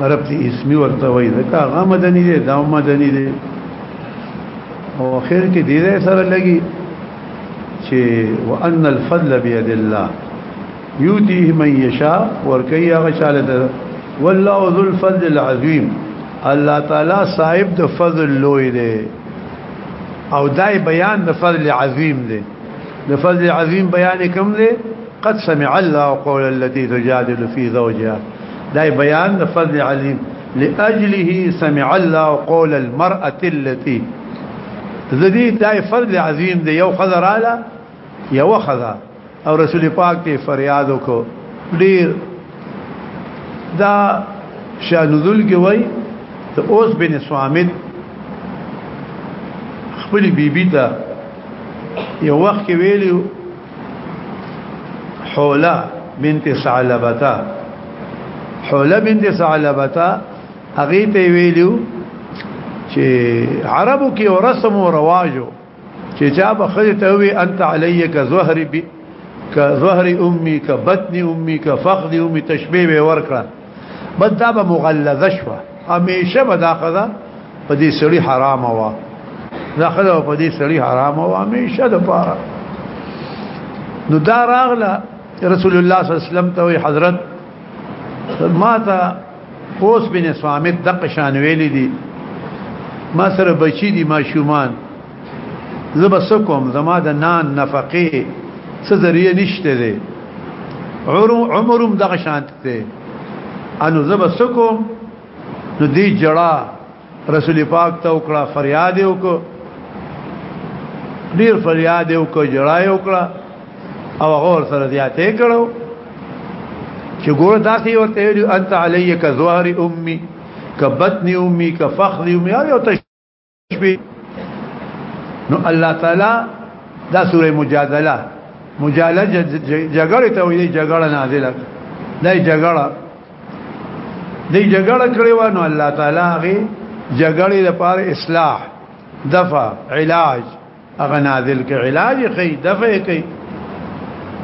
ربط اسمی ورته وای دا هغه مدني دی دا مدني دی او اخر کې دې سره لګي چې وان الفضل بيد الله يؤتيه من يشاء ورکي هغه شاله ده والله ذو الفضل العظيم الله تعالی صاحب د فضل لوی دی او دای بیان د فضل عظیم دی د فضل عظیم بیان کوم دی قد سمع الله قول التي تجادل في زوجها دا بيان فضل عليم لاجله سمع الله قول المرأه التي ذدي دا فضل عظيم دی یو خضراله یو خضر او رسول پاک ته فریاد وکړو ډیر دا شانذل کې وای ته اوس بن سوامد خپل بیبي ته یو وخت ویلو حولا بنت ثعلبتا حولا بنت ثعلبتا هغه ته ویلو چې عربو کې رسم او رواجو چې چا به خځه ته وي انت علی ک زهر بی ک زهر امي ک بطن امي ک فخذ امي تشبيه ورکړه بس دا به مغلظه شو همیشه به دا خدا په دې سړی حرام وا دا خدا په دې سړی حرام وا همیشه د پاره نو دا راغله رسول الله صلی الله علیه وسلم ته حضرت ما ته اوس بن صامت د قشان ویل دي ما سره بچی دي ما شومان زبسکم زما د نان نفقه څه ذریعہ نشته دي عمرم دغه شانت ته انو زب سکو نو دی جړه رسول پاک ته وکړه فریاد وکړه ډیر فریاد وکړه جړه وکړه او غور سره زیاتې کړو چې ګور داسې ورته ویل انت علیک ظهر امي کبتنی امي کفخذ امي او ته شوي نو الله تعالی دا سوره مجادله مجادله جګړه ته ویلي جګړه نازله دا جګړه دې جګړه کړې و نو الله تعالی هغه جګړې لپاره اصلاح دفع علاج هغه نازل کې علاج کوي دفع کوي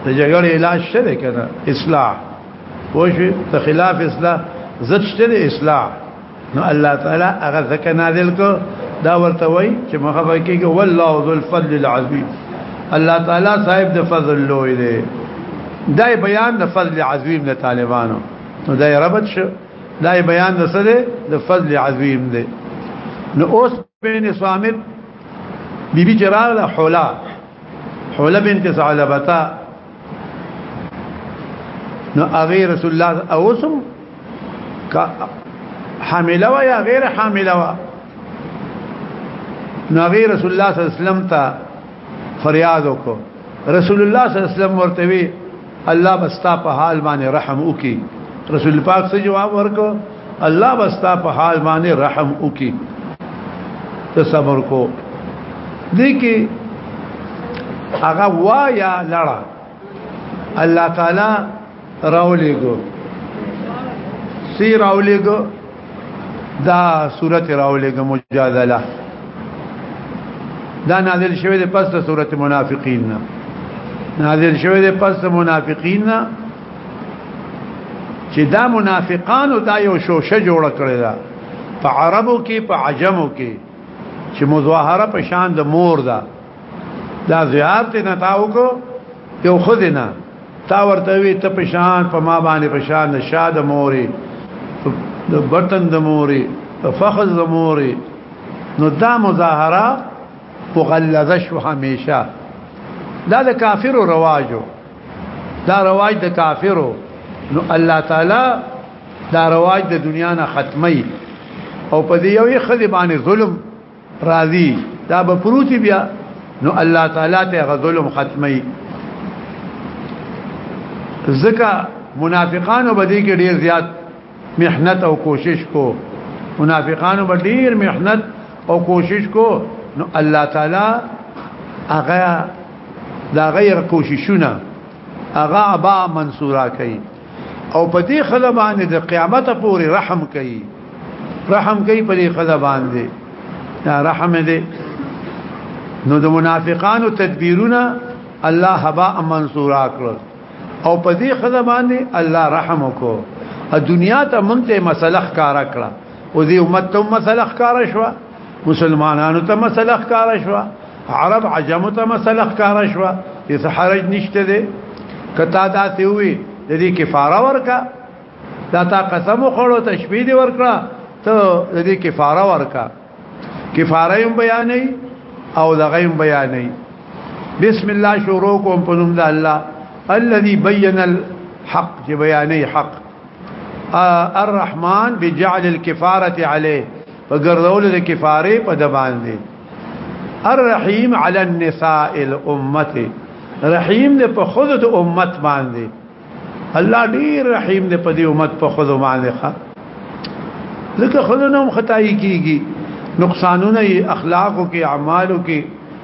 د جګړې علاج شته کنه اصلاح وشي د خلاف اصلاح زت شته اصلاح نو الله تعالی هغه ذکر نازل کو دا ورته وای چې مخبر کېږي والله ذو الفضل العظیم الله تعالی صاحب د فضل لوی دی دا بیان د فضل عظیم د طالبانو نو دا ربط شو دا بیان د سره د فضل عظیم دی نو اوس بن صامت بی بی جرال حولا حولا بنت ثعلبتا نو اغي رسول الله اوسم کا حامله وا یا غیر حامله وا نو اغي رسول الله صلی الله علیه وسلم ته فریاد وکړو رسول الله صلی الله علیه وسلم ورته وی الله بستا په حال باندې رحم وکي رسول پاک څه جواب ورکو الله بستا په حال باندې رحم وکي ته صبر کو دې کې هغه وایا لړا الله تعالی راولېګو سی راولېګو دا سورته راولېګه مجادله دا نازل شوه د پس د سورته منافقین نه نازل شوه د پس د منافقین نه چې دا منافقانو دا یو شوشه جوړ کړی دا په عربو کې په عجمو کې چې مظاهره په شان د مور ده دا زیار ته نه تاو کو یو خدینا تا ورته وی ته پشان په ما باندې پشان نشاد موري د بطن د موري د فخذ د موري نو دا مظاهره مغلظه شو همیشه دا د کافرو رواجو دا رواج د کافرو نو الله تعالی دا رواج د دنیا نه ختمي او په دې یو خدای باندې ظلم راضی دا به پروتي بیا نو الله تعالی ته غظلم ختمي زکه منافقانو بدی کې ډیر زیات محنت او کوشش کو منافقانو به ډیر محنت او کوشش کو نو الله تعالی هغه دا غیر کوششونه هغه ابا منصورا کوي او په دې خله باندې د قیامت پورې رحم کوي رحم کوي په دې خله باندې دا رحم دې نو د منافقانو تدبیرونه الله هبا منصورا کړ او په دې خله باندې الله رحم وکړ دنیا ته مونږ ته مسلخ کار کړه او دې امت ته مسلخ کار شوه مسلمانانو ته مسله ښکار شو عرب عجم ته مسله ښکار شو چې حرج نشته دي کتا دا ته وي د دې کفاره ورکا دا تا قسم خوړو تشبيه دي ورکړه ته د دې کفاره ورکا کفاره هم بیانې او دغه هم بیانې بسم الله شروع کوم په نوم د الله الذي بين الحق چې بیانې حق الرحمن بجعل الكفاره عليه فغرول الكفاره په د باندې الرحیم علی النساء الامه رحیم دې په خود د امت باندې الله ډیر رحیم دې په دې امت په خود باندې ښه ځکه خود نوم خدای کیږي نقصانونه اخلاقو کې اعمالو کې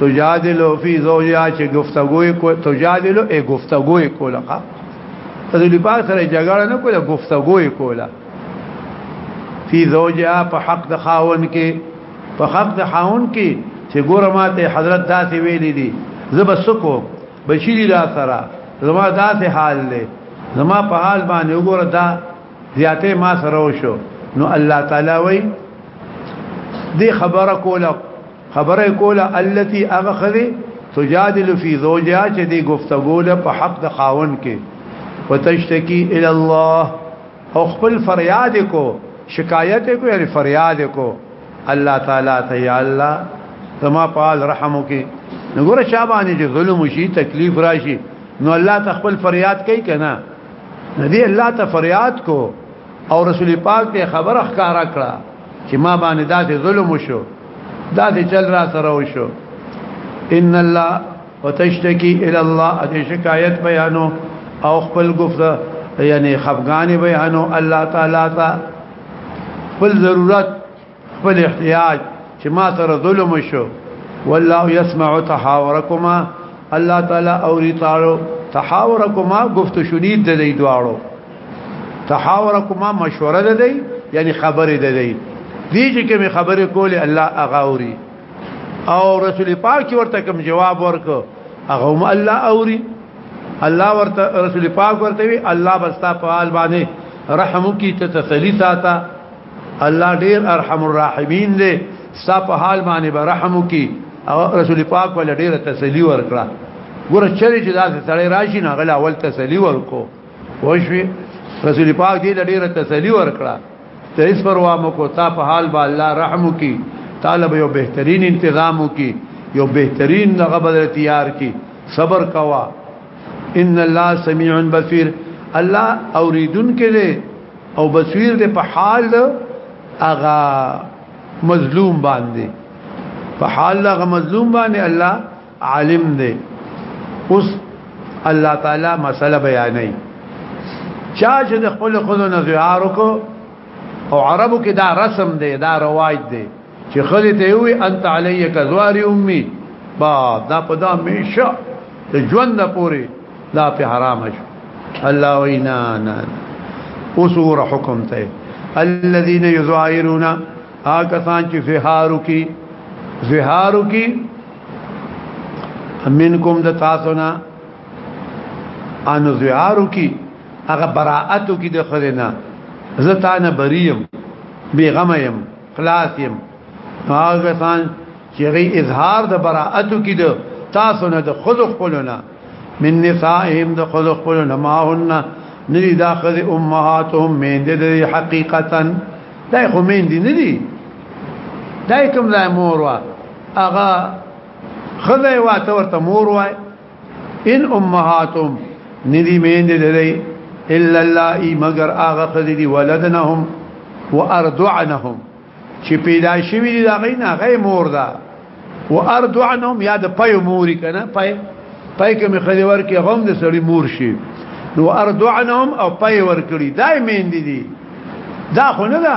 تجادلو فی زوجها چې گفتگوی کو تجادلو ای گفتگوی کوله په دې لپاره سره جګړه نه کوله گفتگوی کوله فی زوجها په حق د خاون کې په حق د خاون کې چې ګوره ماته حضرت داسې ویلي دي زب سکو بشیری را سره زما داسې حال له زما په حال باندې وګوره دا زیاته ما سره وشو نو الله تعالی وای دې خبره کوله خبره کوله التي اغه خذي تجادل في زوجها چې دی گفتگو له په حق د خاون کې وتشتكي الى الله او خپل فریاد کو شکایت کو یعنی فریاد کو الله تعالی ته یا الله تما پال رحم وکي نګور شابانه چې ظلم شي تکلیف راشي نو الله ته خپل فریاد کوي کنه ندی الله ته فریاد کو او رسول پاک ته خبر اخکارا کړه چې ما باندې داسې ظلم وشو دا دې چل را سره وشو ان الله وتشتكي الى الله دې شکایت بیانو او خپل گفت یعنی خفغان بیانو الله تعالی تا خپل ضرورت خپل احتیاج چې ما سره ظلم شو والله يسمع تحاوركما الله تعالی اوري تاسو تحاوركما گفت شنید دې دواړو تحاورکما مشوره ده دی یعنی خبره ده دی دی چې کوم خبره کولی الله اغاوري او رسول پاک ورته کوم جواب ورکو هغه هم الله اوري الله ورته رسول پاک ورته وی الله بستا په حال باندې رحم کی ته تسلی ساته الله ډیر ارحم الراحمین دی ستا په حال باندې به رحم کی او رسول پاک ول ډیر تسلی ورکړه ګور چری چې دا سړی راشي نه غلا ول تسلی ورکو وشوي رسول پاک دې ډېر تسلی ورکړه ته اس پروا مو کو تا په حال با الله رحم کی طالب یو بهترین انتظام کی یو بهترین دغه بدل تیار کی صبر کوا ان الله سميع بصير الله اوریدن کې او بصیر دې په حال اغا مظلوم باندې په حال هغه مظلوم باندې الله عالم دی اوس الله تعالی مسله بیانې چا چې د خپل خودو نه زهار وکړو او عربو کې دا رسم دی دا رواج دی چې خلی ته وي انت علی کذوار امي با دا په دا میشه د ژوند پوري دا په حرام شو الله وینا نه اوسور حکم ته الذين يظاهرون آکسان چې زهارو کې زهارو کې منکم د تاسو نه ان زیارو کی هغه براءتو کی د خلینا زتا نه بریم بیغم یم خلاص یم هغه سان چې غي اظهار د براءتو کی د تاسو نه د خود خپلونه من نسائهم د خود خپلونه ما هن ندی داخذ امهاتهم من د حقیقتا دا خو من دي ندی دا کوم لا مور وا اغا خدای واته ورته مور وای ان امهاتهم ندی مین دې دی الا اللائي مگر اغه خدی دی ولدنهم وارضعنهم چې پیدا شوی دی دا غینا غی مور دا وارضعنهم یا د پي مور کنه پي پي کوم خدی ورکی غم د سړی مور شي نو ارضعنهم او پي ورکړي دای مین دي دا خو نه ده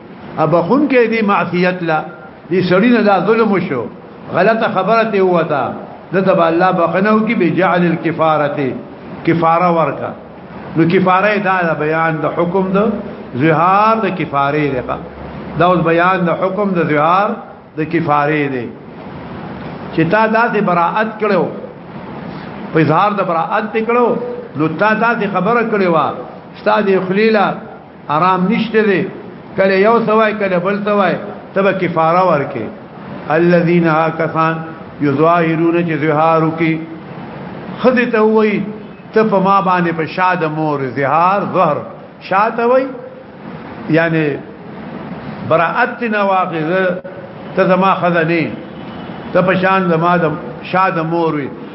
ابخون کې دي معصیت لا دي سړی نه دا ظلم شو غلطه خبره ته وتا د تبع الله بخنو کې بجعل الكفاره کفاره ورکا نو کفاره دا بیان د حکم د زهار د کفاره دی دا اوس بیان د حکم د زهار د کفاره دی چې تا داسې براءت کړو په اظهار د براءت کړو نو تا داسې خبره کړې و استاد خلیلا آرام نشته دی کله یو سوای کله بل سوای تب کفاره ورکه الذين هاكسان يظاهرون چې ظهار کی خدای ته وای ته په ما باندې په شاد مور ظهار ظهر شاته وای یعنی براءت نه واقعه ته زما خزنه ته په شان زما د شاد مور وی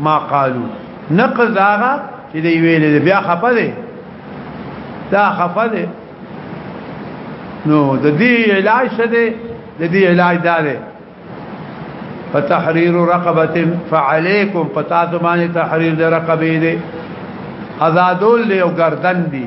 ما قالو نقل داغه چې دی ویل بیا خفه دی دا خفه دی نو د دې علاج څه دی د دې علاج دا دی فتحرير رقبه فعليكم فتاتمان تحرير رقبه دي ازادول له گردن دي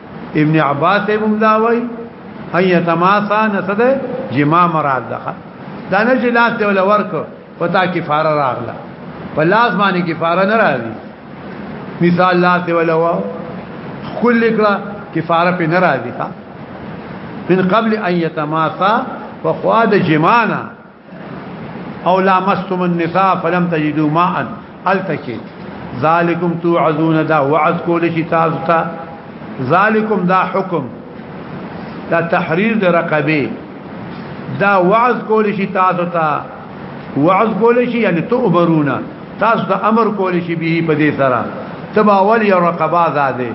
ابن عباس ابن داوي ان يتماسا نسد جما مراد ده دا نه چې لاس دی ولا ورک پتا کفاره راغله په لاس باندې کفاره نه راځي مثال لاس دی ولا وا خل کړه کفاره په نه راځي من قبل ان يتماسا فخواد جمانا او لامستم النساء فلم تجدوا ماء التکی ذالکم توعذون دا وعد کول شي تاسو ته ذالکم دا حکم دا تحریر د رقبه دا وعظ کول شي تاسو ته وعظ کول شي یعنی تؤمرون تاسو ته امر کول شي به په دې سره تبا ول یو رقبه زاده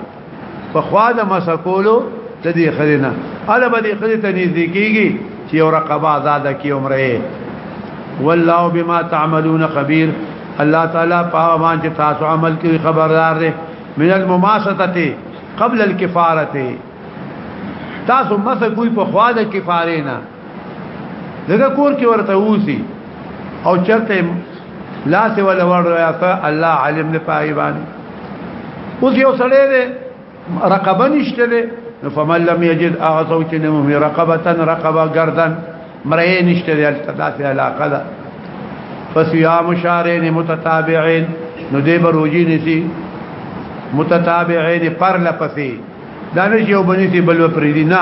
په خوا د مسکولو د دې خرینه اله به دې خرې ته نږدې کیږي چې یو رقبه آزاد کی عمره والله بما تعملون خبير الله تعالی په ما چې تاسو عمل کوي خبردار دی من المماسطه قبل الكفاره تاسو مسکوي په خوا د کفاره نه دغه کور کې ورته ووسی او چرته لاس ولا وړو یا الله علم نه پای باندې اوس یو سړی دی رقبه نشته دی فمن لم يجد اعطوا كنهم رقبه رقبه گردن مرئ نشته دی التدافع علاقه ده فصيام شهرين متتابعين نو دې بروجي نسی متتابعين پر لپسې دانش یو بنی سی بل پر دي نه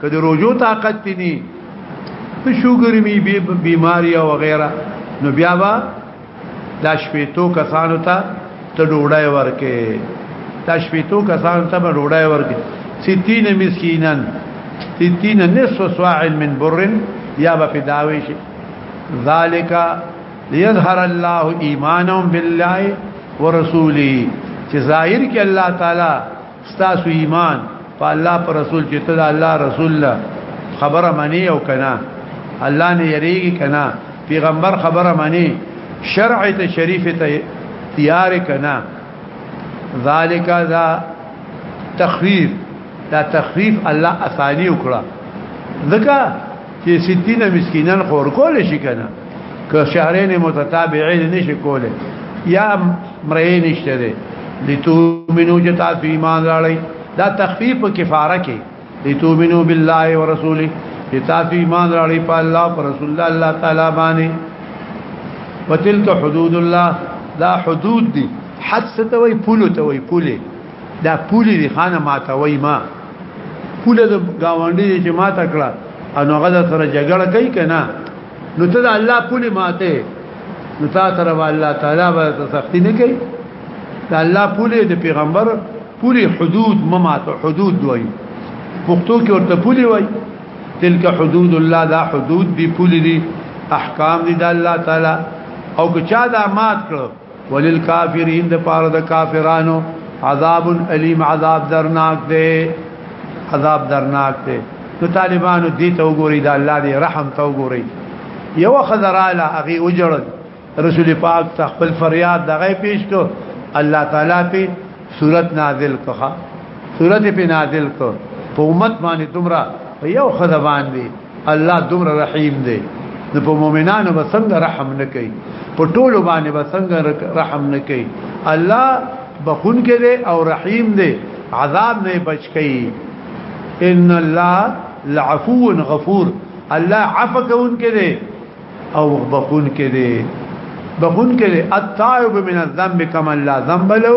کدی روجو طاقت تینی په شوګر می بی بیماری او غیره نو بیا با دا شپېتو کسانو ته ته ډوډۍ ورکې دا شپېتو کسانو ته ډوډۍ ورکې 60 مسکینن 60 نصف صاع من بر یا به داوي شي ذالک ليظهر الله ایمانهم بالله ورسوله چې ظاهر کې الله تعالی ستاسو ایمان په الله پر رسول چې ته الله رسول الله خبره مانی او کنا الله نه یریږي کنا پیغمبر خبره مانی شرع ته شریف ته تیار کنا ذالک ذا تخفیف دا تخفیف الله اسانی وکړه ذکا چې ستینه مسکینان خور کول شي کنه که شهرین متتابعین نشي کوله یا مرې نشته دي لتومنو چې تاسو ایمان راړی دا تخفیف کفاره کې لتومنو بالله ورسوله چې تاسو ایمان راړی په الله او رسول الله الله تعالی باندې وتلک حدود الله دا حدود دي حد ستوي پوله توي پوله دا پوله دي خانه ماتوي ما پوله د گاونډي چې ما تکړه ان هغه د سره جګړه کوي کنه نو ته د الله پوله ماته نو تا سره الله تعالی به سختی نه کوي د الله پوله د پیغمبر پوله حدود ممات حدود دوی پښتو کې ورته پوله وای تلک حدود الله دا حدود دی پوله دی احکام دی د الله تعالی او که چا دا مات کړو وللکافرین د پاره د کافرانو عذاب الیم عذاب درناک دی عذاب درناک دی نو طالبانو دې ته وګوري دا الله دې رحم ته وګوري یو خزراله هغه وجړ رسول پاک ته خپل فریاد دغه پیش کو الله تعالی په صورت نازل کړه صورت په نازل کو په امت باندې تمرا یو خزبان دی الله دومره رحیم دی نو په مؤمنانو به څنګه رحم نه کوي په ټولو باندې به څنګه رحم نه کوي الله بخون کې دی او رحیم دی عذاب نه بچ کوي ان الله لعفو غفور الله عفو کوون کې دی او بخون کې دی بخون کې دی التائب من الذنب كما لا ذنب له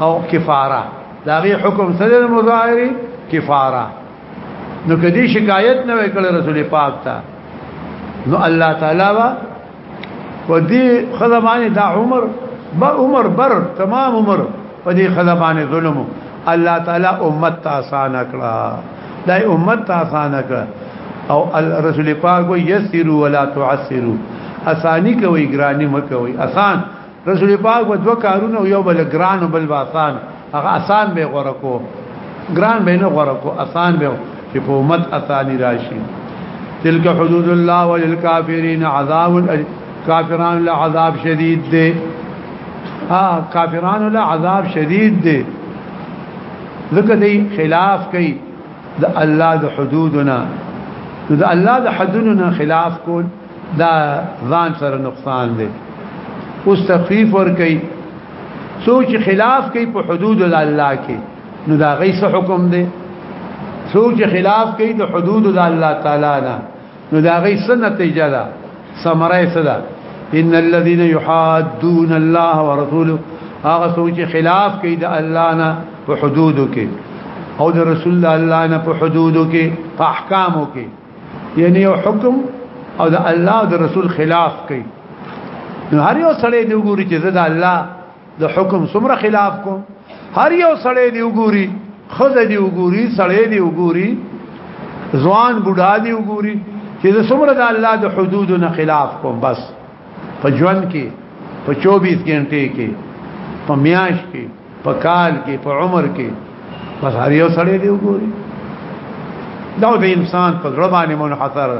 او کفاره دا غي حکم سره مظاهري کفاره نو کدي شکایت نه وکړ رسول پاک ته نو الله تعالی وا ودي خدمانه دا عمر بر عمر بر تمام عمر په دې خدمانه ظلم الله تعالی امت ته آسان کړه دای امت ته آسان کړه او رسول پاک وي يسروا ولا تعسروا اساني کوي ګراني مکوي اسان رسول پاک و دو کارونه یو بل ګران او بل آسان هغه آسان به غوړه کو ګران به نه غوړه کو آسان به چې په امت آسانی راشي تلک حدود الله وللکافرین عذاب کافران له عذاب شدید دی ها کافران له عذاب شدید دی ځکه دی خلاف کوي د الله د حدودنا د الله د حدودنا خلاف کول دا ځان سره نقصان دی اوس تخفیف ور کوي سوچ خلاف کوي په حدود الله کې نو دا غي څه حکم دی سوچ خلاف کوي د حدود الله تعالی نه نو دا غي څه نتیجه ده ثمره څه ده ان الذين يحادون الله ورسوله هغه سوچ خلاف کوي د الله نه په حدودو کې او د رسول الله نه په حدودو کې په احکامو کې یعنی یو حکم او د الله او د رسول خلاف کوي نو هر یو سړی دی وګوري چې زه د الله د حکم څومره خلاف کوم هر یو سړی دی وګوري خزه دی وګوري سړی دی وګوري ځوان بوډا دی وګوري چې زه څومره د الله د حدودو نه خلاف کوم بس په ژوند کې په 24 غنټه کې په میاش کې په کال کې په عمر کې بس هر یو سړی دی وګوري دا د انسان په ځړ باندې منحصر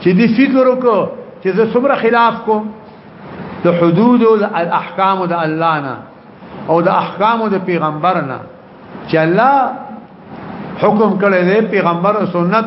چې دی فکر وکړو چې زه څومره خلاف کوم د حدود او احکام د الله نه او د احکام د پیغمبر نه چې الله حکم کړی دی پیغمبر او سنت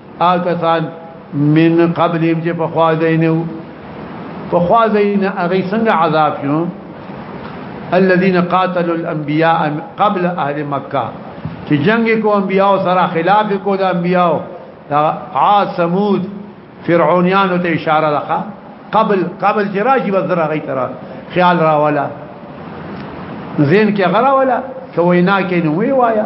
آکسان من قبلهم چې په خوا دینو په خوا دین هغه څنګه عذاب شو الذين قاتلوا الانبياء قبل اهل مکه چې جنگ کو انبیاء سره خلاف کو د انبیاء عاد ثمود فرعونیانو ته اشاره لخوا قبل قبل چې راشي وزره غي ترا خیال را ولا زین کې غرا ولا کوینا کې نو وی وایا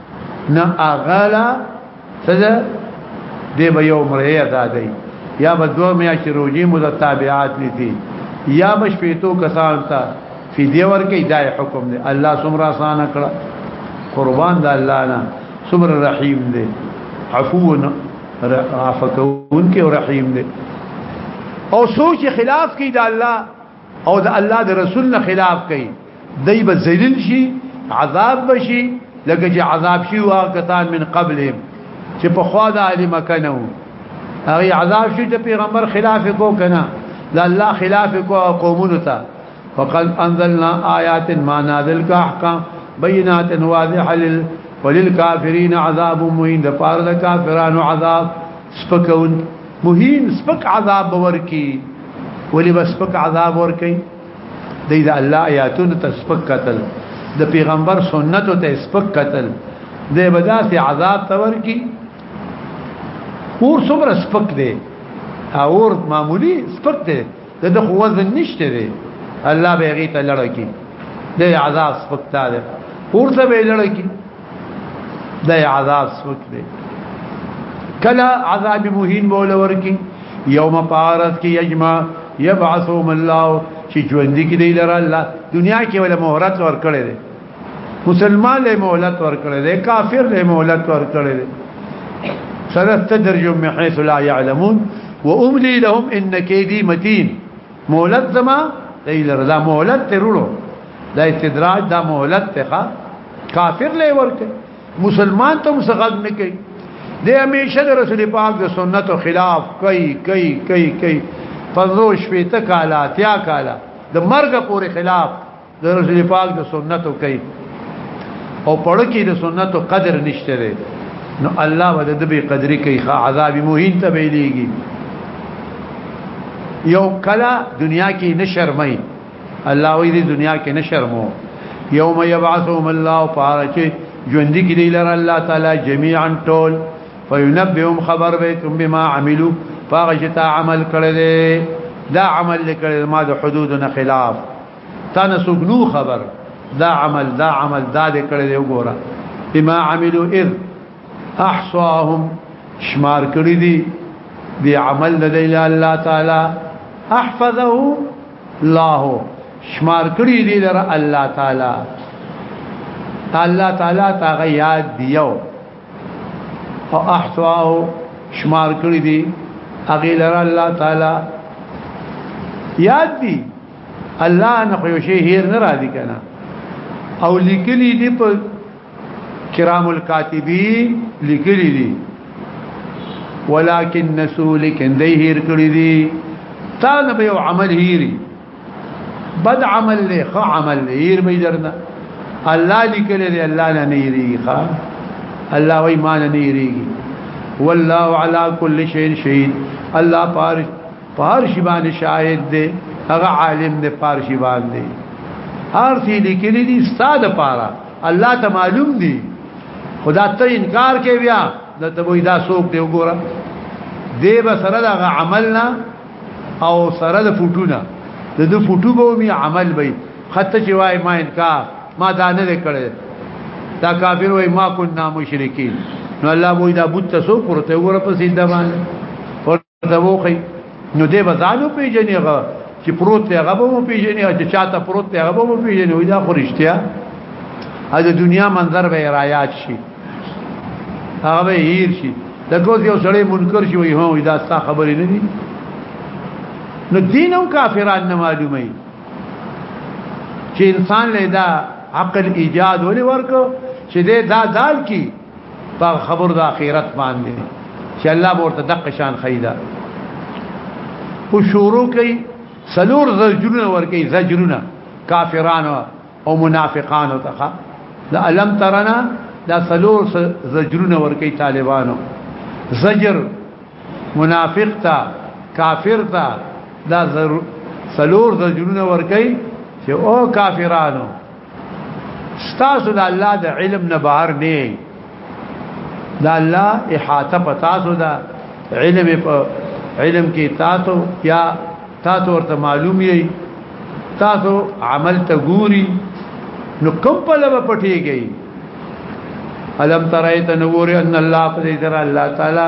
نه اغالا سزا دی به یو مړی ادا دی یا به دوه میاشتې روزي متتابعات لیدي یا به شپېتو کسان ته فدیه ورکړي دا حکم دی الله سمرا آسان کړ قربان د الله نه صبر رحیم دی عفو عفو کې رحیم دی او سوچ خلاف کې د الله او د الله د رسول نه خلاف کوي دای به ذلیل شي عذاب بشي لکه چې عذاب شي واقعتان من قبلهم چې په خوا د علی مکه نه هغه عذاب شي چې پیغمبر خلاف کو کنه لا الله خلاف کو قومونو ته فقد انزلنا آیات ما نازل کا احکام بینات واضح لل وللکافرین عذاب مهین د پاره د کافرانو عذاب سپکون مهین سپک عذاب باور کی ولی بس پک عذاب ور کوي د دې الله آیاتونو ته سپک قتل د پیغمبر سنتو ته سپک قتل د بداسي عذاب تور کی اور څومره سپک دی اور معمولی سپک دی د خو وزن نشته دی الله به غیته لړکی د عذاب سپک تا دی اور ته به لړکی د عذاب سوچ دی کلا عذاب مهین بوله ورکی یوم پارس کی یجما یبعثهم الله چې ژوند کې دی لره الله دنیا کې ولا مهرت ور کړی دی مسلمان له مهلت ور کړی دی کافر له مهلت ور کړی دی سنستدرجهم من حيث لا يعلمون واملي لهم ان كيدي متين مهلت زما دی لره دا مهلت ترولو دا استدراج دا مهلت ته کافر له ورکه مسلمان ته مسغد نه کوي د همیشه د رسول پاک د سنت خلاف کوي کوي کوي کوي پزو شپېته کالا تیا کالا د مرګ پورې خلاف د رسول پاک د سنت کوي او پړ کې د سنت قدر نشته دی نو الله ود د به قدرې کوي خا عذاب مهین ته ویلېږي یو کلا دنیا کې نشرمای الله وی دی دنیا کې نشرمو یوم یبعثهم الله فارچه ژوند کې دی لره الله تعالی جميعا ټول فینبهم خبر بكم بما عملوا فارجتا عمل کړی دی دا عمل کړی ما د حدود نه خلاف تاسو نو خبر دا عمل دا عمل دا دې کړی دی وګوره بما عملوا اذ احصاهم شمار کړی دی دی عمل د الله تعالی احفظه الله شمار کړی دی لره الله تعالی الله تعالی تاغه یاد دیو او احصاه شمار کړی دی اغه لره الله تعالی یاد دی الله نه خو شی هیر نه را دي کنه او لیکلی دی په کرام الكاتبین لیکلی دي ولكن نسو لیکن دی هیر کړی دي تا نه به یو عمل هیری بد عمل له خ عمل له هیر به درنه الله لیکل دی الله نه هیری ښا الله وای ما نه هیری والله على كل شيء شهيد الله پار پار شی باندې شاهد دی هغه عالم دی پار شی باندې هر څه لیکلی دي ستاده پاره الله ته معلوم دي خدا ته انکار کوي بیا د تبوی دا سوق دی وګوره دی به سره د عملنا او سره د فوټونه د د فوټو به می عمل وي خطه چې وای ما انکار ما دا نه کړی دا کافر وای ما كنا مشرکین نو الله وای دا بوت سوق ورته ورپسې دا باندې ته وخی نو دې بزانو پیژنې غو چې پروت دی هغه به پیژنې او چې چاته پروت دی هغه به پیژنې وای دا خو رښتیا د دنیا منظر به رايات شي هغه به هیر شي د کوز یو سړی منکر شي وای هو دا څه خبرې نه دي نو دینم کافران نه معلومه چې انسان له دا عقل ایجاد ولې ورکو چې دا دال کی په خبر د اخرت باندې چې الله ورته د قشان خیدا او شروع کوي سلور زجرونه ور کوي زجرونه کافرانو او منافقانو ته دا علم ترنا دا سلور زجرونه ور کوي طالبانو زجر منافق تا کافر تا دا سلور زجرونه ور کوي چې او کافرانو ستاسو د الله د علم نه بهر نه دا الله احاطه په تاسو دا علم په علم کې تاسو یا تاسو ورته معلوم یې تاسو عمل ته ګوري نو کوم په لبه پټيږي الم ترایت نور ان الله قد تر الله تعالی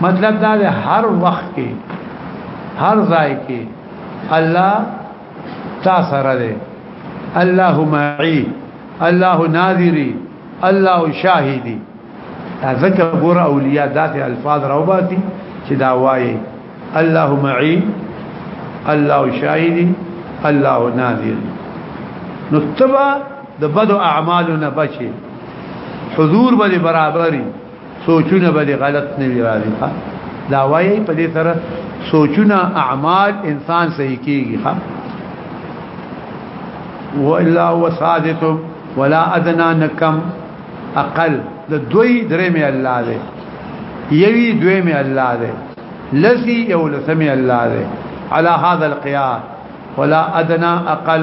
مطلب دا دی هر وخت کې هر ځای کې الله تا سره دی الله معي الله ناظري الله شاهدي ذکر ګور اولیاء ذات الفاظ روباتي چې دا وایي الله معي الله شاهدي الله ناظري نو تبا د بدو اعمالو نه بچي حضور به برابرۍ سوچونه به غلط نه وي راځي ښا دا وایي په دې سره سوچونه اعمال انسان صحیح کیږي ښا والا وسادت ولا ادنى نکم اقل د دوی درې مې الله دې یوي دوی مې الله دې لسی یو لسمې الله دې على هذا القياس ولا ادنى اقل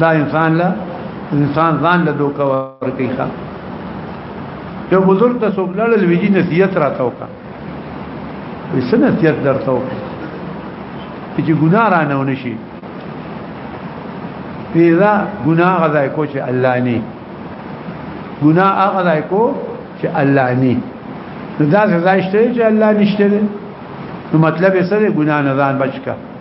دا انسان لا انسان ځان له دوکه ورکی ښا یو بزرگ ته څوک لړل ویجی نصیحت راته وکا وسه نصیحت درته وکا چې ګناه را نه ونشي پیدا ګناه غذا کو چې الله نه ګناه هغه ځای کو چې الله ني نو دا ځای شته چې الله نشته نو مطلب یې سره ګناه نه ځان بچکا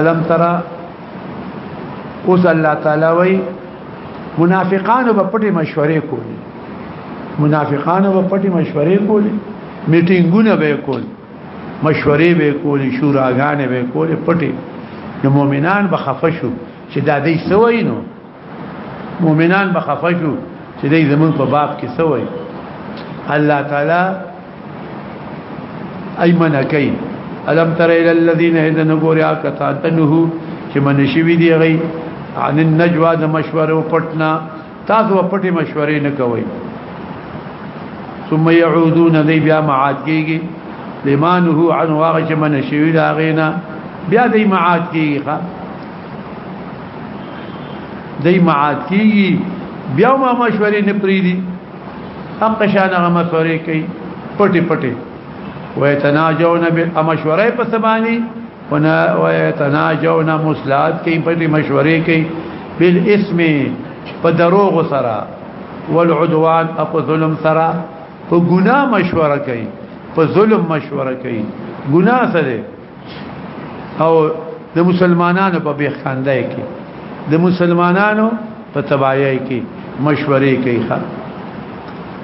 الم ترى اوس الله تعالی وای منافقانو په پټي مشورې کولې منافقانو په پټي مشورې کولې میټینګونه به کول مشورې به کولې شوراګانې به کولې پټي نو مؤمنان به خفشو چې دا دې سوینو مؤمنان به خفه شو چې دې زمون په باب کې سوې الله تعالی ايمن کوي الم تر الى الذين هدن غوريا کتا تنه چې من شوی دی غي عن النجوا د مشوره او پټنا تاسو پټي مشورې نه کوي ثم يعودون ذي بیا معاد کیږي لمانه عن واغ چې من شوی دا غینا بیا دې معاد کیږي دای معاد کیږي بیا ما مشورې نه پریدي حق شان هغه مشورې کوي پټي پټي ويتناجون بالمشورې په سبانی ونا ويتناجون مصلات کوي پټي مشورې کوي بالاسم په دروغ سره والعدوان اقو ظلم سره په ګناه مشوره کوي په ظلم مشوره کوي ګناه سره او د مسلمانانو په بیخاندای کې د مسلمانانو په تباہی کې مشورې کوي ښا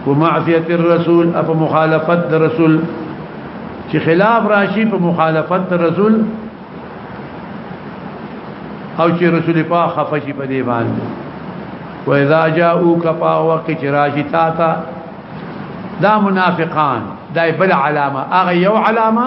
ومعصیت الرسول اف مخالفت الرسول چې خلاف راشي په مخالفت الرسول او چې رسول پاک خفشي په دی باندې و اذا جاءوك پا وقت چې راشي تا تا دا منافقان دا بل علامه اغه یو علامه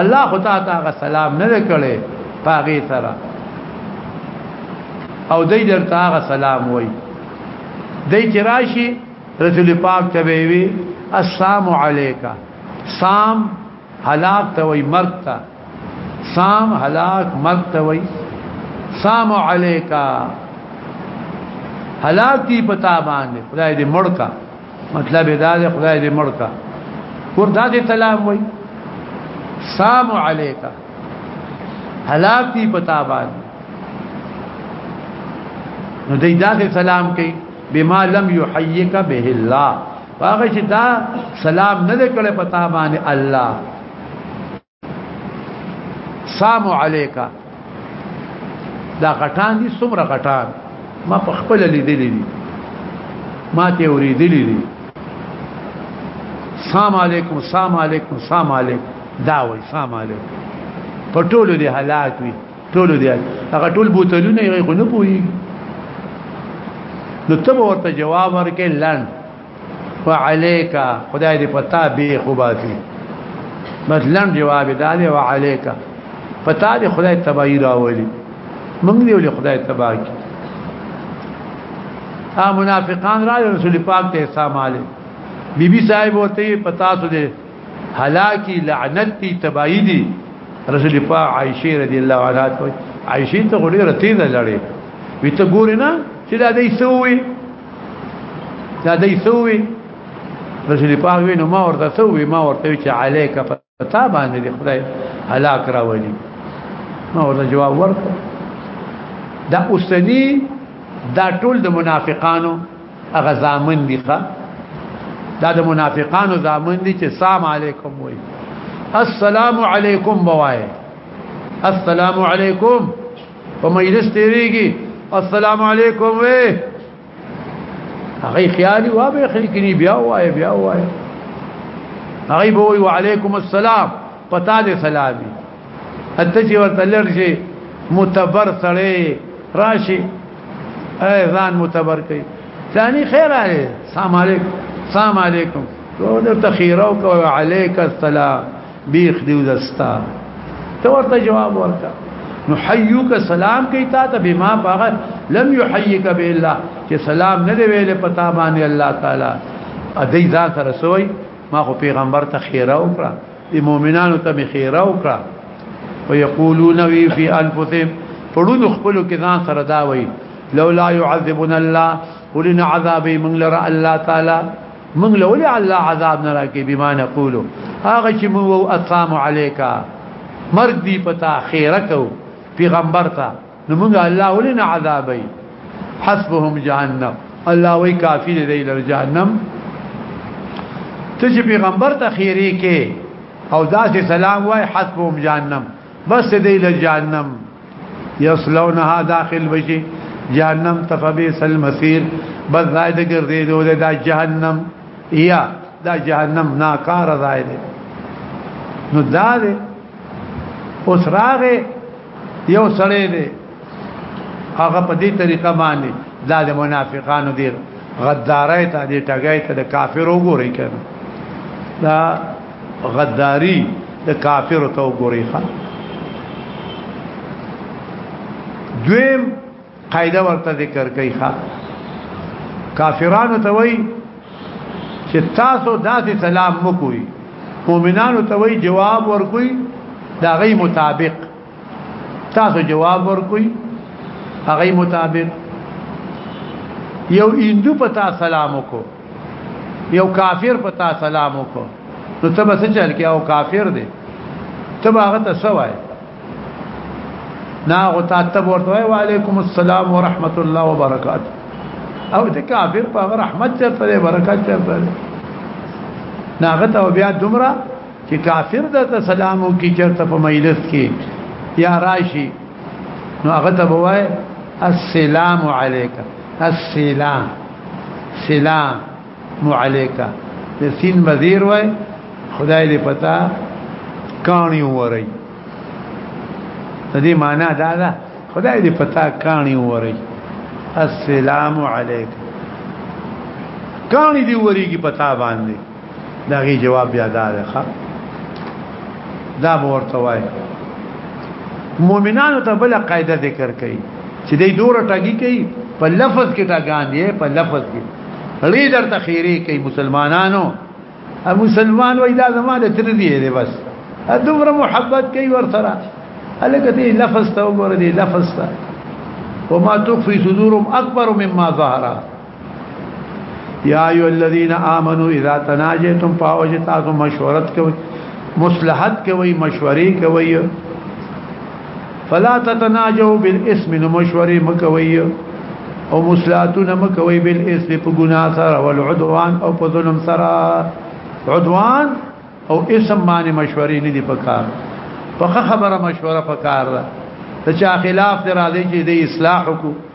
الله خدا تعالی سلام نه کړي پاغي سره او دای درته هغه سلام وای دای چې راشي رسول پاک ته وی السلام علیکا سام هلاک ته وای مرګ ته سام هلاک مرګ ته وای سلام علیکا هلاک دی پتا باندې خدای دې مړ کا مطلب دا دی خدای دې مړ کا ور دا دې تلام وای سلام علیکا هلاک دی پتا باندې نو دې دا دې سلام کوي بما لم يحييك به الله هغه چې دا سلام نه کړي پتا باندې الله سلام علیکا دا غټان دي څومره غټان ما په خپل لیدلې دي ما ته ورېدلې دي سلام علیکم سلام علیکم سلام علیکم دا وای سلام علیکم په ټولو دي حالات وي ټولو دي هغه ټول بوتلونه یې غو نه پوي نو ته ورته جواب ورکې لاند وعليك خدای دې پتا به خوبافي مطلب جواب دالي وعليك پتا دې خدای تباہی راولي موږ دې ولې خدای تباہ کی ها منافقان را رسول پاک ته حساب علي بي بي صاحب ورته پتا سو دې هلاکی لعنت دي تباہی دي رسول پاک عائشه رضی الله عنها عائشه ته غوړي رته ده لړې وي ته ګورې نه چې دا دې سوې دا دی سوي رسول پاک وی نو ما ورته سوي ما ورته چې عليك فتا باندې دی خدای هلاک راولي ما ورته جواب ورک دا اوسنی دا ټول د منافقانو هغه ځامن دي ښا دا د منافقانو ځامن دي چې سلام علیکم وای السلام علیکم بوای السلام علیکم په مجلس تیریږي السلام علیکم وې هغه خیالي وا به خلک ني بیا وای بیا وای هغه به وی وعلیکم السلام پتا دې سلامي اته چې ورته لرشي متبر سړی راشي اي ځان متبر کوي ثاني خیر علي السلام علیکم السلام علیکم تو د تخیرو کو علیک السلام بیخ دیو دستا ته ورته جواب ورکا نحييك سلام کوي تا ته بما باغ لم يحييك بالله چې سلام نه دی ویل پتا باندې الله تعالی ادي ذات رسوي ما خو پیغمبر ته خیره وکړه د مؤمنانو ته خیره وکړه ويقولون وي في انفسهم پړونو خپل کې ځان سره دا وي لولا يعذبنا الله ولنا عذابي من لرا الله تعالی من لولي الله عذاب نه راکې بما نقول هغه چې مو او السلام علیکا مرګ دی پتا خیره کو پیغمبر ته نو موږ الله ولنا عذابي حسبهم جهنم الله وی کافی دی له جهنم ته چې پیغمبر ته خیره کې او داسې سلام وای حسبهم جهنم بس دی له جهنم یصلونها داخل بشي جهنم تفبی سل مسیر بس زائد ګرځي دو دا جهنم یا دا جهنم ناکار زائد نو دا دی اوس راغه یو سړی دی هغه په دې طریقه باندې دا د منافقانو دی غدارای ته دې ټګای ته د کافر وګورئ کنه دا غداری د کافر ته وګوري ښا دویم قاعده ورته ذکر کوي ښا کافرانو ته وایي چې تاسو داسې سلام مکوئ مؤمنانو ته وایي جواب ورکوي دا غي مطابق تاسو جواب ورکوي هغه مطابق یو هندو پتا سلام وکړو یو کافر پتا سلام وکړو نو ته به څه چل کې او کافر دی ته به هغه ته سوای نا غو تا ته ورته وای وعلیکم السلام ورحمت الله وبرکاته او ته کافر په رحمت چرته برکات چرته ناغه ته بیا دومره چې کافر د سلامو کې چرته په مجلس کې یا راشي نو هغه ته وای السلام علیک السلام سلام علیک د سین وزیر وای خدای دې پتا کانی وری د دې معنا دا ده خدای دې پتا کانی وری السلام علیک کانی دی وریږي پتا باندې دا غي جواب بیا دا ده ښا دا ورته وای مؤمنانو ته بل قاعده ذکر کړي چې دوی دوره ټاګي کوي په لفظ کې ټاګان دي په لفظ کې لري درته خیره کوي مسلمانانو ا مسلمان وای دا زمانه تر دې دی بس دومره محبت کوي ورته الګ دې لفظ ته وګوره دې لفظ ته وما تخفي صدورهم اكبر مما ظهر یا ایو الذین آمنو اذا تناجیتم فاوجه تاسو مشورت کوي مصلحت کوي مشورې کوي فلا تتناجوا بالاسم مشورې مکوي او مصلحتونه مکوي بالاسم په ګناه سره او عدوان او په ظلم سره عدوان او اسم باندې مشورې نه دي پکار په خبره مشوره پکار ده چې خلاف درازي چې د اصلاح کو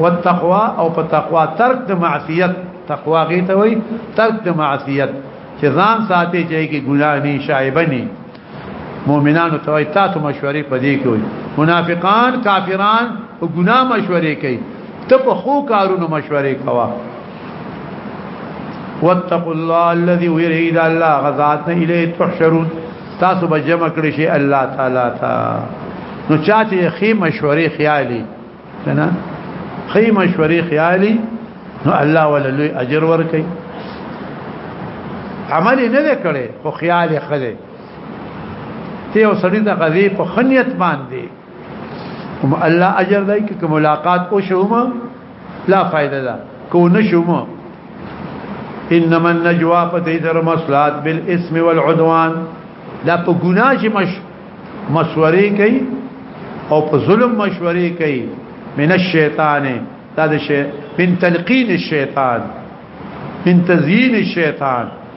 والتقوا او په تقوا ترک د معصیت تقوا غي ته وي ترک د معصیت چې ځان ساتي چې کې ګناه نه شایبه نه مؤمنانو ته وي تاسو مشورې پدې کوي منافقان کافران او ګناه مشورې کوي ته په خو کارونو مشورې کوا واتقوا الله الذي يريد الله غزاتنا اليه تحشرون تاسو به جمع کړی شي الله تعالی تا نو چاته خي مشوري خیالي کنه خي مشوري خیالي نو الله ولله اجر ورکي عمل نه کړي خو خیال خله ته یو سړی د غزي په خنیت باندې هم الله اجر دای کی ملاقات او شوم لا فائدہ دا کو نشوم انما النجوا فتيذر مصلات بالاسم والعدوان لا په ګناه چې مش مشورې کوي او په ظلم مشورې کوي من الشیطان دا د شی من تلقین الشیطان من تزیین الشیطان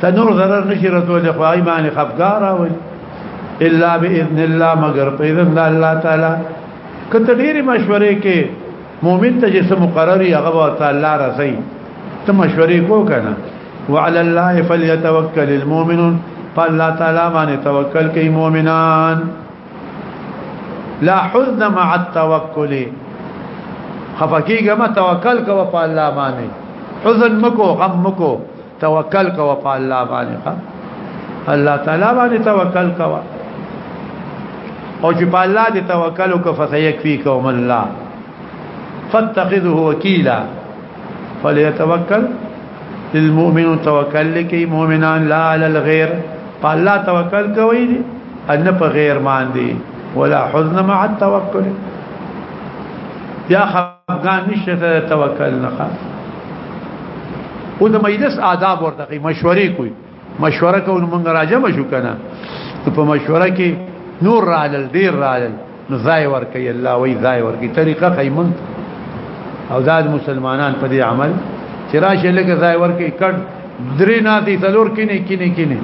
ته نور ضرر نشي رسول خو ایمان خفګار راوي الا باذن الله مگر په اذن الله تعالی کته ډېری مشورې کې مؤمن ته جسم مقرري هغه تعالی راځي ته مشورې کو کنه وعلى الله فليتوكل المؤمنون فالله تعالی باندې توکل کوي مؤمنان لا حزن مع التوكل خفقيګه ما توکل کوه په الله باندې حزن مکو غم مکو توکل کوه په الله باندې ښا الله تعالی باندې توکل کوه او چې په الله دې توکل وکړه فسيكفيك من الله فاتخذه وكيلا فليتوكل للمؤمن توکل لکی مؤمنان لا علی الغیر په الله توکل کوي ان په غیر باندې ولا حزن مع التوکل یا افغان نشته ته توکل نه ښه او د مجلس آداب ورته کوي مشورې کوي مشوره کوي مونږ راجم شو کنه په مشوره کې نور رالل ډیر رالل نو ځای ور کوي الله وی ځای ور کوي طریقه قیمن او داد مسلمانان په دې عمل چې راشه لکه ځای ور کوي کډ درې نه دي څلور کینه کینه کینه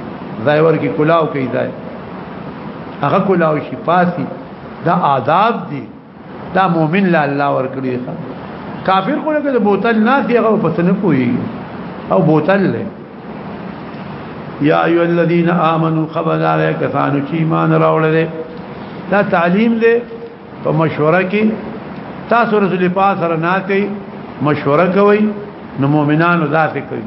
ځای ور کوي کلاو کوي ځای هغه کلاو شي پاسي دا آداب دي دا مؤمن لا الله ور کړی کافر خو نه د بوتل نه دی هغه پته نه کوي او بوتل له یا ایو الذین آمنو خبر علی کسانو چې ایمان راوړل دا تعلیم دی په مشوره کې تاسو رسول پاک سره ناتي مشوره کوي نو مؤمنانو ذات کوي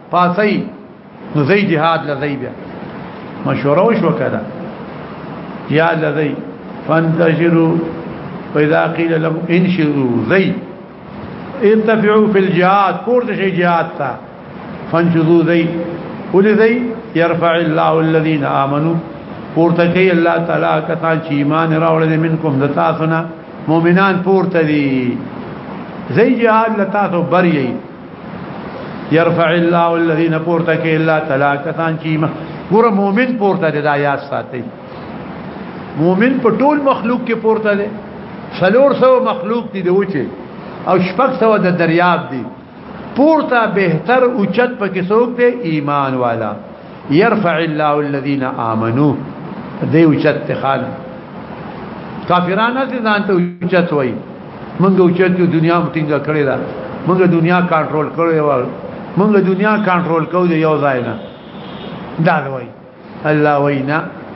پاسي نو زي جهاد لذي بیا مشوره وشو کړه یا لذي فانتشروا فاذا قيل لهم انشروا زي ارتفعوا في الجهاد پورت شي جهاد تا فانشروا زي ولذي يرفع الله الذين امنوا پورت کوي الله تعالی کسان چې ایمان راوړل منکم د تاسو نه مؤمنان پورته دي زي جهاد لتاسو بری يرفع الله الذين پورته کې الله تعالی کسان چې ګور مؤمن پورته دی دا یاد ساتي مؤمن په ټول مخلوق کې پورته دی سلور سو مخلوق دي دوچه او شپږ سو د دریاب دي پورته بهتر اوچت پکې څوک دی ایمان والا يرفع الله الذين آمنوا دی اوچت خان کافرانه ځان ته اوچت وای موږ اوچت یو دنیا مټینګه کړی دا موږ دنیا کنټرول کړی و موږ دنیا کنټرول کوو یو ځای نه دا وای الله وینا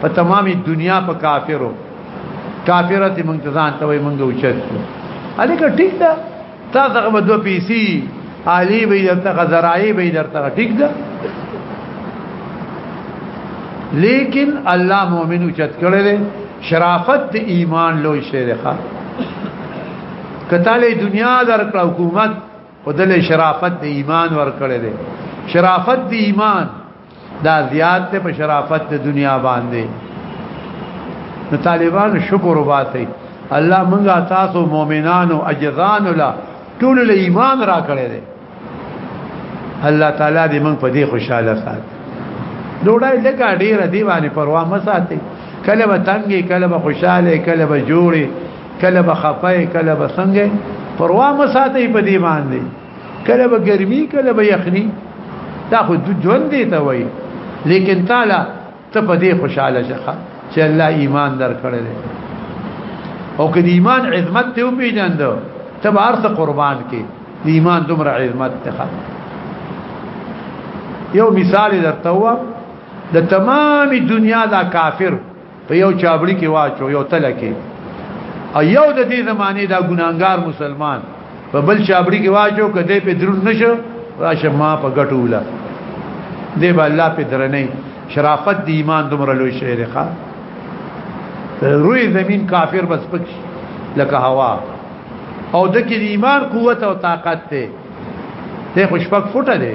په تمامي دنیا په کافرو کافرته مونږ ته ځان ته وي مونږ اوچت الکه ټیک ده تا دغه مدو پیسي عالی به درته غزرای به درته ټیک ده لیکن الله مؤمن اوچت کړي دي شرافت ایمان لوی شي ده کته له دنیا درکړه حکومت خدله شرافت ایمان ور کړي دي شرافت ایمان دا زیات ته په شرافت د دنیا باندې نو طالبان شکر وباسي الله مونږه تاسو مؤمنانو اجزان لا ټول له ایمان را کړی دی الله تعالی دې مونږ په دې خوشاله سات ډوډۍ لګا ډیره دی باندې پروا مه ساتي کله به تنګي کله به خوشاله کله به جوړي کله به خفای کله به څنګه پروا مو ساتي په دې باندې کله به ګرمي کله به یخني دا خو ژوند دی ته وای لیکن تعالی ته په دې خوشاله شخه چې الله ایمان درکړل او که د ایمان عظمت ته وپیژند ته به ارته قربان کې د ایمان دومره عظمت ته یو مثال درته و د تمام دنیا دا کافر په یو چابړی کې واچو یو تل کې او یو د دې زمانه دا ګناګار مسلمان په بل چابړی کې واچو کده په درون نشو راشه ما په ګټوله دی به الله په درنې شرافت دی ایمان دومره لوی شی دی ښا روی زمين کافر بس پک لکه هوا او د کې ایمان قوت او طاقت ته ته خوشبک فټه دی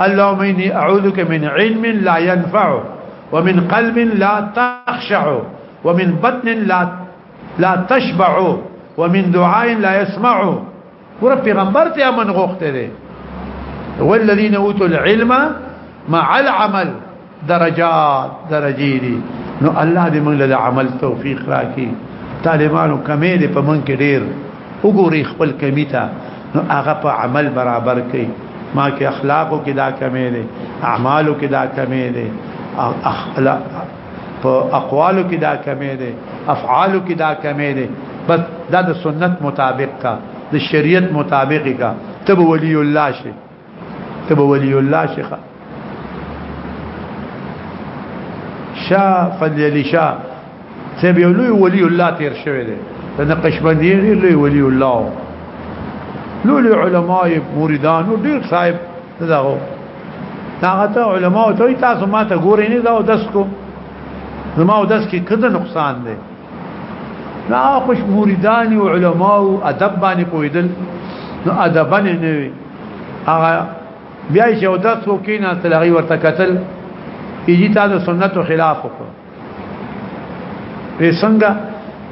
اللهم اني اعوذك من علم لا ينفع ومن قلب لا تخشع ومن بطن لا لا تشبع ومن دعاء لا يسمع ور پیغمبر ته امن غوخته دي والذين اوتوا العلم مع العمل درجات درجی دي نو الله دې موږ له عمل توفیق راکړي طالبانو کمې دې په موږ کې ډېر وګوري خپل کمی ته نو هغه په عمل برابر کړي ما کې اخلاقو کې دا کمې دي اعمالو کې دا کمې دي اخلاق په اقوالو کې دا کمې دي افعالو کې دا کمې دي بس دا د سنت مطابق کا د شریعت مطابق کا تب ولی الله شي ته به ولی الله شيخه شاه فضل علي شاه چې به لوی ولی الله تیر شوی دی د نقشبندي لوی ولی الله لوی علماء مریدان او ډیر صاحب دغه هغه ته علماء ته تاسو ما ته ګورئ نه دا داس کو زما او داس کې کده نقصان دی لا خوش مریدان او علماء ادب باندې پویدل نو ادبانه نه وي هغه بیا چې او داس وکینا تلغي ورته قتل ایجی تا د سنت خلاف وکړه څنګه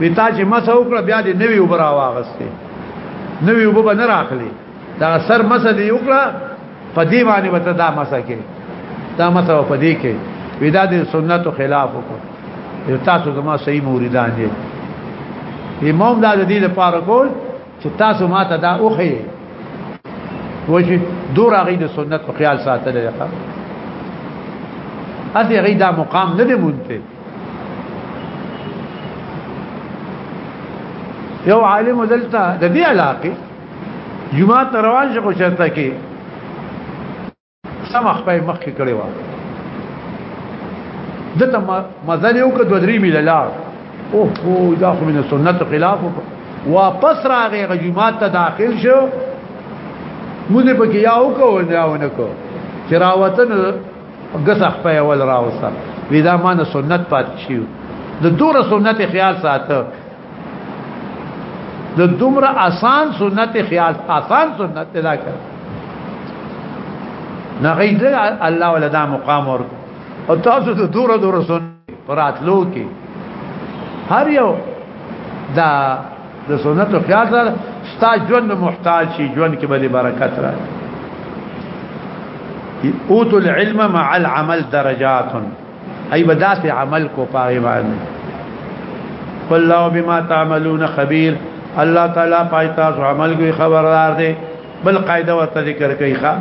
وتا چې مسه وکړه بیا دې نوی وبرا واغسته نوی وب نه راخلی دا سر مسه دې وکړه په دې باندې وته دا مسه کې دا مسه په دې کې ودا دې سنت خلاف وکړه تاسو زما صحیح موریدان دي امام دا دې لپاره کول چې تاسو ما ته دا اوخی وشي دور هغه د سنت په خیال ساتل دی اسی هغه دا مقام نه دی مونته یو عالم دلته د دې علاقه جمعه روان شو شرطه کې سم خپل مخ کې کړي و دته مزل یو کډو درې میل لار او هو دا خو من سنت خلاف واپس راغې غجمات ته داخل شو موږ په کې یاو کو نه یاو نه کو چې راوتن غس خپل ول راوسته ودا مان سنت پات شي د دوره سنت خیال ساته د دومره آسان سنت خیال آسان سنت دا کړ نه غیظ الله ولا دا مقام ور او تاسو ته دور دور سن پراتلو کې هر یو دا د سنت خیال سره ستا ژوند محتاج شي ژوند کې به برکت راځي اوتو العلم مع العمل درجات ای بداس عمل کو پاره باندې والله بما تعملون خبير الله تعالی پای تاسو عمل کوي خبردار دی بل قاعده ورته ذکر کوي ښا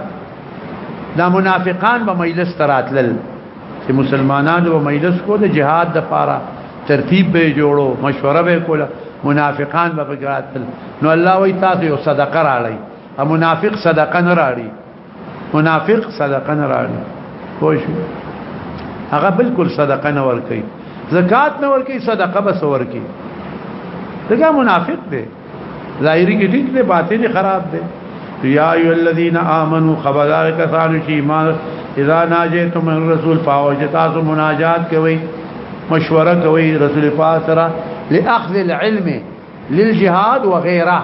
دا منافقان به مجلس تراتل چې مسلمانانو به مجلس کو د جهاد د پاره ترتیب به جوړو مشوره به کوله منافقان به بګراتل نو الله وی تاسو یو صدقه راړی ا منافق صدقه نه راړي منافق صدقه نه راړي خوش هغه بالکل صدقه نه ور کوي زکات نه ور کوي صدقه بس ور کوي دا منافق دی ظاهری کې ټیک دی باطنی خراب دی یا ایو الذین آمنو خبردار کسانو چې ایمان اذا ناجیتم من رسول فاوجتاسو مناجات کوي مشوره کوي رسول پاک سره لاخذ العلم للجهاد وغيره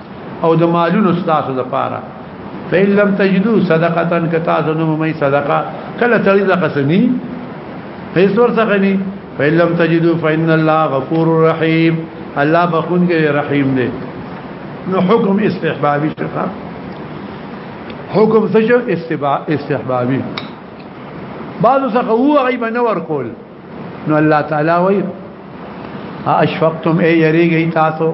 او د مالونو تاسو د پاره فإن لم تجدوا صدقه کتا زنو مې صدقه کله تړي د قسمي هیڅ ورته غني فإن لم تجدوا فإن الله غفور رحيم الله بخون کې رحيم دی نو حکم استحبابي شفا حکم څه استحبابي بعضو څخه هو غیب نه ورکول نو الله تعالی وایي اشفقتم ای یریږي تاسو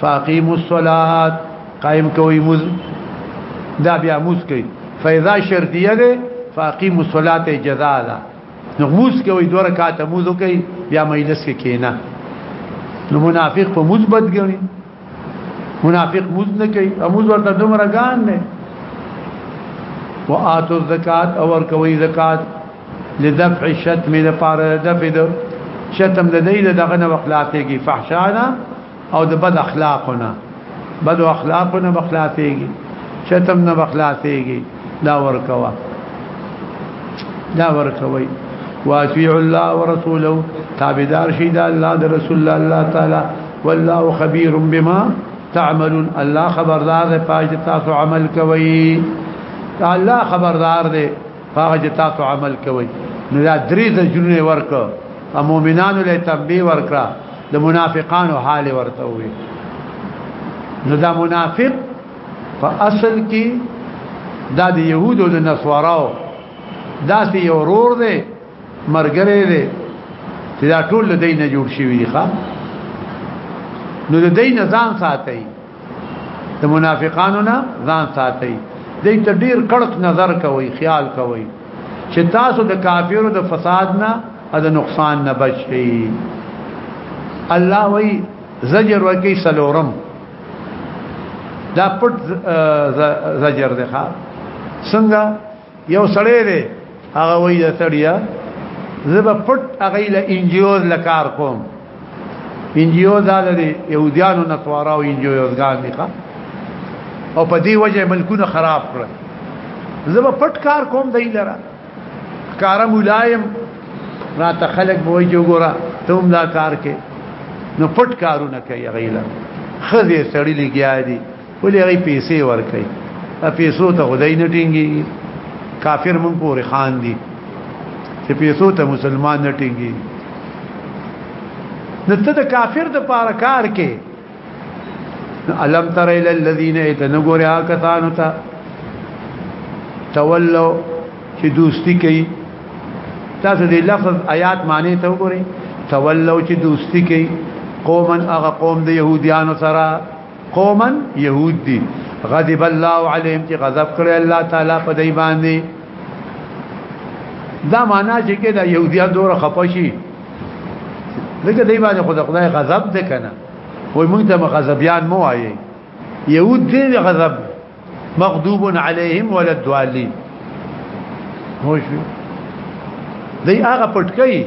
فاقیم الصلاة قائم کوي مز دا بیا مز کوي فاذا شرطیه ده فاقیم الصلاة جزاء ده نو مز کوي دوه رکعات مز کوي بیا مجلس کې کینا نو منافق په مز بدګني منافق مز نه کوي اموز ورته دومره ګان نه وآتوا الزکات او ور کوي زکات لدفع الشتم لپاره دفع شتم لدی دغه نه وقلاتېږي فحشانا او د بد اخلاقونه بد اخلاقونه بخلاصيږي شتم نه بخلاصيږي دا ورکوا دا ورکوي واسيع الله ورسوله تابعدار شي دا الله د رسول الله تعالی والله خبير بما تعملون الله خبردار دی پاج تاسو عمل کوي الله خبردار دی هغه چې تاسو عمل کوي نو دا درې زجرونه ورکړه او مؤمنانو له تنبيه ورکړه د منافقانو حال ورته وي نو دا منافق په اصل کې دا د يهودو د نصاراو دا سي اورور دي مرګره دي چې دا ټول د دین جوړ شوی دی ښا نو د دین ځان ساتي د منافقانو نه ځان ساتي دې ته ډیر کړک نظر کوي خیال کوي چې تاسو د کافرو د فساد نه او د نقصان نه بچ شئ الله وی زجر وکي سلورم دا پټ زجر دی ښا څنګه یو سړی دی هغه وای دا سړیا زب پټ هغه له انجیوز لکار کوم انجیوز دالري يهوديانو نصارا او انجیوزګان دي او په دې وجه ملکونه خراب کړل زب پټ کار کوم دی لره کار ملایم را ته خلق به وي جوګورا ته هم دا کار کې نو پټ کارونه کوي غیلا خزه سړی لګیا دي ولې هغه پیسې ورکړي ا پیسو ته خدای نه ټینګي کافر مونږ پورې خان دي چې پیسو ته مسلمان نه ټینګي نته د کافر د پاره کار کې علم تر الى الذين اتنغورا کسانو ته تولوا چې دوستی کوي تاسو دې لفظ آیات معنی ته وګورئ تولوا چې دوستی کوي قومن هغه قوم د يهوديانو سره قوما يهود دي غضب الله عليهم چې غضب کړی الله تعالی په دای باندې دا معنا چې کې دا يهوديان دور خپشي لکه دای باندې خدای خدای غضب ده کنه وای مونږ ته غضبيان مو وایي يهود دي غضب مغضوب عليهم ولا الضالين هو شو دی هغه پټکې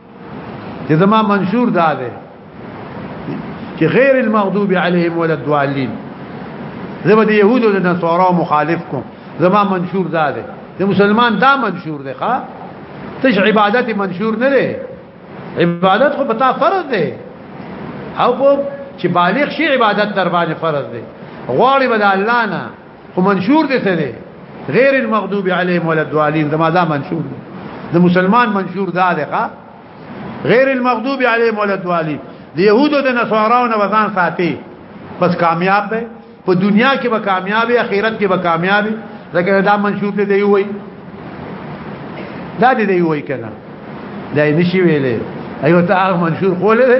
چې زما منشور دا دی چې غیر المغضوب علیهم ولا الضالین زما د يهودو د نصارا مخالف کوم زما منشور دا دی د مسلمان دا منشور دی ښا تش عبادت منشور نه دی عبادت خو پتا فرض دی او کو چې بالغ شي عبادت در باندې فرض دی غواړي بد الله نه خو منشور دې څه دی غیر المغضوب علیهم ولا الضالین زما دا منشور دی د مسلمان منشور دا دی ښا غیر المغضوب علیهم ولا الضالین د يهودو د نصاراو نه وزن ساتي بس کامیاب به په دنیا کې به کامیاب وي اخرت کې به کامیاب وي ځکه دا منشور دې دی وای دا دې دی وای کنه دا نشي ویلې ایو ته هغه منشور خولې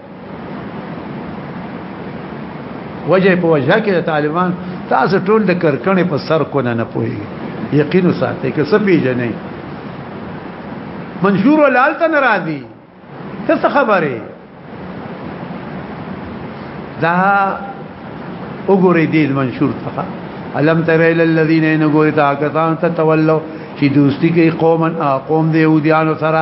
وجه په وجه کې د طالبان تاسو ټول د کرکنې په سر کو نه نه پوي یقین ساتي کې سپی جنې منشور ولال ته ناراضي څه خبره دا وګورې دې منشور ته علم تر الى الذين نغوري تاکتان تتولوا چې دوستی کې قومن قوم د يهوديانو سره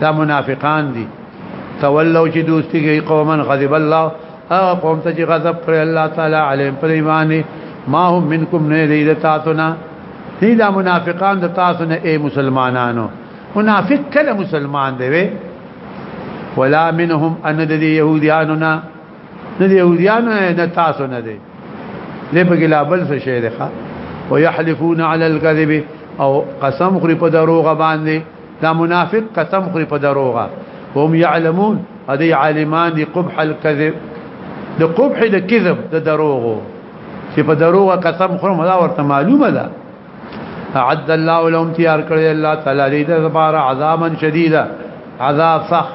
دا منافقان دي تولوا چې دوستي کوي قومن غضب الله هغه قوم ته چې غضب پر الله تعالی عليهم پر ایمان ما هم منکم نه دي د تاسو نه دي دا منافقان د تاسو نه اي مسلمانانو منافق کله مسلمان دی وي ولا منهم ان د يهوديانو نه د يهوديانو نه تاسو نه دي دې په ګلابل څه شي ده ويحلفون على الكذب او قسم خوري په دروغ باندې دا منافق قسم خوري په دروغه هم يعلمون ادي عالمان دي قبح الكذب د قبح د کذب د دروغو چې په دروغه قسم خورم دا ورته معلومه ده اعد الله لهم تیار کړی الله تعالی دې د بار عذابا شدیدا عذاب سخت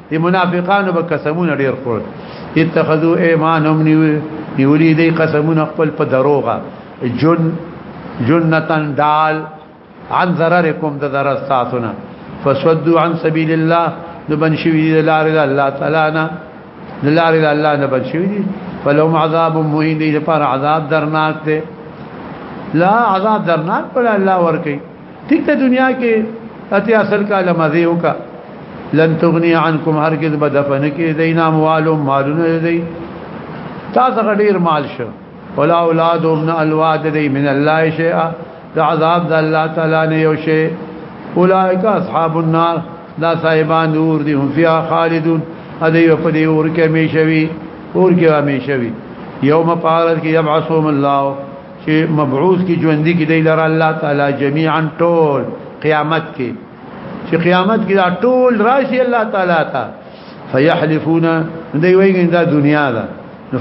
دی منافقانو به قسمونه ډیر خور اتخذو ایمانهم نیولی دی قسمونه خپل په دروغه جن جنتن دال عن ضررکم د ضرر ساتونه فسودو عن سبیل الله نبن شوی دی لار الله تعالی نه لار الله نه بن شوی دی فلهم عذاب مهین دی پر عذاب درناک دی لا عذاب درناک پر الله ورکی ټیک ته دنیا کې اته اصل کا لمزه وکا لن تغنی عنکم هرگز بدفن کې دینا موالو مالونه دی تاسو غډیر مال شو ولا اولاد ابن الواد دی من الله شیئا دا عذاب د الله تعالی نه یو شی اولئک اصحاب النار دا صاحبان نور دي هم فيها خالدون ادي په دې اور کې همیشوي اور کې همیشوي یوم پارت کې يبعثهم الله چې مبعوث کی ژوند کی دی لره الله تعالی جميعا ټول قیامت کې چې قیامت کې دا ټول راشي الله تعالی ته فيحلفون دی وایي دا دنیا ده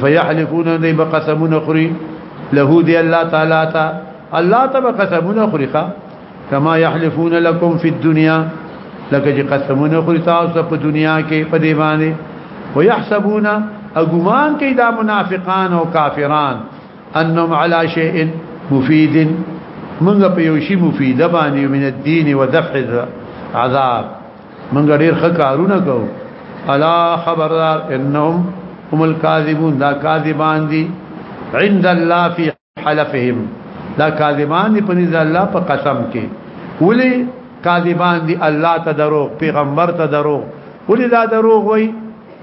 فيحلفون دی بقسمون خوري له دی الله تعالی ته الله ته بقسمون خوري کما يحلفون لكم في الدنيا لکه چې قسمونه خوري تاسو په دنیا کې په دی باندې ويحسبون اغمان کې دا منافقان او کافران انهم على شيء مفيد منګ په یو شی مفیده باندې من الدين ودفع العذاب منګ ډیر ښه کارونه کو الا خبردار انهم هم الكاذبون دا کاذبان دي عند الله في حلفهم دا کاذبان دي پنځ الله په قسم کې ولي کاذبان دي الله ته دروغ پیغمبر ته دروغ ولي دا دروغ وای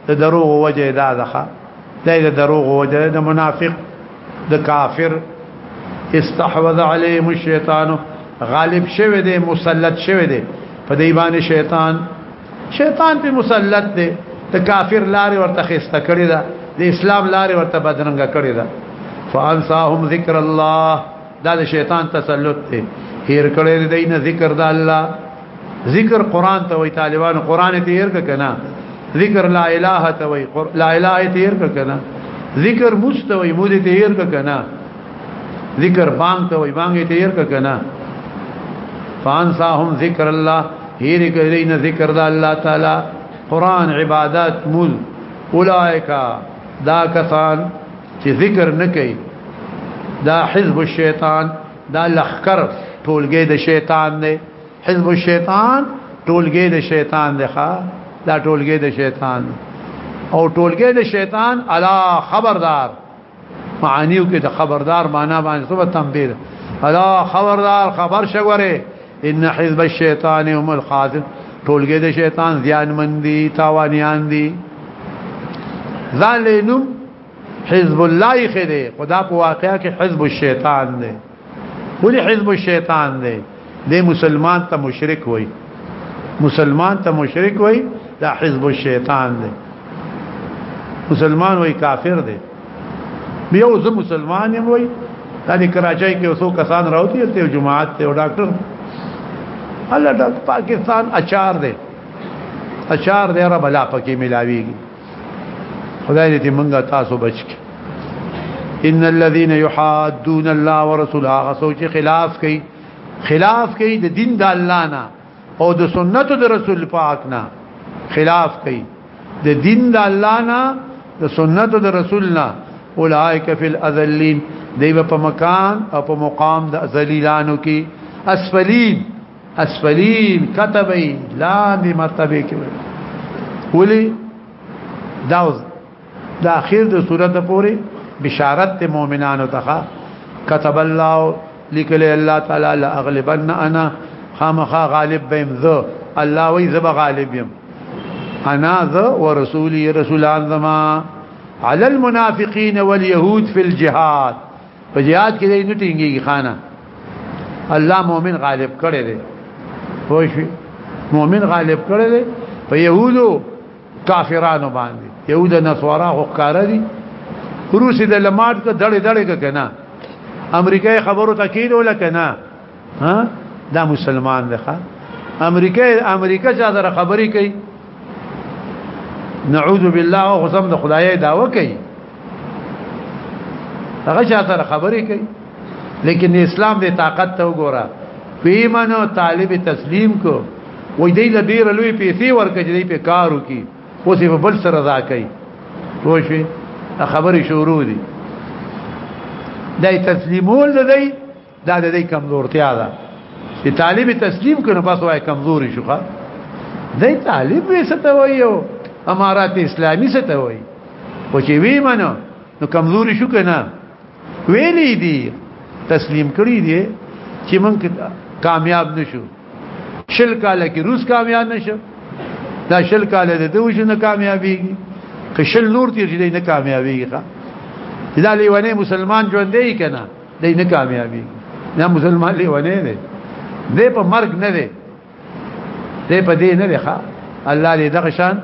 د دروغ وجه دا ده دا د دروغ وجه د منافق د کافر استحوذ عليهم الشیطان غالب شوه دي مسلط شوه دي په دی باندې شیطان شیطان په مسلط دي د کافر لارې ورته خسته کړی دا د اسلام لارې ورته بدرنګ کړی دا فانساهم ذکر الله دا د شیطان تسلط دی هیر کړي دی نه ذکر د الله ذکر قران ته وی طالبان قران ته هیر کنا ذکر لا اله ته وی لا اله ته هیر کنا ذکر مستوی مود ته هیر کنا ذکر بانګ ته وی بانګ ته هیر کنا فانساهم ذکر الله هیر کړي نه ذکر د الله تعالی قران عبادت مول اولائک دا کسان چې ذکر نه کوي دا حزب الشیطان دا لخر ټولګي د شیطان دی حزب الشیطان ټولګي د شیطان دی ښا دا ټولګي د شیطان او ټولګي د شیطان الا خبردار معانیو کې د خبردار معنا باندې څه تنبیه الا خبردار خبر شګوره ان حزب الشیطان هم الخاسر ټولګه د شیطان زیان مندي تاوانیان دي ذالینم حزب الله خده خدا په واقعیا کې حزب الشیطان دی ولی حزب الشیطان دی د مسلمان ته مشرک وای مسلمان ته مشرک وای دا حزب الشیطان دی مسلمان وای کافر دی یو زه مسلمان یم وای دا د کراچۍ کې اوسو کسان راوتی ته جماعت ته ډاکټر الله د پاکستان اچار دی اچار دی را بلا پکې ملاویږي خدای دې منګه تاسو بچک ان الذين يحادون الله ورسوله غسو چې خلاف کوي خلاف کوي د دین د الله نه او د سنت د رسول پاک نه خلاف کوي د دین د الله نه د سنت د رسول نه اولائک فی الاذلین دیو په مکان او په مقام د ذلیلانو کې اسفلین اسفلین کتبی لاندې مرتبه کې ولی داوز د اخر د صورت پورې بشارت ته مؤمنانو ته كتب الله لكل الله تعالى لا اغلبن انا خامخا غالب بهم ذو الله وي زب غالب يم انا ذو ورسولي رسول زما على المنافقين واليهود في الجهاد فجهاد كده کې نه ټینګيږي خانه الله مؤمن غالب کړي دي خوښ مؤمن غالب کړي دي په يهودو کافرانو باندې يهود نصارا حقار دي روسي د لمات ته دړې دړې کنه امریکای خبرو ته کیدو لکه نه ها دا مسلمان دی ښا امریکای امریکا چې دا خبرې کوي نعوذ بالله او قسم د خدای داوا کوي هغه چا سره خبرې کوي لیکن اسلام دې طاقت ته وګوره پیمنو طالب تسلیم کو وې دې لډیر لوی پیسې ورکړي دې په کارو کې اوس په بل سره ځا کوي روشي خبرې شروع دي دای تسلیمول دای دا د دې کمزورتیا ده چې طالب تسلیم کړي پس وای کمزوري شوخه دای طالب وې ستوي او امارات اسلامي ستوي او چې وی منو نو کمزوري شو کنه ویلې دي تسلیم کړی دي چې موږ کامیاب نشو شل کال کې روس کامیاب نشو دا شل کال د دوی شو نه کامیابیږي که شل نور تیر شي نه کامیابیږي دا لیوانه مسلمان ژوند دی کنه دی نه کامیابی نه مسلمان لیونه دی دی په مرګ نه دی دی په دې نه دی ښا الله دې دغه شان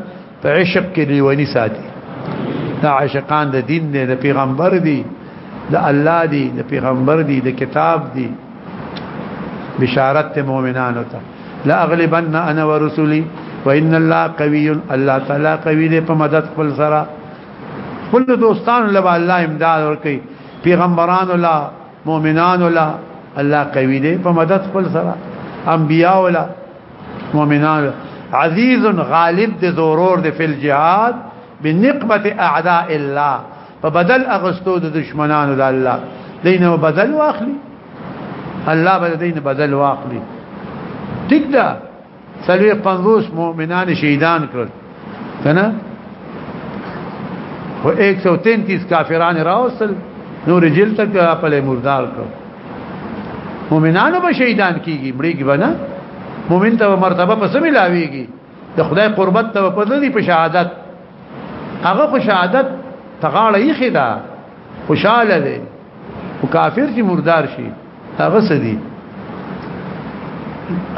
په عشق کې لیونی ساتي دا عاشقان د دین دی د پیغمبر دی د الله دی د پیغمبر دی د کتاب دی بشارت مؤمنانو ته لا اغلبن انا ورسلی وان الله قوی الله تعالی قوی دی په مدد خپل سره خپل دوستان له الله امداد ورکي پیغمبران الله مؤمنان الله الله قوی دی په مدد خپل سره انبیاء الله مؤمنان عزیز غالب دی ضرور دی فل جهاد بنقمه اعداء الله په بدل اغستو د دشمنانو د الله دینه بدل واخلي الله به دینه بدل واخلي ټیک ده سلوی پنځوس مؤمنان شهیدان کړل کنه خو 133 کافران راوصل نور جیل تک خپل مردار کړ مؤمنانو به شهیدان کیږي مړیږي بنا مؤمن ته مرتبه پس ملاويږي د خدای قربت ته په دې په شهادت هغه په شهادت تغاړه یې خدا خوشاله دی او کافر چې مردار شي هغه سدي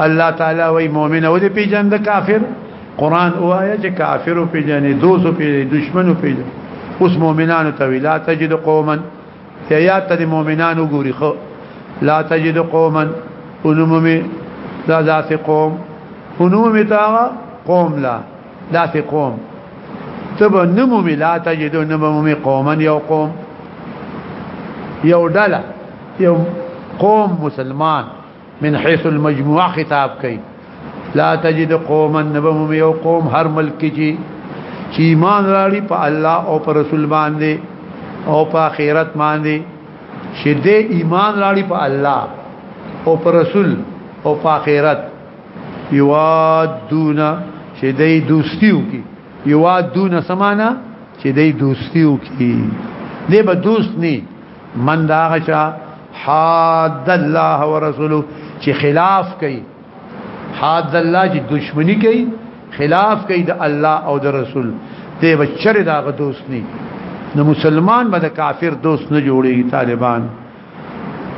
الله تعالی وای مؤمن او دې پیجن د کافر قران اوایا چې کافر او پیجن دوست او پیجن دشمن او پیجن اوس مؤمنانو ته ویلا تجد قوما یا ته مؤمنانو ګوري خو لا تجد قوما انمومي لا ذات قوم انمومي تا قوم لا دا في قوم تب نمو لا تجدو نمو قوما يو قوم يو دلا يو قوم مسلمان من حيث المجموعة خطاب كي لا تجد قوما نبهم يو قوم هر ملک چی چې ایمان راړي په الله او پر رسول باندې او په آخرت باندې چې دې ایمان راړي په الله او پر رسول او په آخرت یوادون چې دای دوستیو کی یوادون سمانا چې دای دوستیو کی دې به دوست ني من دا غچا حد الله ورسوله چې خلاف کوي حد الله چې دشمنی کوي خلاف کوي د الله او د رسول دې بچره دا دوست ني نو مسلمان به د کافر دوست نه جوړي طالبان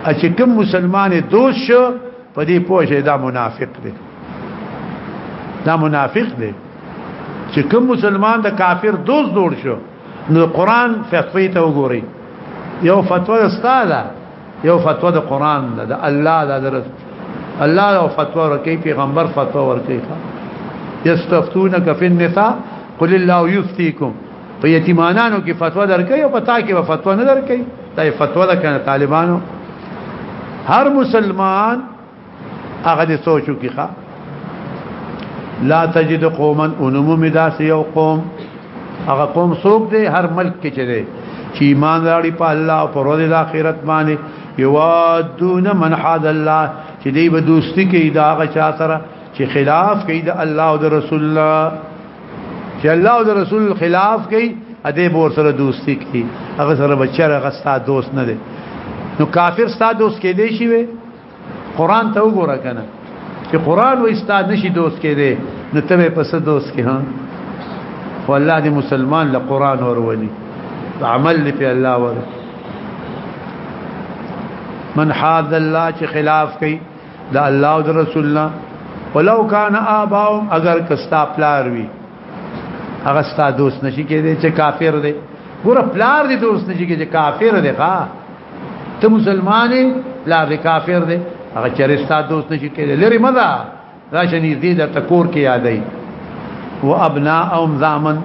چې کوم مسلمان دوست شو په دې پوه شي دا منافق دی دا منافق دی چې کوم مسلمان د کافر دوست جوړ شو نو قران فتوی ته وګوري یو فتوا استاد یو فتوا د قران د الله د درس الله یو فتوا ورکي پیغمبر فتوا ورکي یستفتونک فی النساء قل الله یفتیکم په یتیمانانو کې فتوا درکې او په تا کې به فتوا نه درکې دا فتوا ده کنه طالبانو هر مسلمان هغه دې سوچو کې ښا لا تجد قوما انمو مداس یو قوم هغه قوم څوک دی هر ملک کې چره چې ایمان راړي په الله او پر ورځ د آخرت باندې یوادون من حد الله چې دی به دوستی کوي دا هغه چا سره چې خلاف کوي د الله او د رسول الله چې الله او رسول خلاف کوي اده بور سره دوستی کوي هغه سره بچر هغه ستا دوست نه دی نو کافر ستا دوست کې دی شي وي قران ته وګوره کنه چې قران و استا نشي دوست کې دی نو ته په څه دوست کې ها والله دې مسلمان له قران ورولي عمل دې په الله ور من حاد الله چې خلاف کوي دا الله او رسول الله ولو کان اباهم اگر کستا پلار وی هغه ستا دوست نشي کېدی چې کافر دی ګور پلار دی دوست نشي کېدی چې کافر دی ښا ته مسلمان پلار دی کافر دی هغه چیرې ستا دوست نشي کېدی لري مزه راشنې دې د تکور کې یادای و ابناءهم زامن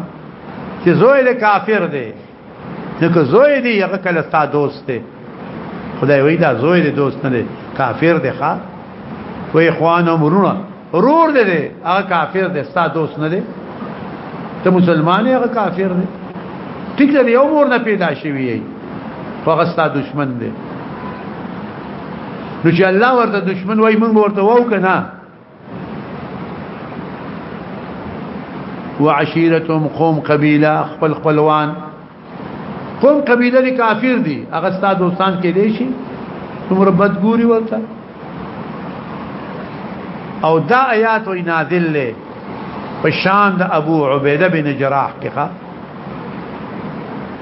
چې زوی له کافر دی نو که زوی دی هغه کله ستا دوست دی خدای وی دا زوی دی دوست نه دی کافر دی ښا و اخوان امرونه رور دی دی هغه کافر دی ستا دوست نه دی ته مسلمان هغه کافر دی ټیک دی یو مور نه پیدا شوی یی هغه ستا دشمن دی نو چې الله ورته دشمن وای موږ ورته وو کنه وعشيرتهم قوم قبيله خپل خپلوان قوم قبيله لي کافر دي هغه ستاسو دوستان کې دي شي څومره بدګوري ورته او دا آیات وی نازل له پشان د ابو عبیده بن جراح کې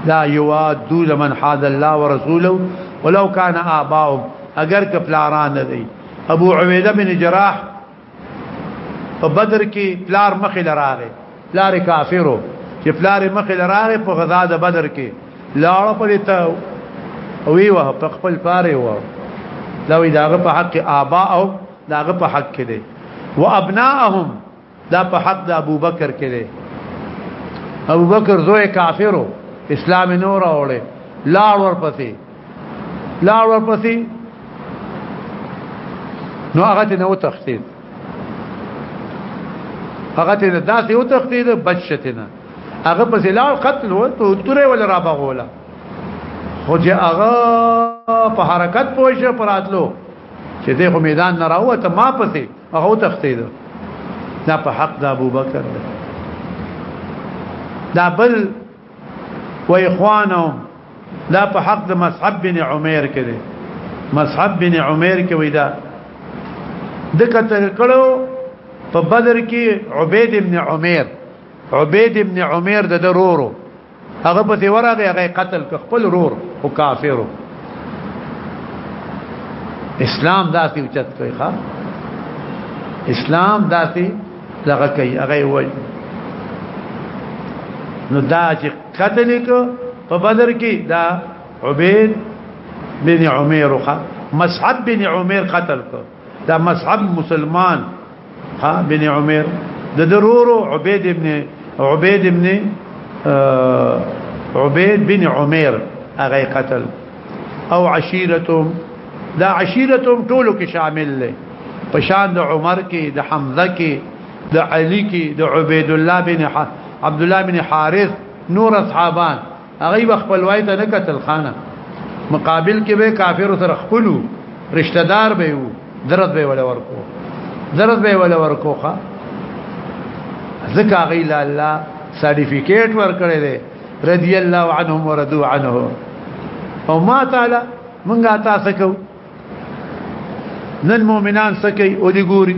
لا يوادو لمن حاد الله ورسوله ولو كان آباؤهم اگر کپلاران دی ابو عبیده بن جراح په بدر کې پلار مخې لراغه پلار کافرو چې پلار مخې لراغه په غزا د بدر کې لاړ په لته وی وه په خپل پاره و دا وی داغه په حق آبا او داغه په حق کې دي وابناهم دا په حق د ابو بکر کې دی ابو بکر زوی کافرو اسلام نور اوړي لاړ ورپسې لاړ ورپسې نو هغه ته نو تختید هغه ته داسې او تختید بچته نه هغه په زلال قتل و ته تورې ولا را بغوله خو چې هغه په حرکت پوه شو پراتلو چې دغه میدان نه راوته ما پسې هغه تختید دا په حق د ابو بکر ده دا بل و اخوانو دا په حق د مصعب بن عمر کې ده مصعب بن عمر کې وای دا د قتل کړو په بدر کې عبید ابن عمر عبید ابن عمر د ضرورو هغه په دې ورغه هغه قتل ک خپل رور او کافرو اسلام داسې اوچت کوي ښا اسلام داسې لغه کوي هغه وای نو دا چې قتل ک په بدر کې دا عبید بن عمیر ښا مصعب بن عمیر قتل کو دا مصعب مسلمان ها بن عمر د درورو عبيد ابن عبيد ابن عبيد بن عمر اغه قتل او عشيرتهم دا عشيرتهم ټولو کې شامل لې پشان د عمر کې د حمزه کې د علي کې د عبيد الله بن عبد الله بن حارث نور اصحابان هغه به خپلوای ته نه قتل خانه مقابل کې به کافر سره خپلو رشتہ دار به وو درد به ولا ورکو درد به ولا ورکو ښا ځکه هغه لا الله سرټیفیکیټ ورکړی دی رضی الله عنهم وردو عنه او ما تعالی مونږه تاسو کو نن مؤمنان سکی او دی ګوري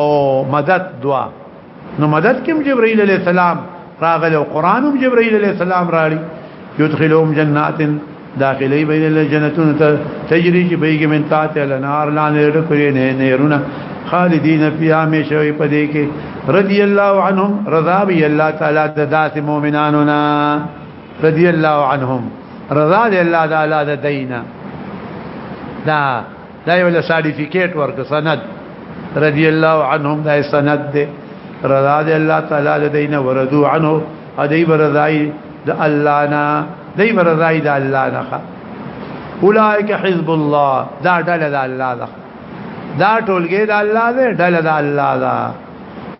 او مدد دعا نو مدد کوم جبرائیل علیہ السلام راغله او قران هم جبرائیل علیہ السلام راړي يدخلهم جنات داخلي بین الجنتون تجری چې بیګ من تات النار لاندې ډکوي نه نهرونه خالدین فیها مشوي پدې کې رضی الله عنهم رضا بی الله تعالی د ذات مؤمنانو نا رضی الله عنهم رضا دی الله تعالی د دینا دا دا یو له سرټیفیکیټ ورک سند رضی الله عنهم دا سند دی رضا دی الله تعالی لدینا وردو عنه ادی برضای د الله نه دی برضای د الله نه اولئک حزب الله دا ډله د الله ده دا ټولګه د الله ده ډله د الله ده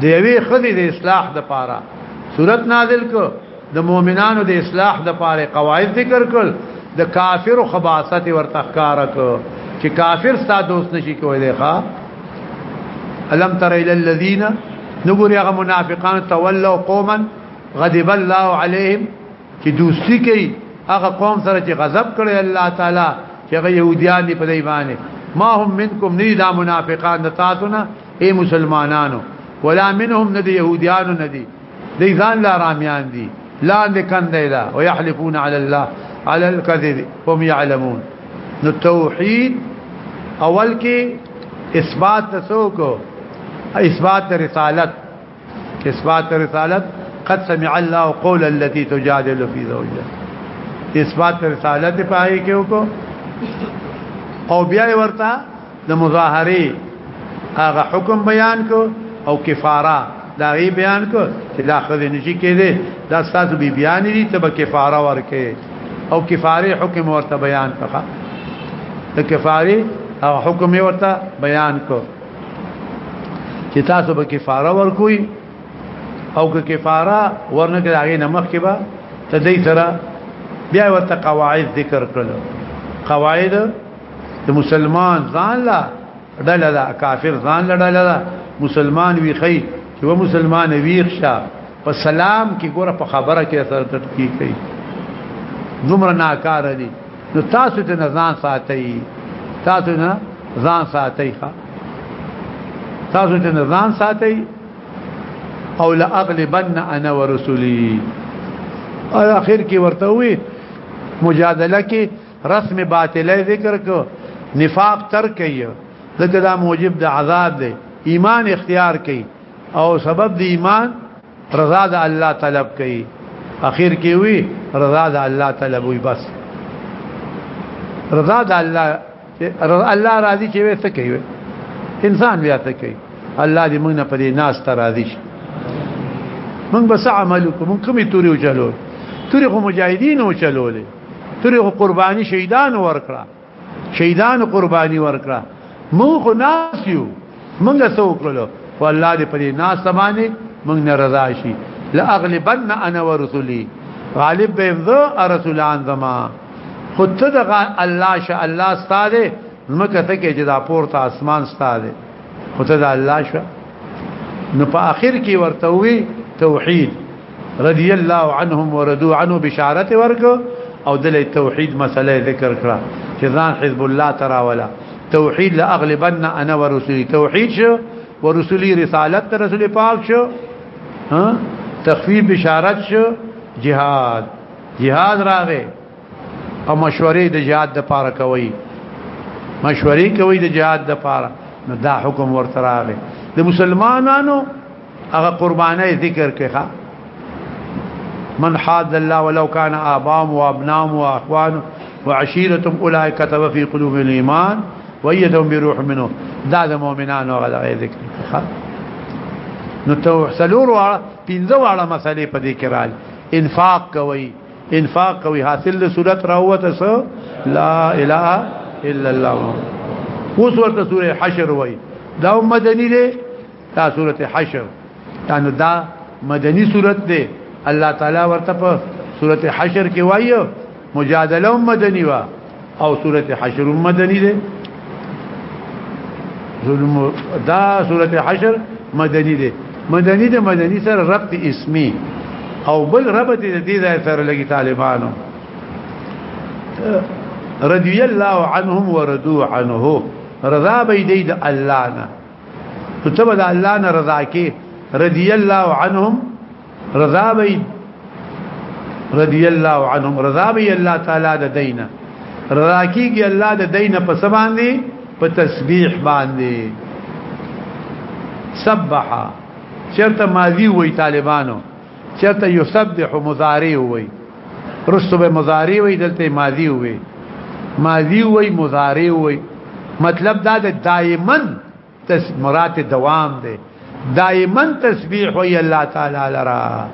د یوې خدي د اصلاح د پاره صورت نازل کو د مؤمنانو د اصلاح د پاره قواعد ذکر کړ د کافر خباثت ورته ښکار کو چې کافر ستا دوست نشي کولای ښا الم تر الى الذين نګور هغه منافقان تولوا قوما غضب الله عليهم چې دوستی کوي هغه قوم سره چې غضب کړي الله تعالی چې هغه يهوديان دي په دی باندې ما هم منکم ني دا منافقان تاسو نه مسلمانانو ولا منهم ندي يهوديانو ندي دي ذان لا راميان دي لا نكن دي لا ويحلفون على الله على الكذب هم يعلمون نتوحيد اول كي اثبات تسوكو اثبات رسالت اثبات رسالت قد سمع الله قول التي تجادل في زوجها اثبات رسالت پای کې وکړو او بیا ورته د مظاهره هغه حکم بیان کو او کفاره دا غي بیان کو چې لا خذ نشي کېده دا ساز بي بیان دي ته به کفاره ورکه او کفاره حکم ورته بیان کړه د کفاره او حکم ورته بیان کو چې تاسو به کفاره ورکوي او که کفاره ورنه کړی هغه نمخ کې به تدې سره بیا ورته قواعد ذکر کړل قواعد د مسلمان ځان لا ډله دا کافر ځان لا ډله دا مسلمان وی خی چې و مسلمان ویښ شه په سلام کې ګوره په خبره کې سره تټکی کوي دومره ناکاره دي نو تاسو ته ځان ساتي تاسو نه ځان ساتي ښا تاسو ته ځان ساتي او لا اغلبن انا ورسلي اخر کې ورته وي مجادله کې رسم باطله ذکر کو نفاق تر کوي دغه موجب د عذاب دی ایمان اختیار کوي او سبب د ایمان رضا د الله طلب کوي اخر کې وی رضا د الله طلب وي بس رضا د الله الله راضي چې وي څه کوي انسان بیا څه کوي الله دې موږ نه پدې ناس ته راضي شي موږ بس عمل کوو موږ کومې توري وچلو توري خو مجاهدین وچلولې توري خو قرباني شهیدان ورکړه شهیدان قرباني ورکړه مونږ خو ناس یو مونږ سو کړو والله دې پرې ناس باندې مونږ نه رضا شي لا اغلبن انا ورسلي غالب به ذو رسولان زما خود ته د الله شه الله ستاده مکه ته کې جدا پورته اسمان ستاده خود ته د الله شه نو په اخر کې ورته وی توحید رضی الله عنهم وردو عنه بشارت ورک او دل توحید مسله ذکر کړه چې ځان حزب الله تراولا توحید لا اغلبن انا ورسولی توحید شو ورسولی رسالت رسول پاک شو ها تخفیف بشارت شو جهاد جهاد راغې او مشورې د جهاد د پاره کوي مشورې کوي د جهاد د پاره نو دا حکم ورته راغې د مسلمانانو هغه قرباني ذکر کړه من حاد الله ولو كان آبام وابنام واخوان وعشيرتم اولئك كتب في قلوب الايمان ويدهم بروح منه دا د مؤمنانو غلغه ذکر نو تو سلور واړه پنځه واړه مسلې په دې کې راځي انفاق کوي انفاق کوي حاصل له صورت راوته سو لا اله الا الله اوس ورته سوره حشر وای دا مدني دی دا سورت حشر تانو دا مدنی سورت دی الله تعالی ورته په سورت حشر کې وایو مجادله مدنی وا او سورت حشر مدنی دی ظلم دا سورت حشر مدنی دی مدنی د مدنی سره ربط اسمی او بل ربط د دې ځای سره لګي طالبانو رضی الله عنهم وردو عنه رضا بيدید الله نه نو ته به الله نه رضا کې رضی الله عنهم رضا به رضی الله عنهم رضا به الله تعالی د دینه رضا کیږي الله د دینه په سبان دی په تسبیح باندې سبحا چرته ماضی وای طالبانو چرته یسبح مضارع وي رستو به مضارع وي دلته ماضی وي ماضی وي مضارع وي مطلب دا ده دائما تس مرات دوام ده دائما تسبیح وي الله تعالی لرا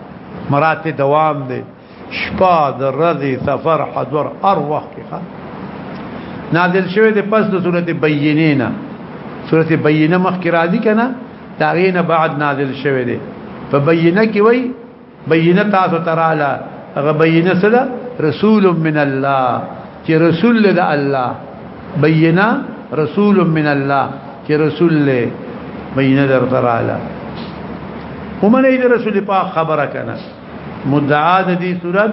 مرات دوام ده شپا د رضی سفر حضور ار وخت کې نازل شوه د پس د سورته بینینا سورته بینه مخکې راځي کنه داغین بعد نازل شوه دی په بینه کې وای بینه تاسو تراله هغه بینه سره رسول من الله چې رسول له الله بینه رسول من الله چې رسول له بینه در تراله ومنه دې رسول په خبره کنه مدعا د دې صورت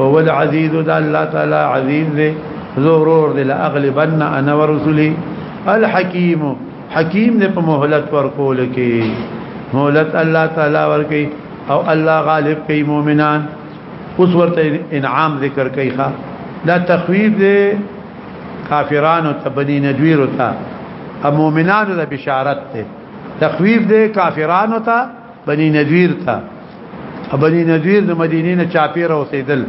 هو العزيز ذا الله تعالى عزيز ذي ضرور ذي لاغلبن انا ورسلي الحكيم حكيم ذي مهلت ورکول کی مهلت الله تعالى ورکی او الله غالب کی مؤمنان اوس ورته انعام ذکر کوي ښا دا تخویب دی کافرانو ته بنی نجویر ته مؤمنانو ته بشارت ده تخویف ده کافرانو ته بني نذیر ته بني نذیر د مدینې نه چاپیر اوسېدل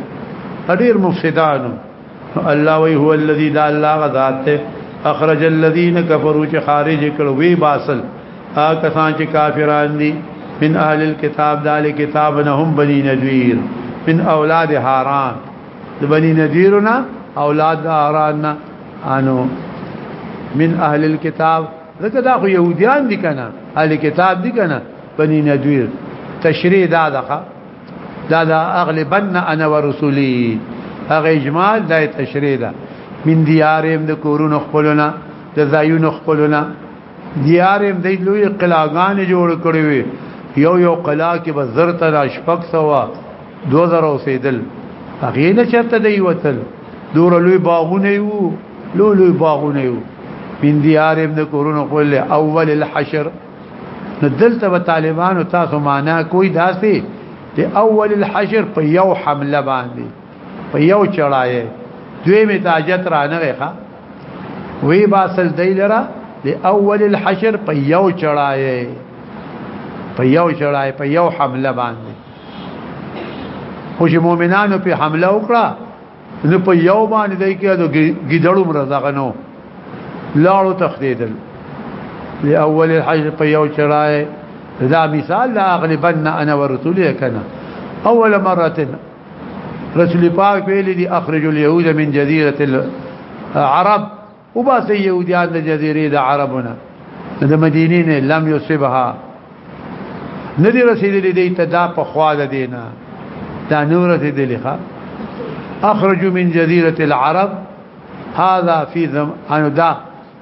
ډېر مفسدانو الله وی هو الذی لا الله غذات اخرج الذين كفروا چې خارج کړه وی باسل آ کسان چې کافران دي من اهل الكتاب دال کتاب نه هم بني نذیر من اولاد هاران د بني نذیرنا اولاد هاران انو من اهل الكتاب ځکه دا خو يهوديان دي کنه اهل کتاب دي کنه بني نذير تشریح دا دغه دا دا اغلبن انا ورسولي هغه اجمال دا تشریح ده من دیارم د کورونو خپلونه د ځایونو خپلونه دیارم د لوی قلاګان جوړ کړی وي یو یو قلا کې به زر تر شپږ سوا 2000 اوسېدل هغه نه چرته دی وتل دور لوی باغونه یو لوی لوی باغونه یو من دیار ابن کورونو قول اول الحشر ندلته به طالبانو تاسو معنا کوئی داسې د اول الحشر په یو حمله باندې په یو چړای دوی می تاجت را نه غخه وی باسل دیلرا د اول الحشر په یو چړای په یو چړای په یو حمله باندې خو چې مؤمنانو په حمله وکړه نو په یو باندې دای کې د ګیدړو مرزغه نو لاړو تخدیدل لاول الحج په یو چرای دا مثال لا اغلبن انا ورسولي کنا اول مره رسول پاک ویلي دي اخرج اليهود من جزيره العرب وباسي يهوديان د جزيره د عربونه د مدينه نه لم يصبها ندي رسیدلې دې ته دا په خوا ده دینه دا نور رسیدلې ښا اخرج من جزيره العرب هذا في ذم انو دا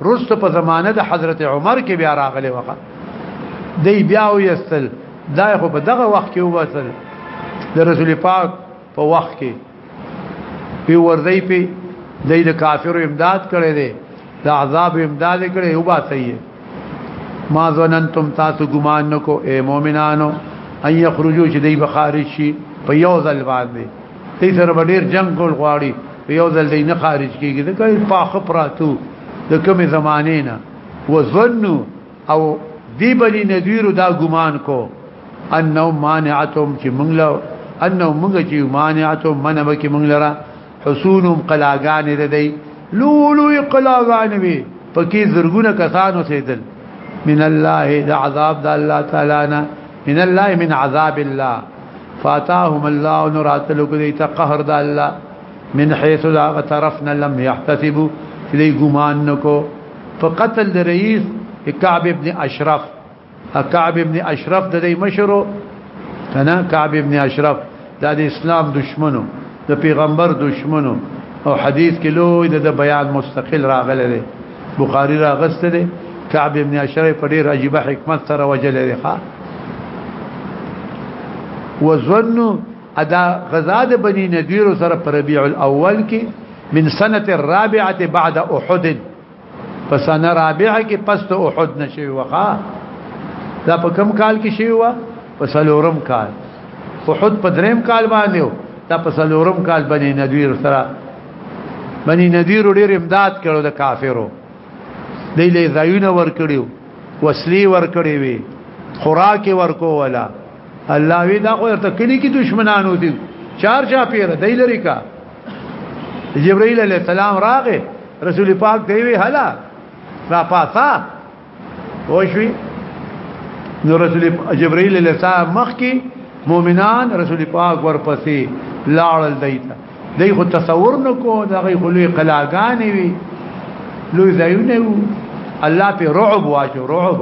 رست په زمانه د حضرت عمر کې بیا راغلي وخت دی بیا ویستل دا خو په دغه وخت کې وباسل د رسول پاک په وخت کې په ورځي په دای د کافر امداد کړي دي د عذاب امداد کړي او با سي ما ظننتم تاسو ګمان نکو اے مؤمنانو ان یخرجوا چې دی بخارج شي په یو ځل باندې دې سره ډیر جنگ کول غواړي په یو ځل دی نه خارج کیږي دا کوي پاخه پراتو د کومې زمانه نه وظنوا او دی بنی نذیر دا ګمان کو انه مانعتم چې موږ له انه موږ چې مانعتم منه کې موږ لره حسونم قلاغان ردی لولو قلاغان وی پکې زرګونه کسانو سیدل من الله د عذاب د الله تعالی نه من الله من عذاب الله فاتاهم الله نراتلو کې ته قهر د الله من حيث لا طرفنا لم يحتسبوا لي ګمان نکو په قتل د رئیس کعب ابن اشرف کعب ابن اشرف د دې مشرو کنه کعب ابن اشرف د اسلام دشمنو د پیغمبر دشمنو او حدیث کې لوی د بیان مستقل راغلی دی بخاری راغسته دی کعب ابن اشرف په ډیر عجیب حکمت سره وجل دی ښا وظنوا ادا غزا د بنی نذیر سره پر ربیع الاول کې من سنه الرابعه بعد احد فسنه رابعه کې پس ته احد نشي وخا دا په کم کال کې شي وا په سلورم کال احد په دریم کال باندې و دا په سلورم کال بنی نذیر سره بنی نذیر ډیر امداد کړو د کافرو دی له زایونه ور کړیو وسلی ور کړی وی خوراک ور کولا الله وی دا خو ته کلی کی دشمنانو دي چار چا پیر دی لري کا جبرائیل علیہ السلام راغه رسول پاک دی وی هلا را پاسا وشوي نو رسول جبرائیل علیہ السلام مخ کی مؤمنان رسول پاک ورپسې لاړل دیتا دی خو تصور نکو دا غي خلوی قلاګانی وی لوی زایونه الله په رعب واچو رعب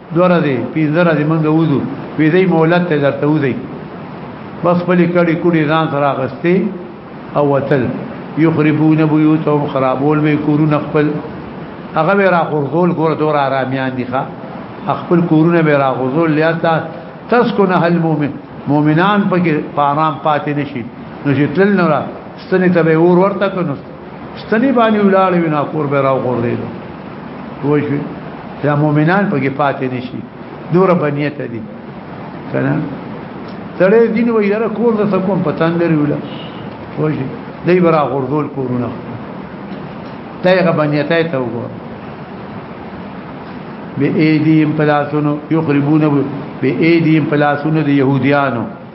دوه ورځې پنځه ورځې مونږ وځو وې دې مولت ته درته وځي بس په لیکړې کړي ځان سره غستې او وتل یخربون بیوتهم خرابول به کورونه خپل هغه به را غرزول ګور دور آرامیان دي ښا خپل کورونه به را غرزول لیا تا تسكن هل مؤمن مؤمنان پکې پارام پاتې نشي نو چې تل نو ستنې ته به ور ورته کنه ستنی باندې ولاړ وینا کور به راو غوړې وای شي چې مؤمنان پکې پاتې نشي دوره بنیت دي کنه سره دین وای یاره کور د سکم پتان لري ولا وای شي دای برا غوړول کورونه دایغه بنیتای ته وګور به ايديم پلاسونو يخربون به ايديم پلاسونو د يهوديانو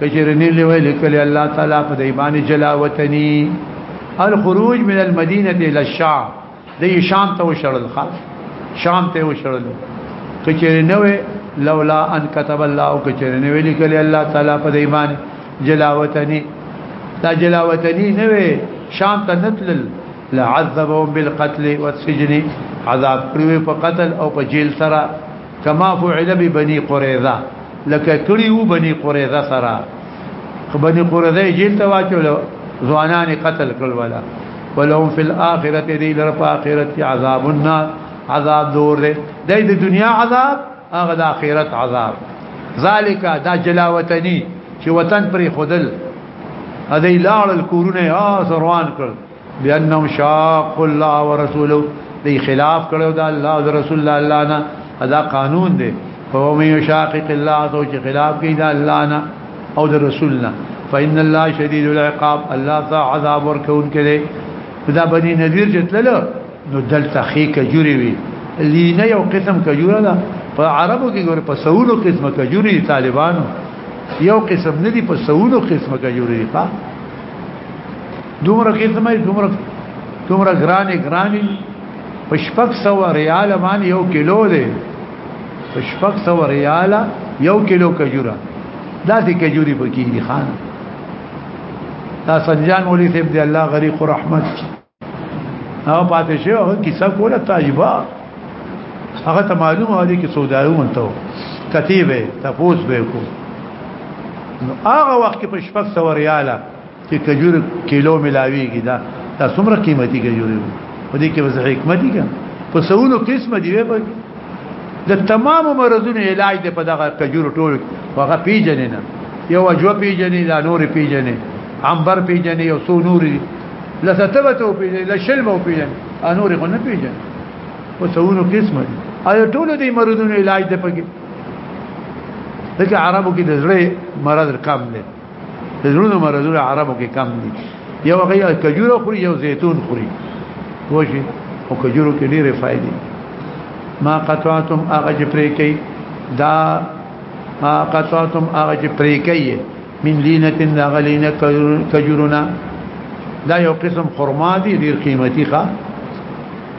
کچره نه لوي لیکل الله تعالی په دای باندې جلا وطني الخروج من المدينه الى الشام د شام ته وشړل خاص شام ته وشړل کچره نه وي لولا ان كتب الله او کچره نه وي لیکل الله تعالی په دای باندې جلا وطني دا جلا وطني نه وي شام ته نتلل لعذبهم بالقتل والسجن عذاب کړو په قتل او په جیل سره کما فعل ببني قريظه لکه کړي وو بني قريظه سره بني قريظه جیل ته واچول ځوانان قتل کړل ولا ولهم في الاخره دي لر په اخرت کې عذاب النار عذاب دور دي د دنیا عذاب هغه د اخرت عذاب ذالک دا جلاوطنی چې وطن پر خودل هدی لاړ الکورونه ها سروان کړ بانهم شاق الله ورسوله دی خلاف کړو دا الله او رسول الله الله نه ادا قانون دی فهو من يشاقق الله تو چې خلاف کوي دا الله نه او د رسول نه فإن الله شديد العقاب الله ذا عذاب ورکون کړي دا بني نذیر چې تلل نو دلته خې کجوري وي لینه یو قسم کجوره ده په عربو کې ګور په سونو قسمه کجوري طالبانو یو قسم نه دي په سونو قسمه کجوري دي دومره کې سمای دومره دومره ګرانې ګرانې په شپږ سو ریال باندې یو کیلو دی په شپږ سو ریال یو کیلو کجوره دا دې کجوري پکې دي خان دا سنجان ولي سيب دي الله غريق رحمت هغه پاتې شو هغه کیسه کوله تاجبا هغه ته معلومه دي کې سودایو منته کتیبه تفوس به کو هغه وخت کې په شپږ سو ریاله چې کجور کیلو ملاویږي دا دا څومره قیمتي کجوري په دې کې وځه حکمت دي په سونو قسمه دی په د تمام مرزونو علاج دی په دغه کجور ټول هغه پیجنې نه یو اجو پیجنې لا نور پیجنې عنبر پیجنې یو سو نور لساتبته پیجنې لشلمه پیجنې انور غو نه پیجنې په سونو قسمه دی ایا ټول دې مرزونو علاج دی په کې دغه عربو کې د زړه مرض کم دی زړونو مرزونه عربو کې کم دي یو غي کجوره خوري یو زيتون خوري وشي او کجورو کې ډېرې فائدې ما قطعتم اغج پرې کوي دا ما قطعتم اغج پرې کوي من لینه نغلینه کجورنا دا یو قسم خرما دي ډېر قیمتي ښه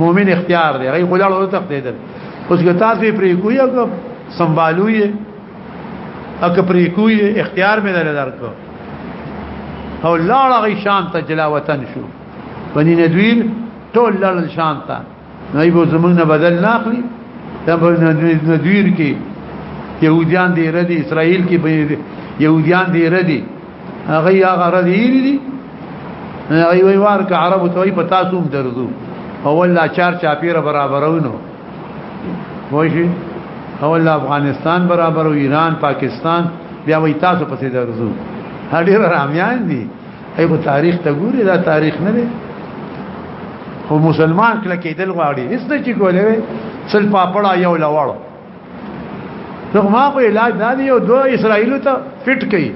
مؤمن اختیار دی هغه خلل او تختیدل اوس که تاسو پرې کوی او سمبالوی او که پرې کوی اختیار مې نه درکو او لاړ غي شام ته جلا وطن شو بني ندویر ټول لاړ شام ته نو یو زمونږ نه بدل نه اخلي دا بني ندویر کې يهوديان دي ردي اسرائيل کې يهوديان دي ردي هغه یا غرض یې دي ای وی وار که عربو ته په تاسو هم درځو اول لا چار چاپیره برابرونو وایي اول افغانستان برابر او ایران پاکستان بیا وی تاسو پسې درځو هډیر رامیان دي ای په تاریخ ته ګوري دا تاریخ نه دی خو مسلمان کله کېدل غواړي هیڅ نه چې کولای سل پاپړا یو لوړ نو ما خو علاج دا دی او دو اسرائیل ته فټ کړي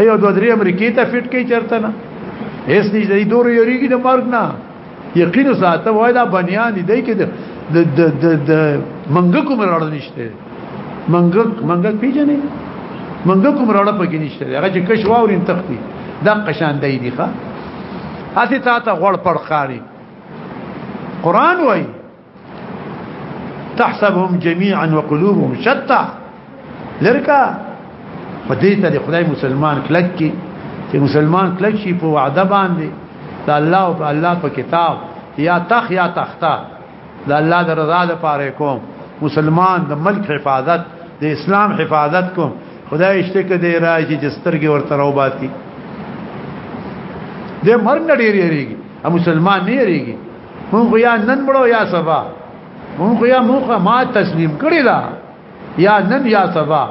ایو دو درې امریکای ته فټ کړي چرته نه هیڅ نشته دی دور یریږي د مرګ نه یقین ساته وای دا بنیان دی کې د د د د منګه کوم راړ نشته منګه منګه پیژنې منګه کوم راړ پکې نشته هغه چې کښ واورین تختی دا قشان دی دی ښا هڅه تا ته غړ پړ خاري قران وای تحسبهم جميعا وقلوبهم شتى لرکا په دې ته د خدای مسلمان کلک کی چې مسلمان کلک شي په وعده باندې د الله او په الله په کتاب یا تخ یا تختا د الله د رضا لپاره کوم مسلمان د ملک حفاظت د اسلام حفاظت کوم خدای شته کې دی راځي چې سترګې ورته راوبات کی د مرګ نه ډیر یریږي مسلمان نه یریږي مونږ یا نن مړو یا سبا مونږ یا مونږه ما تسلیم کړی دا یا نن یا سبا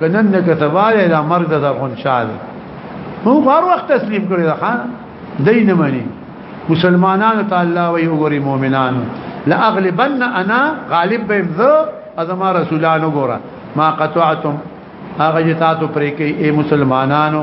کنن نه که سبا یا مرګ د غون شال مونږ هر وخت تسلیم کړی دا خان دین منی مسلمانانو ته الله وی وګوري مؤمنانو لا اغلبن انا غالب بهم ذو ازما رسولانو ګورا ما قطعتم هغه جتاتو پرې کې اے مسلمانانو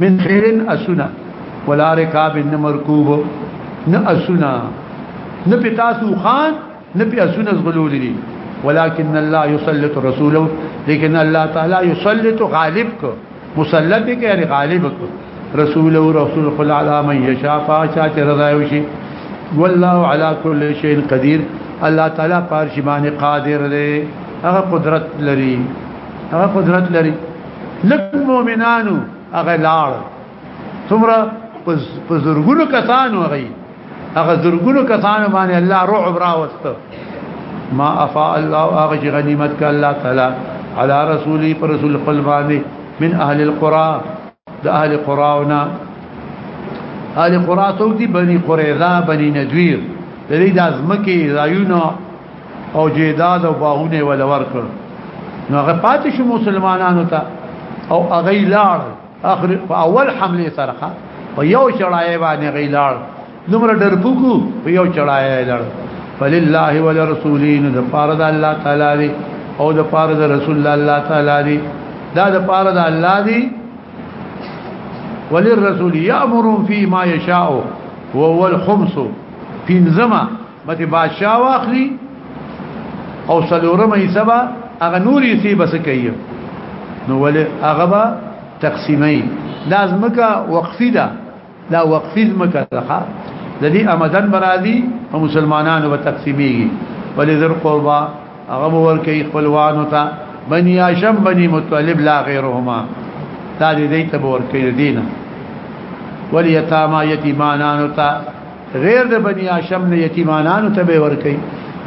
من خیرن اسونا ولا رکاب نه مرکوب نه اسونا نه پتاسو خان نه پی اسونا زغلول دي ولكن الله يسلط رسوله لیکن الله تعالی يسلط غالب کو مسلط کې یعنی غالب کو رسول او رسول خل علی من یشاء فاشا چې رضا وشي والله على كل شيء قدير الله تعالی پارشمان قادر دی هغه قدرت لري هغه قدرت لري لک مؤمنانو هغه لاړ څومره په زورګونو کسانو هغه هغه زورګونو کسانو باندې الله رعب راوست ما افا الله هغه غنیمت ک الله تعالی على رسولي پر رسول خپل باندې من اهل القرى د اهل قراونا اهل قرا څوک دي بني قريظه بني ندوير د دې د ازمکه رايونه او جیداد او باغونه ول ورکړ نو هغه پاتې شو مسلمانانو ته او هغه لاړ اخر په اول حمله سره په یو چړای باندې غی لاړ نمر ډرپوکو په یو چړای لاړ فلله ولرسولین د پاره د الله تعالی دی او د پاره د رسول الله تعالی دی دا د پاره د الله دی وللرسول یامرون فی ما یشاء وهو الخمس فی زمه مته بادشاہ واخلي او سلورم ایسبا هغه نور یې سی بس کوي نو ول هغه با تقسیمي لازمکه وقفي ده دا وقفي زمکه ده د دې امدن برادي او مسلمانانو به تقسیميږي ولې ذر قربا هغه ور کوي خپلوانو ته بني هاشم بني مطلب لا غيرهما دا دې ته ور کوي دینه ولې یتاما یتیمانانو ته غیر د بنی هاشم نه یتیمانانو ته به ورکي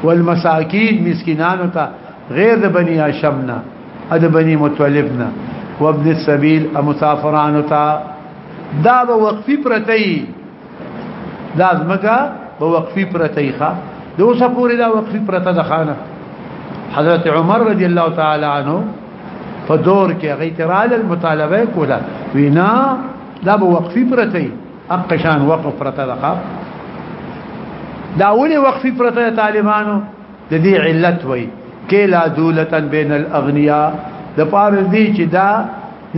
والمساکین مسکینانو ته غیر د بنی هاشم نه د بنی متولب نه وابن السبيل مسافرانو ته دا به وقفي پرتې دا زمګه به وقفي پرتې ښا د اوسه پورې دا وقفي پرته د خانه حضرت عمر رضی الله تعالی عنہ په دور کې غیترال المطالبه کوله وینا دا به وقفي پرته اقشان وقف پرته ده قاف دا اولی وقف پرته طالبانو د دې علت وای کلا دولتن بین الاغنیاء د پار دې چې دا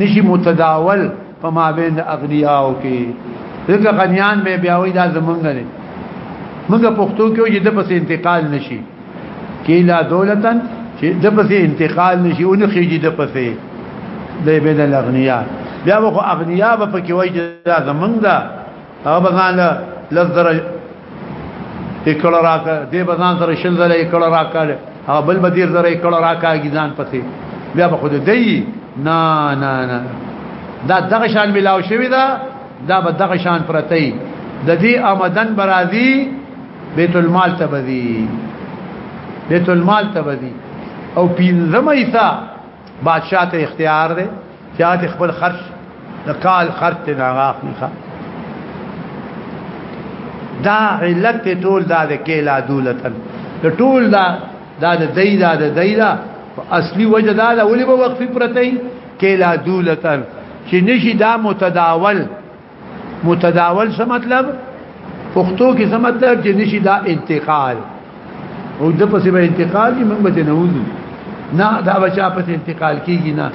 نشي متداول په ما بین اغنیاء او کې ځکه غنیان به بیا وای دا زمونږ نه موږ پښتو کې یو د پس انتقال نشي کې لا دولتن چې د پسې انتقال نشي او نه خېږي د پسې د بین الاغنیا بیا خو اغنیا به پکې وایي دا زمونږ ده هغه به ځان له لزر اکړ راکا دې به ځان سره شل زره اکړ راکا هغه بل به دیر زره اکړ راکا ګیزان پسې بیا به خو دې نه نه نه دا دغه شان ملاو شوی دا دا به دغه شان پرتی د دې آمدن برازي بیت المال ته بدی بیت المال ته بدی او پینځمه ایسا بادشاہ ته اختیار دی چې خپل خرج د کال خرج ته ناغاخلی ښه دا علت ټول دا د کېلا دولتن د ټول دا دا د دیدا د دیدا اصلي وجه دا ده ولې به وقفي پرته کېلا دولتن چې نشي دا متداول متداول څه مطلب پښتو کې څه مطلب چې نشي دا انتقال او د پسې به انتقال کې موږ به نه وځو نه دا بچا په انتقال کېږي نه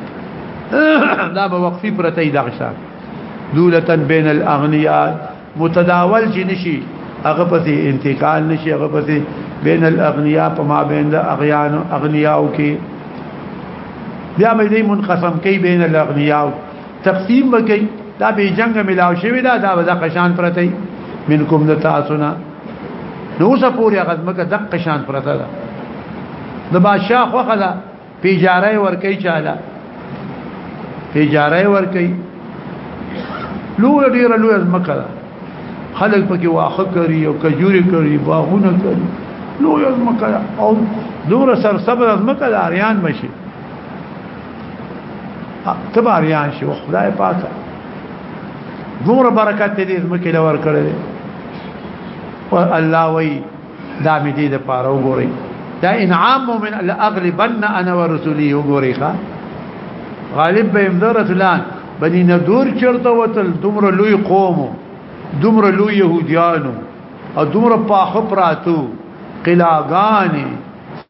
دا به وقفي پرته یې دغشا دولتن بین الاغنیاء متداول چې نشي هغه پسې انتقال نشي هغه پسې بین الاغنیاء په ما بین د اغیان اغنیاء کې بیا مې دې منقسم کې بین الاغنیاء تقسیم وکي دا به جنگ ملاو شوی دا دا وځه قشان پرته منکم د تاسو نه نو اوسه پوری هغه مکه دق قشان پرته ده د بادشاہ خوخه ده پیجاره ور کوي چاله پیجاره ور کوي لو ډیر لو از مکه ده خلک پکې واخه کوي او کجوري کوي باغونه کوي لو از مکه او دور سر صبر از مکه ده اریان مشي تباریان شي خدای پاک دومره برکت دې زمکه لور کړې او الله وی دا مې دې د پاره وګوري دا انعام مؤمن لاغلبن انا ورسولي وګوري ښا غالب به امدرت لان بني ندور چرته وتل دومره لوی قوم دومره لوی يهوديانو او دومره پاخه پراتو قلاغانه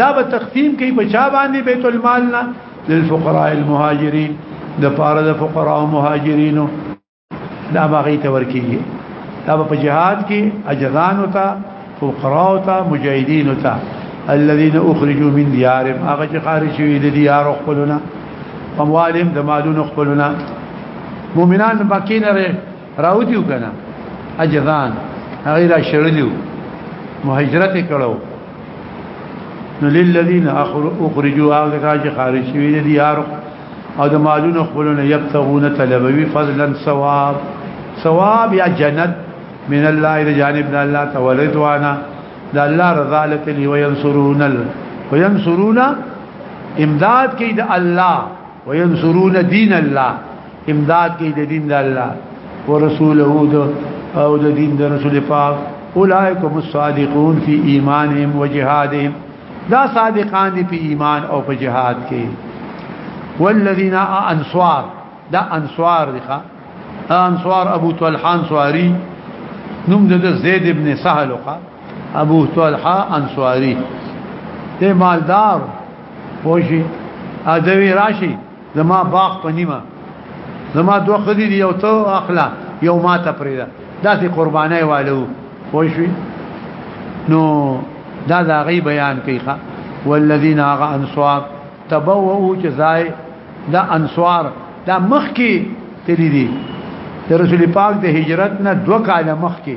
دا به تقسیم کوي په چا باندې بیت المال نه للفقراء المهاجرين د پاره د فقراء او مهاجرینو دا باغی ته ورکیږي دا په جهاد کې اجزان او تا فقراء او تا مجاهدین او تا الذين اخرجوا من ديارهم هغه چې خارج شوی د دیار خپلونه اموالهم د مالونو خپلونه مؤمنان باقی نه راوتیو کنه اجغان هغه را شړلیو مهاجرت کړو نو للذین اخرجوا هغه کاج خارج شوی دی یار او د مالونو خپلونه یبتغون طلبوی فضلا ثواب ثواب یا جنت من الله الى جانب الله تولد وانا دا الله رضا لتلی وینصرون وینصرون امداد کی د الله وینصرون دین الله امداد کې د دین د الله ورسوله او د دین د رسول پاک اولائکم الصادقون فی ایمانهم و جهادهم دا صادقان دي په ایمان او په جهاد کې والذین انصار دا انصار دي انصار ابو طلحه انصاری نوم د زید ابن سهل ابو طلحه انصاری ته مالدار وشي ادوی راشي زما باغ په نیمه زما دوه خدي دی یو ته اخلا یو ما ته پریدا دا سي قربانای والو وای شي نو دا دا غي بیان کوي ښا والذین اغ انصار تبوؤ جزای دا انصار دا مخکی تللی دي رسول پاک د هجرت نه دوه کاله مخکی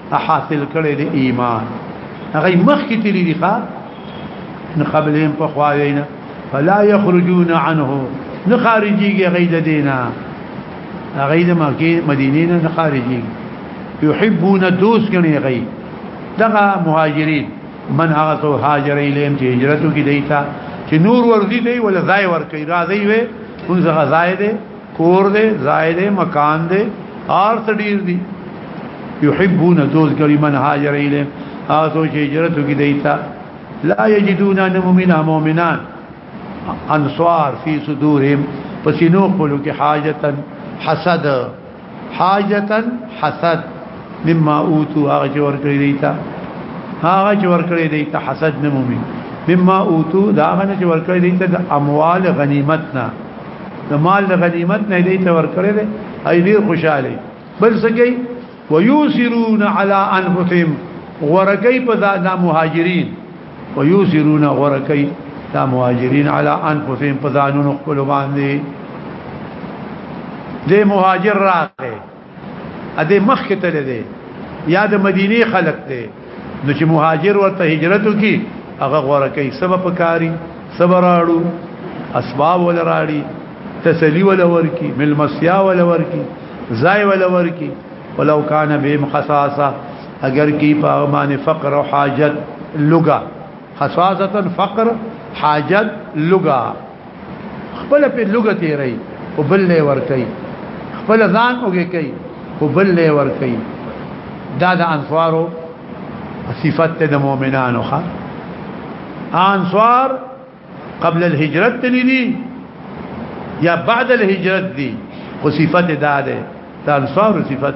حاصل کړي د ایمان هغه مخ کې تللی دی ښا نه قبلهم په خواوینا فلا يخرجون عنه نه خارجيږي غید دینا غید مکه مدینه نه خارجيږي يحبون دوس کني غي دغه مهاجرين من هغه تو هاجر الیم چې هجرتو کې دیتا چې نور ورزي دی ولا ځای ور کوي راځي وي اون زغه ځای دی کور دې ځای دې مکان دې هر څه ډیر دي يحبون ذول کوي من هاجر اله هغه چې هجرت کوي دیتا لا یجدون مؤمنا مؤمنان انصار فی صدورهم پسینو خپل کې حاجتا حسد حاجتا حسد مما اوتو هغه چې ورکړي دیتا هغه چې ورکړي دیتا حسد نه مؤمن مما اوتو دا هغه چې ورکړي دیتا د اموال غنیمتنا د مال د غنیمت نه دی ته ورکړی دی ای ډیر خوشاله بل سګي ويوسرون على انفسهم ورکی په دا مهاجرین ويوسرون ورکی دا مهاجرین على انفسهم په ځانونو خپل باندې د مهاجر راغی ا دې مخ کې تل دي یا د مدینه خلق دي نو چې مهاجر ورته هجرت وکي هغه غوړه کوي سبب کاری صبر اړو اسباب ول راړي تسلی ول ورکی ملمسیا ول ورکی زای ول ورکی ولو کان بهم خصاصه اگر کی پاغمان فقر او حاجت لغا خصاصه فقر حاجت لغا خپل په لوګه تیری او بل له ور کوي خپل ځان اوګه کوي او بل له ور کوي دا د انصارو صفات د مؤمنانو ښه انصار قبل الهجرت دي یا بعد الهجرت دي خو صفات دا ده د انصار صفات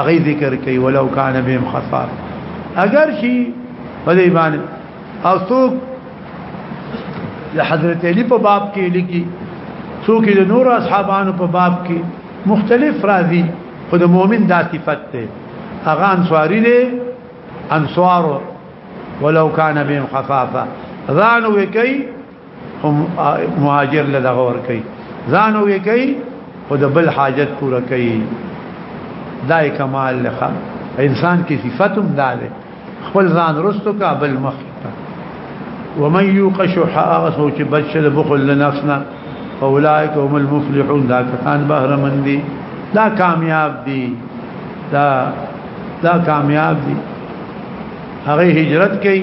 اغه ذکر کوي ولو کان بهم خسار اگر شي په دې باندې او څوک د حضرت علی په باب کې لیکي څوک د نور اصحابانو په باب کې مختلف راځي خو د مؤمن دا صفت ده هغه انصاری دی انصار ولو کان بهم خفافه ذان وکي هم مهاجر له دغه ور کوي ځان وی کوي او د بل حاجت پوره کوي دا کمال لخوا انسان کې صفاتم داله خپل ځان رستو کا بل مخ ومن يوق شح اغسو چې بچل بخل لنفسنا فاولائک هم المفلحون دا کسان بهر من دي دا کامیاب دي دا دا کامیاب دي هغه هجرت کوي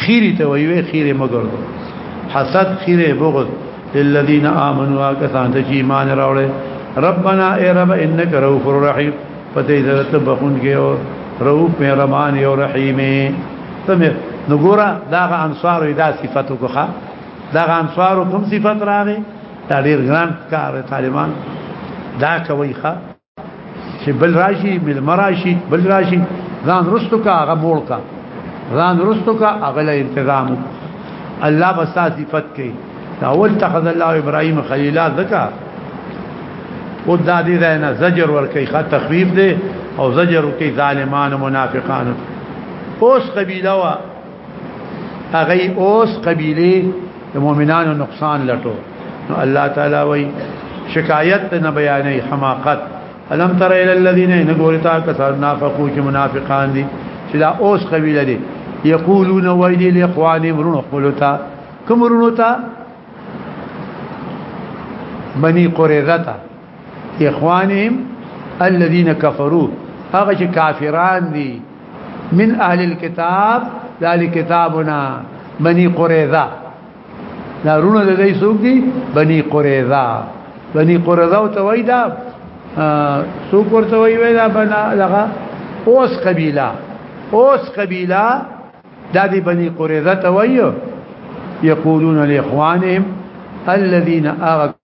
خیری ته ویوی خیری مګرد حسد خیری بغض للذین آمنوا کسان ته ایمان راوړل ربنا ای رب انک رؤوف رحیم پته عزت بخون کې او رؤوف مهربان او رحیم تم نګورا دا انصار دا صفاتو کوخه دا انصار کوم صفات راغی دا ډیر ګران کار طالبان دا کوي ښه چې بل راشي مل مراشي بل راشي ځان رستو کا هغه مول کا ځان رستو کا هغه له انتظام الله بس صفت کوي اول تخذ الله ابراهيم خليلا ذکا او د دې ځای نه زجر ور کوي خا تخفیف دی او زجر کوي ظالمان منافقان اوس قبيله وا هغه اوس قبيله د مؤمنانو نقصان لټو نو الله تعالی وای شکایت نه بیانې حماقت الم تر الى الذين نغورتا کثر نافقو چې منافقان دي چې دا اوس قبيله دي یقولون ویدی لاخوانی ورونو خپلتا کوم ورونو ته بني قريظه اخوانهم الذين كفروا هغه چې کافران دي من اهل الكتاب ذال کتابنا بني قريظه دا رونه د دې سوق دي بني قريظه بني قريظه او تويدا سوق ورته وی ویلا بنا لغه اوس قبيله اوس قبيله د دې بني قريظه تويو يقولون لاخوانهم الذين اغ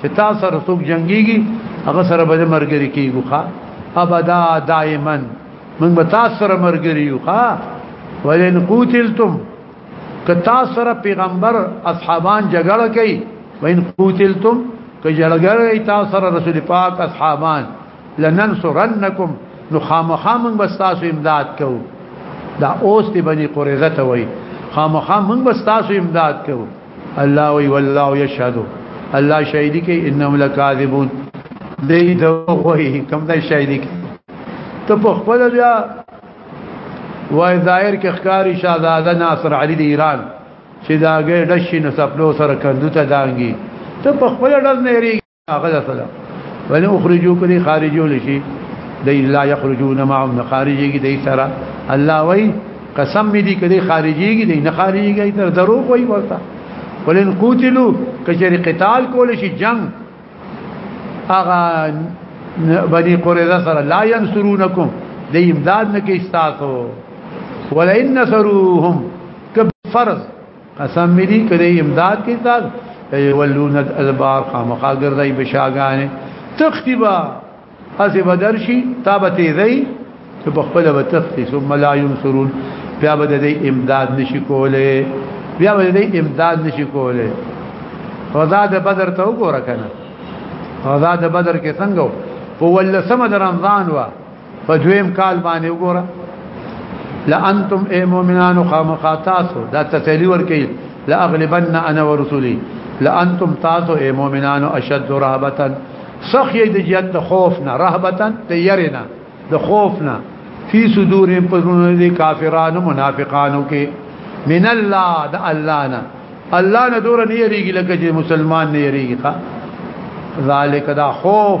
چې تاسو سره څوک جنگيږي هغه سره به مرګري کیږي ښا ابدا دائما من به تاسو سره مرګري یو ښا ولئن قتلتم که تاسو سره پیغمبر اصحابان جګړه کوي وین قتلتم که جګړه کوي تاسو سره رسول پاک اصحابان لننصرنکم نو خامخا من به تاسو امداد کوو دا اوس دی بني قریظه ته وای خامخا من به تاسو امداد کوو الله وی والله یشهد الله شاهدی کې انهم لکاذبون دې دروغ وایي کوم دا شاهدی کې ته په خپل بیا وای ظاهر کې ښکاری شاهزاده ناصر علي د ایران چې داګه دشي نسپلو سره کندو ته دانګي ته په خپل ډز نه هغه ده سره ولې اخرجو کړي خارجو لشي د لا يخرجون معهم خارجيږي د سره الله وای قسم دې کړي خارجيږي د نه خارجيږي تر درو کوي ورته ولن قتلوا کچری قتال کول شي جنگ اغا بني قريظه سره لا ينصرونكم د امداد نه کې استاسو ولئن نصروهم کب فرض قسم می دی کړی امداد کی تاز یولون الادبار خامخا ګرځي بشاګانې تختبا اسی بدرشی تابه تیزی چې په خپل به تختی ثم لا ينصرون بیا به د امداد نشي کوله بیا به د امداد نشي کوله غزا د بدر ته وګوره کنه غزا د بدر کې څنګه په ولسمه د رمضان وا په دویم کال باندې وګوره لانتم اي مؤمنان خامخاتاسو دا تسلی ورکی لا اغلبن انا ورسولي لانتم تاسو اي مؤمنان اشد رهبتا سخی د جهاد د خوف نه رهبتا د يرنا د خوف نه فی صدورهم پرونه دي کافرانو منافقانو کې من الله د الله نه الله نه دور نه یریږي لکه چې مسلمان نه یریږي ذالک دا خوف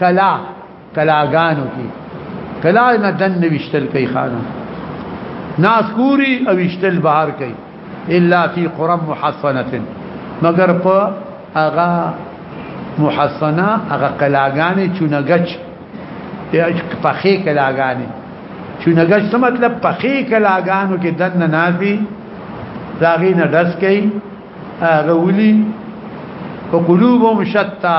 کلا کلاګانو کې کلا نه دن وشتل کوي خانو ناس کوری او وشتل بهر کوي الا فی قرى محصنه مگر په هغه محصنه هغه کلاګانې چونګچ یا پخې کلاګانې چونګچ څه مطلب پخې کلاګانو کې دن نه نافي داغي نه دس کوي هغه ولي وقلوبهم شتا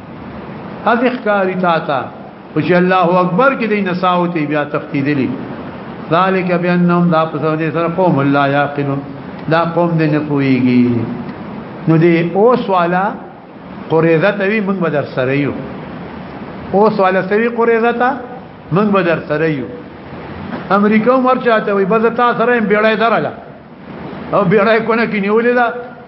هغه ښکاری تا ته او چې الله اکبر کې دې نساوتي بیا تفتیدلی ذالک بانهم دا په سودې سره قوم الله یاقلون دا قوم دې نه پويږي نو دې اوس والا قریزه ته وی موږ بدر سره یو اوس والا سوي قریزه ته موږ بدر سره یو امریکا مرچاته وی بزتا سره بیړای درله او بیړای کونه کې نیولې ده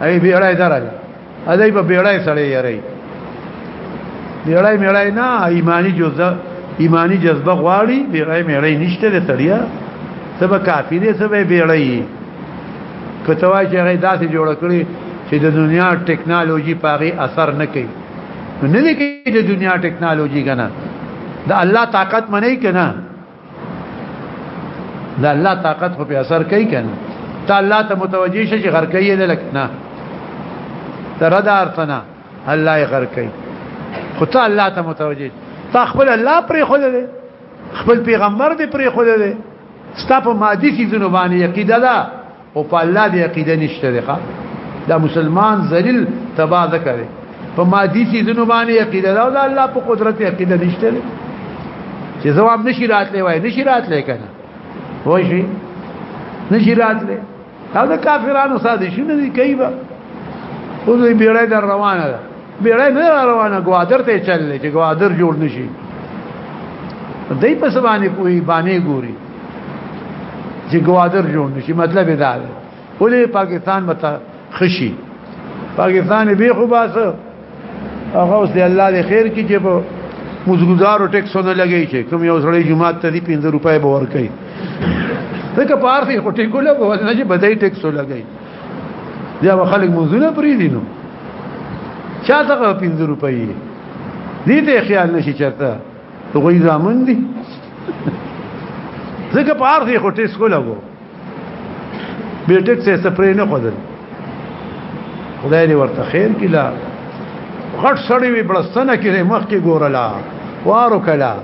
ای بیړای درل ادای په بیړای سره یری بیړای میړای نه ایمانی جزء ایمانی جذبه غواړي بیړای میړای نشته د سړیا سبا کافی دې سبا بیړای کته وای چې هغه داسې جوړ کړی چې د دنیا ټکنالوژي پاغي اثر نه کوي نه لګي د دنیا ټکنالوژي کنه د الله طاقت منې کنه دا الله طاقت خو په اثر کوي کنه ته الله ته متوجي شې چې غر کوي نه لکنه تر دا ارتنا الله یې غر کوي خو ته الله ته متوجي تا خپل الله پرې خو دې خپل پیغمبر دې پرې خو دې ستا په مادي سيزونو باندې عقیده ده او په الله دی عقیده نشته دی دا مسلمان ذلیل تبا ذکر په مادي چیزونو باندې عقیده دا د الله په قدرت عقیده نشته دی چې جواب نشی راتلې وای نشی راتلې کنه وای شي نشی راتلې دا د کافرانو سازشونه دي کوي به اوس یې بیړې در روانه ده بیړې نه روانه ګوادر ته چللې چې ګوادر جوړ نشي دای په سبانه کوی باندې ګوري چې ګوادر جوړ نشي مطلب دا دی ولې پاکستان متا خشي پاکستان به خو باس هغه اوس دی الله دې خیر کې چې په مزګزار او ټیکسونه لګی چې کوم یو سړی جمعه ته دی 15 روپۍ به ورکړي ځکه پارسي خو ټیکو له بوز نه چې بدای ټیکسو لګی بیا به خلک منځونه پری دي نو چا ته 15 روپۍ دې ته خیال نشي چرته غوی زامن دي ځکه په ارخ خو ټیس کولاو به ټیک څه سپری نه قدر خدای دې ورته خیر کلا غټ سړی وي بلستنه کې مخ کې ګورلا وارو کلا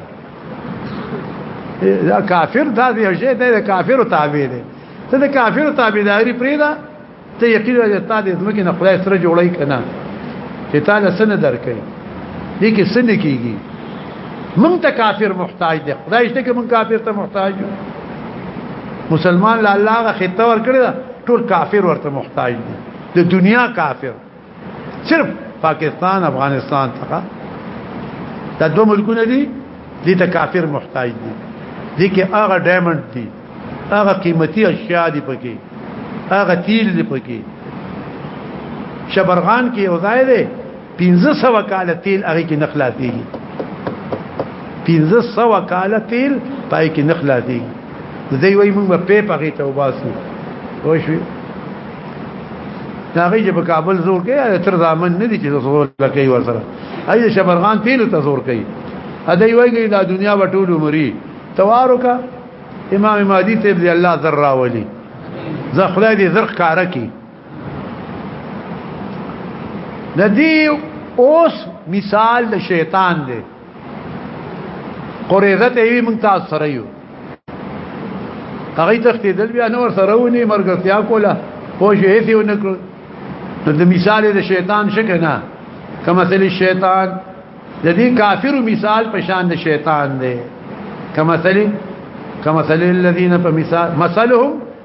دا کافر دا دی شی دی کافر تابع دی ته د کافر تابعداري پریدا ته یقین لرې تا دې زمکه نه خدای سره جوړی کنه چې تا له سن درکې دې کې سن کېږي مونږ ته کافر محتاج دی خدای شته کې مونږ کافر ته محتاج یو مسلمان له الله غ خطه ور کړی ټول کافر ورته محتاج دي د دنیا کافر صرف پاکستان افغانستان څخه دا دوه ملکونه دي دي ته کافر محتاج دي دي کې هغه ډایمنډ دي هغه قیمتي اشیاء دي پکې هغه تیل دي پکې شبرغان کې یو ځای دی 1500 کال تیل هغه کې نخلا دي 1500 کال تیل پای کې نخلا دي دوی وایي موږ په پې پغې ته وباسو وښوي هغه چې په کابل زور کوي تر ځامن نه دي چې زور لکې وسره اې شبرغان تیل ته زور کوي هدی وایي دا دنیا وټول مري توارو کا امام مهدی ته دی الله ذرا ولي زه خدای دې زرق کار کی ندی اوس مثال د شیطان دی قریزه ته وی مونږ تاسو سره یو هغه تختیدل بیا نور سره ونی مرګتیا کوله پوه شي هیڅ یو نکړ نو د مثال د شیطان شګه نه کما مثل الشیطان د دې کافر مثال په شان د شیطان دی کما مثل کما مثل الذين فمثال مثلهم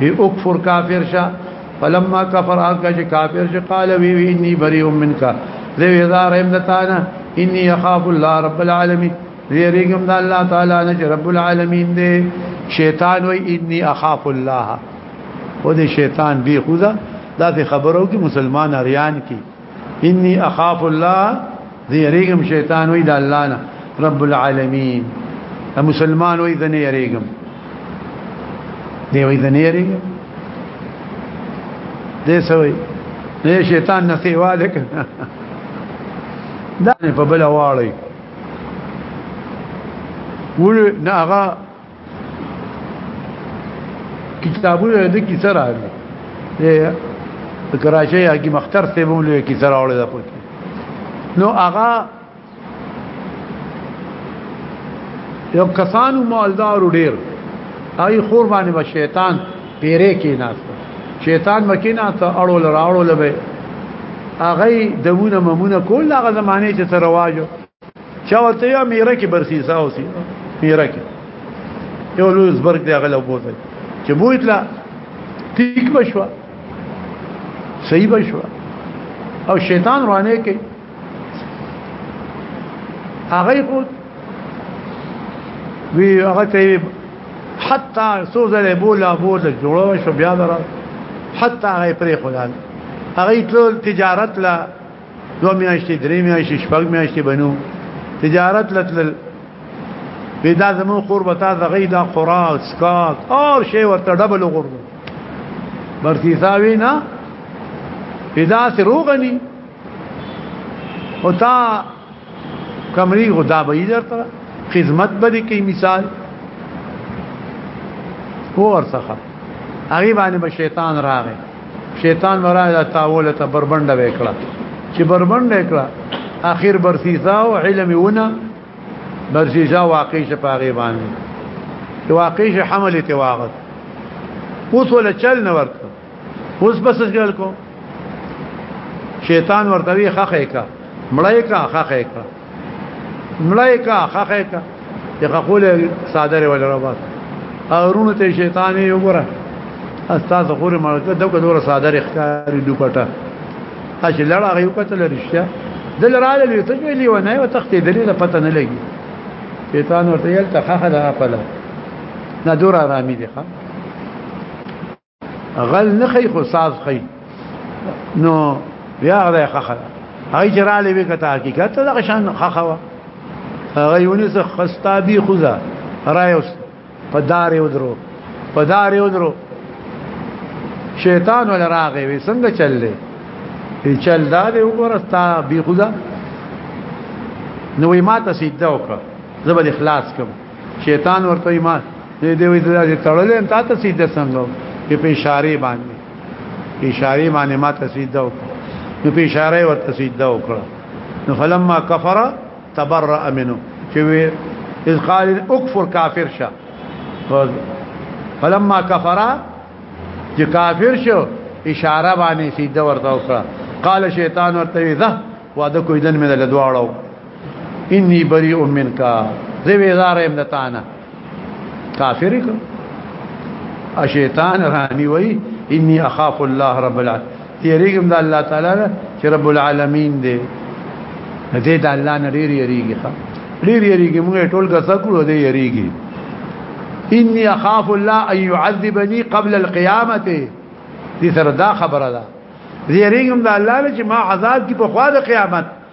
هي اکفر کافر شا فلما کفر هغه چې کافر شي قال وی وی اني بريء منك زه هزار هم دتانه اني يخاف الله رب العالمين زيريګم د الله تعالی نه چې رب العالمین دی شیطان وی اني اخاف الله و دې شیطان بي خدا دا خبرو کې مسلمان اریان کې انی اخاف الله دی ریګم شیطان وی د الله نه رب العالمین ا مسلمان وی د نه ریګم دی وی د نه ریګم دې سوي نه شیطان نه سیوا ده دا په بل واړی ول نه هغه کتابونه د کی سره راغلي د کراچۍ هغه مختر ته بوم لوي کی سره راوړل ده پکې نو هغه یو کسانو مالدار ډیر آی خور باندې به شیطان پیره کې ناس شیطان مکه نه ته اړول راوړل به هغه دمونه ممونه کول هغه زمانه چې ترواجو چا ورته یا میره کې برخي ساوسی میره کې یو لوی زبرګ دی غل وبوته چې بوتلا تیک بشوا صحیح بشوا او شیطان روانه کې هغه خو وی هغه ته حتی سوزله بولا بوله جوړو شو بیا درا حتی هغه پرې خدای هغه ټول تجارت لا دو میاشتې درې میاشتې شپږ میاشتې بنو تجارت لتل پیدا زمو قربتا دغې دا قرات سکات اور شی ورته ډبل غورو برتی ثاوی نه پیدا سي روغني او تا کمري غدا به درته خدمت به کې مثال ور څخه هغه باندې به شیطان راغی شیطان ورا تاول ته بربنده وکړه چې بربنده کړه اخر برسیزا او علم ونه برسیزا واقع شه پاغي باندې واقع شه حمل ته واغت اوس ولا چل نه ورته اوس بس ګل کو شیطان ورته وی خخه کا مړای کا خخه کا مړای کا خخه کا چې خپل صادره ولا رباس هارون ته شیطان یې وګوره استاد غور مړکه دغه دور صادره ښکاری دوپټه اش لړا غيو کتل رښتیا دل را لې ته ویلی و نه و تختې دلې د پته نه لګي شیطان ورته یل ته خخه ده خپل نه دور آرامي دي ښه غل نه خي خو ساز خي نو بیا غره خخه هغه جراله به کته حقیقت دا شان خخه وا هغه یونس خستابی خوزا رايوس په دار یو درو په دار یو درو شیطان ول راغې وي څنګه چللې ای چل دا دې وګورستا بی خوزا نو ما ته سیده وکړه زبر اخلاص کوم شیطان ورته ایمان دې دې وې ته تړلې تا ته سیده څنګه په په اشاره باندې اشاره باندې ما ته سیده نو په اشاره ورته سیده وکړه نو فلما کفر تبرأ منه چې وې اذ قال اكفر کافر شه فلما کفر چې کافر شو اشاره باندې سیده ورته وکړه قال شیطان ورته ذه واده کویدن مې له دواړو انی بری امن کا زه بیزار ام دتانه کافر کو اشیطان رانی وای انی اخاف الله رب العالمین یریګم د الله تعالی نه چې رب العالمین دی دې د الله نه ډیر یریږي ښا ډیر یریږي موږ ټول غسه کړو دې یریږي انی اخاف الله ان يعذبني قبل القيامه دې سره دا خبره ده یریګم د الله نه چې ما عذاب کې په خوا د قیامت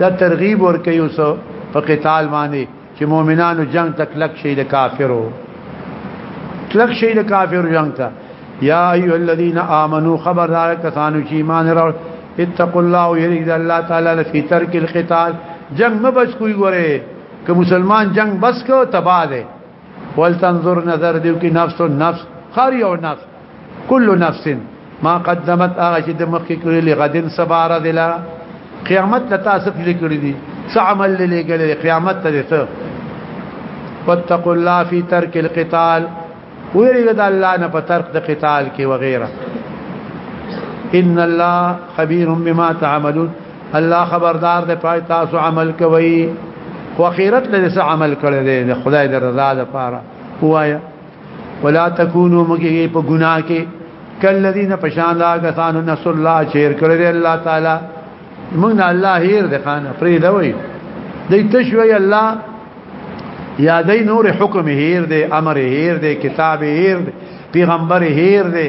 دا ترغیب ور کوي اوس په قتال باندې چې مؤمنانو جنگ تک لک شي د کافرو کلک شي د کافر جنگ ته یا ایو الذین آمنو خبردار کسانو چې ایمان راوړ اتقوا الله یرید الله تعالی لفی ترک القتال جنگ مبس کوی ګوره که مسلمان جنگ بس کو تباہ ده ولتنظر نظر دیو کی نفس نفس خار یو نفس کل نفس ما قدمت هغه چې د مخکې کړی لغدن سباره دلا قیامت ته تاسو فکر کړی دي څه عمل لګل قیامت ته ته واتقوا الله في ترك القتال ويرجد الله نه په ترک د قتال کې وغيرها ان الله خبير بما تعملون الله خبردار دی پای تاسو عمل کوي خو اخرت لري څه عمل کړی دی د خدای د رضا لپاره وایا ولا تکونو مګي په ګناه کې کلذین پشان لا غسان نصر الله چیر کړی الله تعالی موږ الله هیر د خان پرې دوی دی تشوی الله یا دی نور حکم هیر دی امر هیر دی کتاب هیر دی پیغمبر هیر دی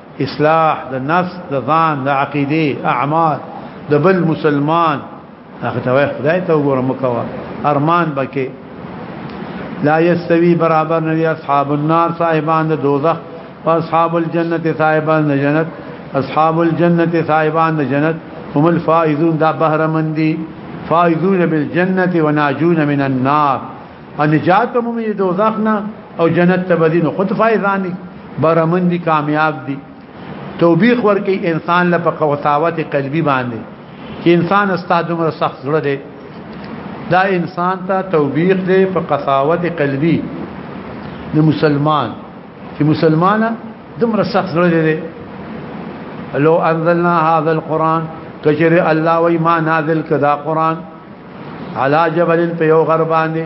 اصلاح د نفس د ځان د عقیده اعمال د بل مسلمان هغه ته وای خدای ته وګوره مکوا ارمان بکې لا یستوی برابر نه اصحاب النار صاحبان د دوزخ او اصحاب الجنت صاحبان د جنت اصحاب الجنت صاحبان د جنت هم الفائزون دا بهرمندي فائزون بالجنه وناجون من النار او نجات مو می دوزخ نه او جنت ته بدینو خود فایزانی برمن دي کامیاب دي توبیخ ورکی انسان له قوتاوت قلبي باندې چې انسان استاد عمر سخت زړه دی دا انسان ته توبیخ دی په قساوت قلبي د مسلمان چې مسلمانه دمر سخت زړه دی لو انزلنا هذا القران کجر الله وای ما نازل کدا قران علا جبل په یو غر باندې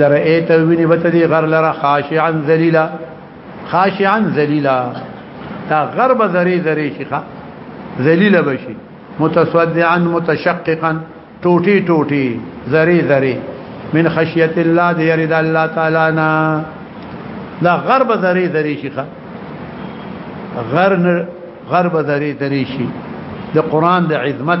لرئیت ویني بت دی غر لره خاشعا ذلیلا خاشعا ذلیلا تا غر به ذری ذری شيخه ذلیل بشي متصدعا متشققا ټوټي ټوټي ذری ذری من خشیت الله دی یرید الله تعالی نا دا غر به ذری ذری شيخه غر غر به ذری ذری شي د قران د عظمت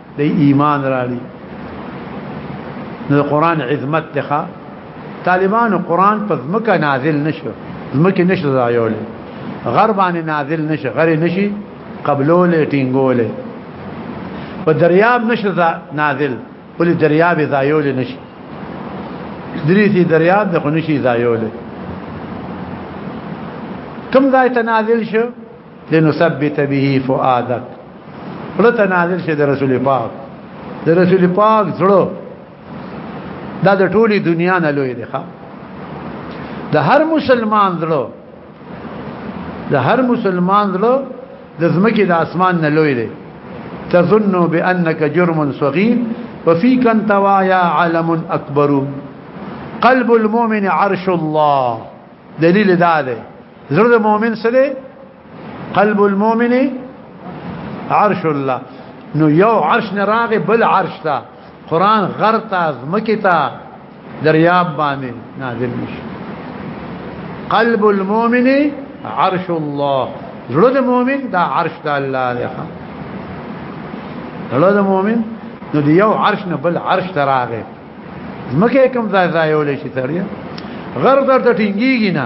د ایمان راړي نو قران عظمت ته طالبان قران په ځمکه نازل نشو ځمکه نشو ځایول غربان نازل نشو غر نشي قبلول ټینګول په دریاب نشو نازل ولې دریاب ځایول نشي درې سي دریاب د خنشي ځایول کوم ځای ته نازل شو لنثبت به فؤادك لته نازل شه د رسول پاک د رسول پاک زړه دا د ټولي دنیا نه لوی دی ښا د هر مسلمان زړه د هر مسلمان زړه د زمکه د اسمان نه لوی دی تظن بانك جرم صغير وفيك انت ويا علم اكبر قلب المؤمن عرش الله دلیل دا ده زړه د مؤمن سره قلب المؤمن عرش الله نو یو عرش نه راغی بل عرش تا قران غر تا زمکی تا دریاب باندې نازل نشي قلب المؤمن عرش الله زړه د مؤمن دا عرش د الله دی زړه د مؤمن نو دی یو عرش نه بل عرش ته راغی زمکه کوم ځای ځای ولې شي تړیا غر در ته ټینګیږي نه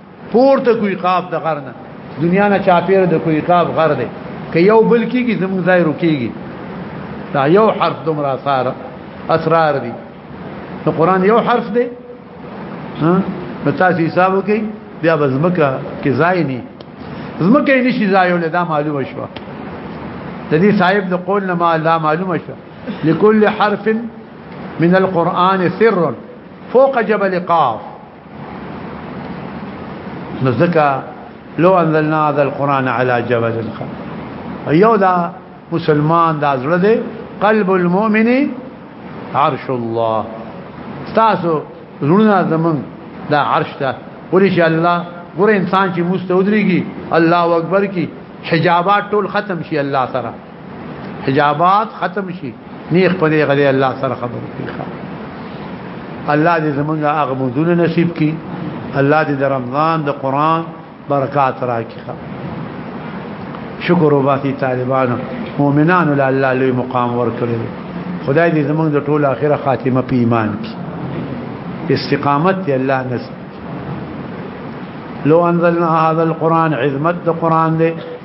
پورته کوی قاب د غر نه دنیا نه چاپیر د کوی قاب غر دی که یو بل کیږي زموږ ځای رکیږي دا یو حرف دومره اثار اسرار دي نو قران یو حرف دی ها نو تاسو حساب وکړئ بیا بزمکه کې ځای نه زمکه نشي ځای ولې دا معلومه شوه د دې صاحب د قول نه ما لا معلومه شوه لكل حرف من القرآن سر فوق جبل قاف نو ځکه لو انزلنا هذا القران على جبل یو دا مسلمان دا زړه دی قلب المؤمن عرش الله تاسو زړه زمون دا عرش ته ورې چې الله ګور انسان چې مستودريږي الله اکبر کی حجابات ټول ختم شي الله سره حجابات ختم شي نیخ په دې غلي الله سره خبرو کوي الله دې زمونږه هغه مونږونه نصیب کړي الله دې د رمضان د قران برکات راکړي شکر وباسي طالبانو مؤمنانو له الله لوی مقام ورکړي خدای دې زمونږ د ټول اخره خاتمه په ایمان کې استقامت دې الله نصیب لو انزلنا هذا القران عظمت القران دې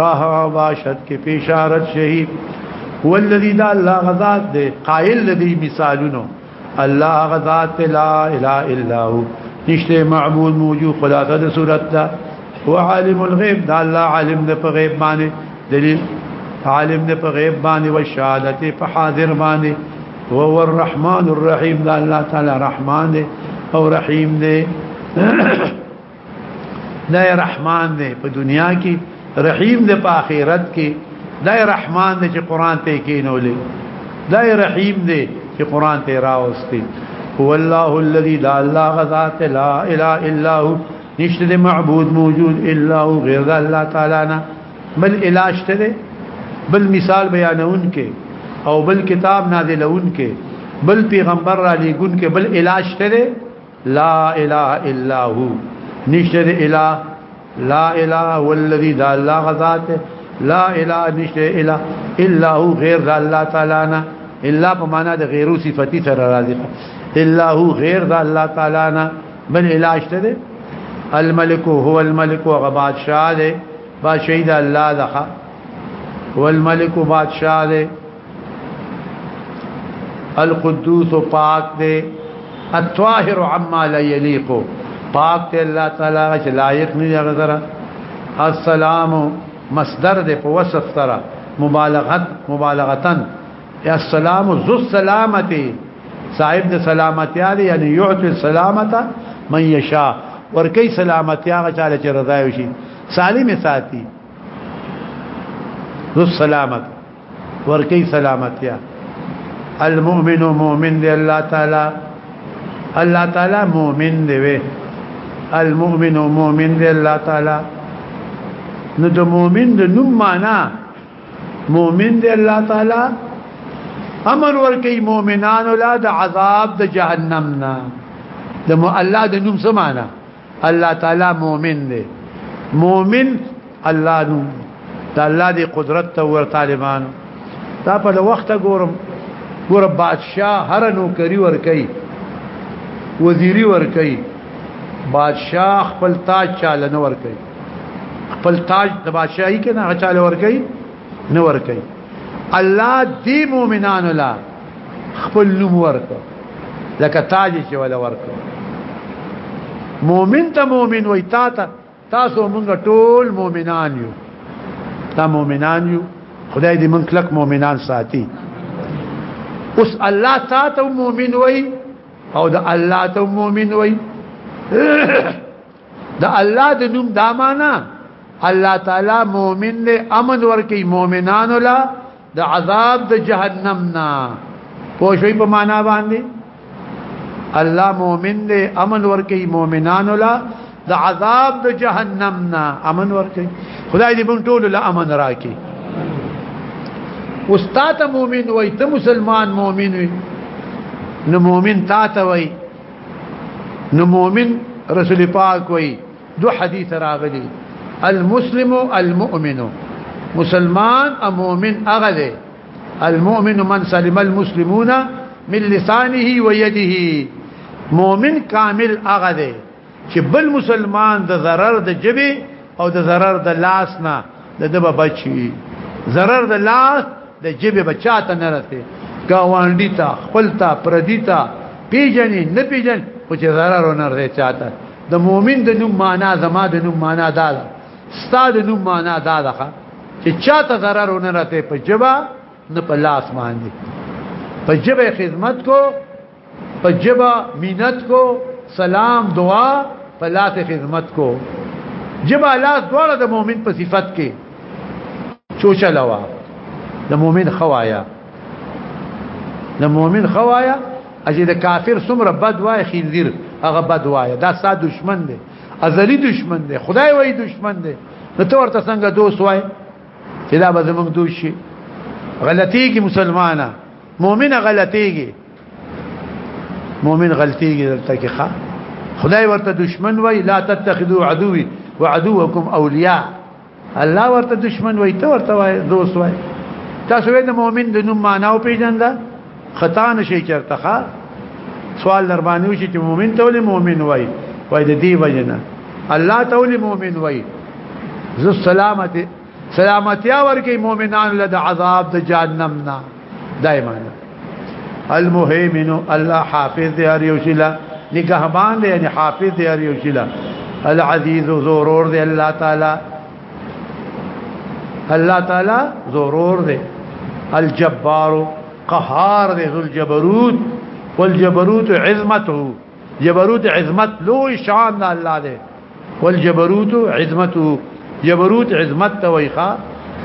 راه باشد کې پیشارت شهید هو الذي دا الله غذات دې قائل لدی مثالونو الله غذات لا اله الا هو نشته معبود موجود خدا ته صورت دا هو عالم الغيب دا الله عالم دې په غیب باندې دلیل عالم دې په غیب باندې او شهادت په حاضر باندې هو الرحمن الرحیم دا الله تعالی رحمان دې او رحیم دې دا رحمان دی په دنیا کې رحیم دی په آخرت کې دا رحمان دی چې قران ته کینولې دا رحیم دی چې قران ته راوستي هو الله الذي لا الله غذات لا اله الا هو نشته معبود موجود الا هو غیر الله تعالی نه بل اله شته بل مثال بیانون کې او بل کتاب نازلون کې بل پیغمبر را لګون کې بل اله شته لا اله الا هو نشته اله لا اله والذي ذا الله غذات لا اله نشته اله الا هو غیر ذا الله تعالی نه الا په معنا د غیرو صفتی سره راځي الا هو غیر ذا الله تعالی نه بل اله شته الملك هو الملك وغباد شاده بادشاہ د الله دغه والملك بادشاہ دی القدوس پاک دے الطاهر عما لا يليق پاک ته الله تعالی چې لایق نه یغه سره السلام مصدر دې په وصف سره مبالغت مبالغتن السلام ذو السلامتی صاحب د سلامتی علی یعنی یعطي السلامته من یشاء ورکی سلامتی هغه چاله چې رضا وي سالم ساتي ذو السلامت ورکی سلامتیا المؤمن مؤمن دی الله تعالی الله تعالی مؤمن دی وی المؤمن مؤمن دی الله تعالی نو د مؤمن د نوم معنا مؤمن دی الله تعالی امر ورکی مؤمنان لا د عذاب د جهنم نه د الله د نوم سمانا الله تعالی مؤمن دی مؤمن الله نو دا الله دی قدرت ته ور طالبان دا په وخت ګورم ګور بادشاہ هر نو کری ور کوي وزیری ور کوي بادشاہ خپل تاج چاله نور کوي خپل تاج د بادشاہي کنه چاله ور کوي نه ور کوي الله دې مؤمنان لا خپل نوم ورکو لکه تاج چې ولا ورکو مؤمن ته مؤمن وای تا ته تاسو موږ ټول مؤمنان یو تا مؤمنان یو خدای دې موږ کلک مؤمنان ساتي اوس الله تا ته مؤمن وای او د الله ته مؤمن وای د الله د نوم دا معنا الله تعالی مؤمن له امن ورکی مؤمنانو لا د عذاب د جهنم نه پوښوي په معنا باندې الله مؤمن له امن ورکی مؤمنانو لا د عذاب د جهنم نه امن ورکی خدای دې موږ ټول له امن راکړي استاد مؤمن وای ته مسلمان مؤمن وي نو مؤمن تا ته وای نو مؤمن رسول پاک وای دو حدیث راغلی المسلم المؤمن مسلمان او مؤمن هغه دی المؤمن من سلم المسلمون من لسانه ويده مؤمن کامل هغه دی چې بل مسلمان د ضرر د جبه او د zarar د لاس نه د دبا بچي zarar د لاس د جيبه بچا ته نه رسي گاوانډي ته خپل ته پردي ته پیجنې نه پیجن او چې zarar نه رسي چاته د مؤمن د نوم معنا زما د نوم معنا دا ده ستاد نوم معنا دا ده چې چاته zarar نه رسي په جبا نه په لاس باندې په جبه خدمت کو په جبا مینت کو سلام دعا په لاس خدمت کو جبا لاس دواړه د مؤمن په صفت کې چوچا لوا د مؤمن خوایا د مؤمن خوایا اجي د کافر سمره بد وای خندیر هغه بد وای دا سا دشمن دی ازلی دشمن دی خدای وای دشمن دی نو ته ورته څنګه دوست وای چې دا به زموږ دوست شي غلطي کې مسلمانانه مؤمن غلطيږي مؤمن غلطيږي دلته کې ښا خدای ورته دشمن وای لا تتخذوا عدوي وعدوكم اولياء الله ورته دشمن وای ته ورته وای دوست وای تاسو د مؤمن د نوم معنا او پیژنده خطا نشي چرته ښا سوال در باندې وشي چې مؤمن ته ولې مؤمن وای وای د دې وجنه الله ته ولې مؤمن وای ذو السلامت سلامتیا ورکی مؤمنان له عذاب د جهنم نه دایمه المهیمن الله حافظ دی هر یو شلا نگهبان دی یعنی حافظ دی هر یو شلا العزیز زورور دی الله تعالی الله تعالی زورور دی الجبار قهار دی ذل جبروت والجبروت عظمته جبروت عظمت لوی شان د الله دی والجبروت عظمت جبروت عظمت تويخا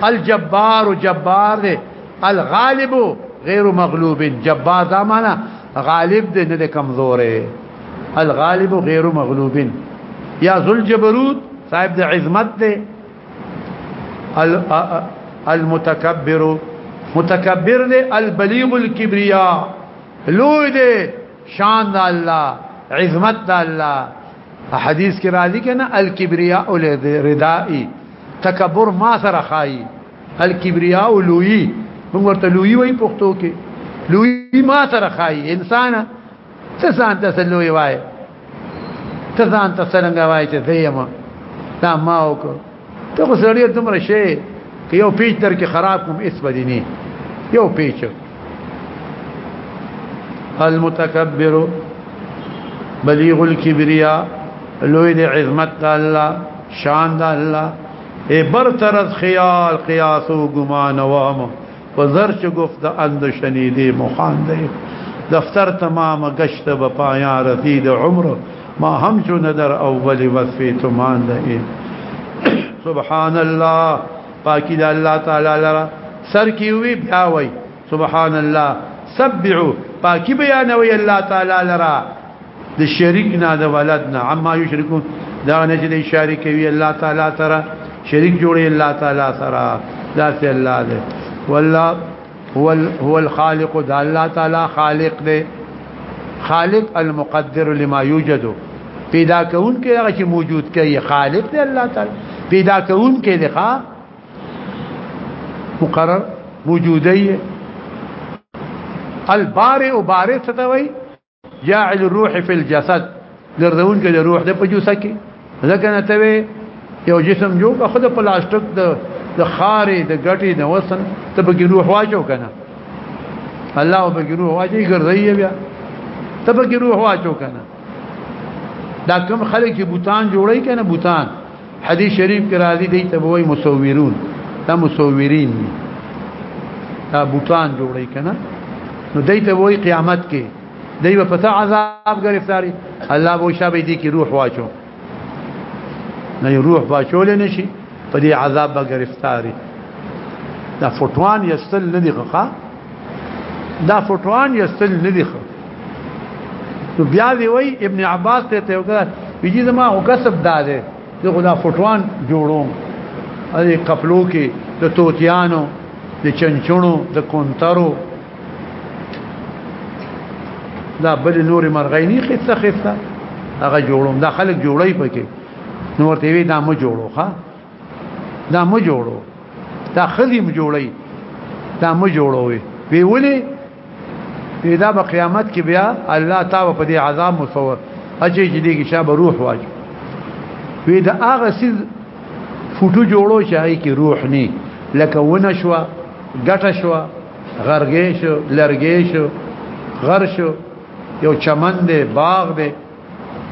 الجبار جبار دی الغالب غیر مغلوب جبار دا معنا غالب دی نه کمزور الغالب غیر مغلوب یا ذل جبروت صاحب د عظمت دی المتكبر متكبر دی البلیغ الكبرياء لوی دی شان دا الله عظمت دا الله حدیث کې راځي کنه الکبریا او ردائی تکبر ما سره خای الکبریا او لوی موږ ورته لوی وای پښتو کې لوی ما سره خای انسان څه ځان ته لوی وای ته ځان ته څنګه وای چې زیم دا ما وکړ ته خو سړی دومره شي که یو پیچ در کې خراب کوم اس بدینی یو پیچ المتکبر بلیغ الكبریا لوی د عظمت د الله شان د الله ای برتر از خیال قیاس او ګمان وامه و زرچ گفت د اند شنیده مخانده دفتر تمام گشت به پایان رسید عمر ما همچون در اول وصفی تو مانده سبحان الله پاکی د الله تعالی لرا سر کی وی بیا وی سبحان الله سبعو پاکی بیانوی الله تعالی لرا د شریک نه د ولد نه عما یشرکون دا نه چې شریک وی الله تعالی سره شریک جوړي الله تعالی سره دا سي الله دې والله هو هو الخالق دا الله تعالی خالق دې خالق المقدر لما يوجد پیدا کون کې هغه چې موجود کوي خالق دې الله تعالی پیدا کون کې دې ښا مقرر موجودي البارئ بارئ ستوي جاعل الروح في الجسد لردون کې د روح د پجوسه کې ځکه نه ته یو جسم جو په خود پلاستیک د د خارې د ګټې د وسن ته به روح واچو کنه الله به روح واچي ګرځي بیا ته به روح واچو کنه دا کوم خلک چې بوتان جوړي کنه بوتان حدیث شریف کې راځي دی ته وای مصورون دا مصورین دي دا بوتان جوړی کنه نو دی ته وای قیامت کې دی په پتا عذاب گرفتاری الله وو شابه دي کې روح واچو نه روح واچول نشي په دې عذاب به گرفتاری دا فوټوان یستل ندی غقا دا فوټوان یستل نه دي خو نو بیا وی وی ابن عباس ته ته وکړه ویجی زما او کسب داده زه خدا فوټوان جوړوم ای قپلو کې د توتیانو د چنچونو د کونترو دا بل نور مرغینی خسته خسته هغه جوړوم دا خلک جوړی پکې نو ورته وی دا مو جوړو ښا دا مو جوړو دا خدیم جوړی دا مو جوړوي وی ولي دا په قیامت کې بیا الله تعالی په دې عذاب مصور اجي چې دې کې شابه روح واجب وی دا هغه سیز فوټو جوړو چې هي کې روح نه لکه ونه شو ګټه شو غرګې شو لرګې شو غر شو یو چمن دی باغ دی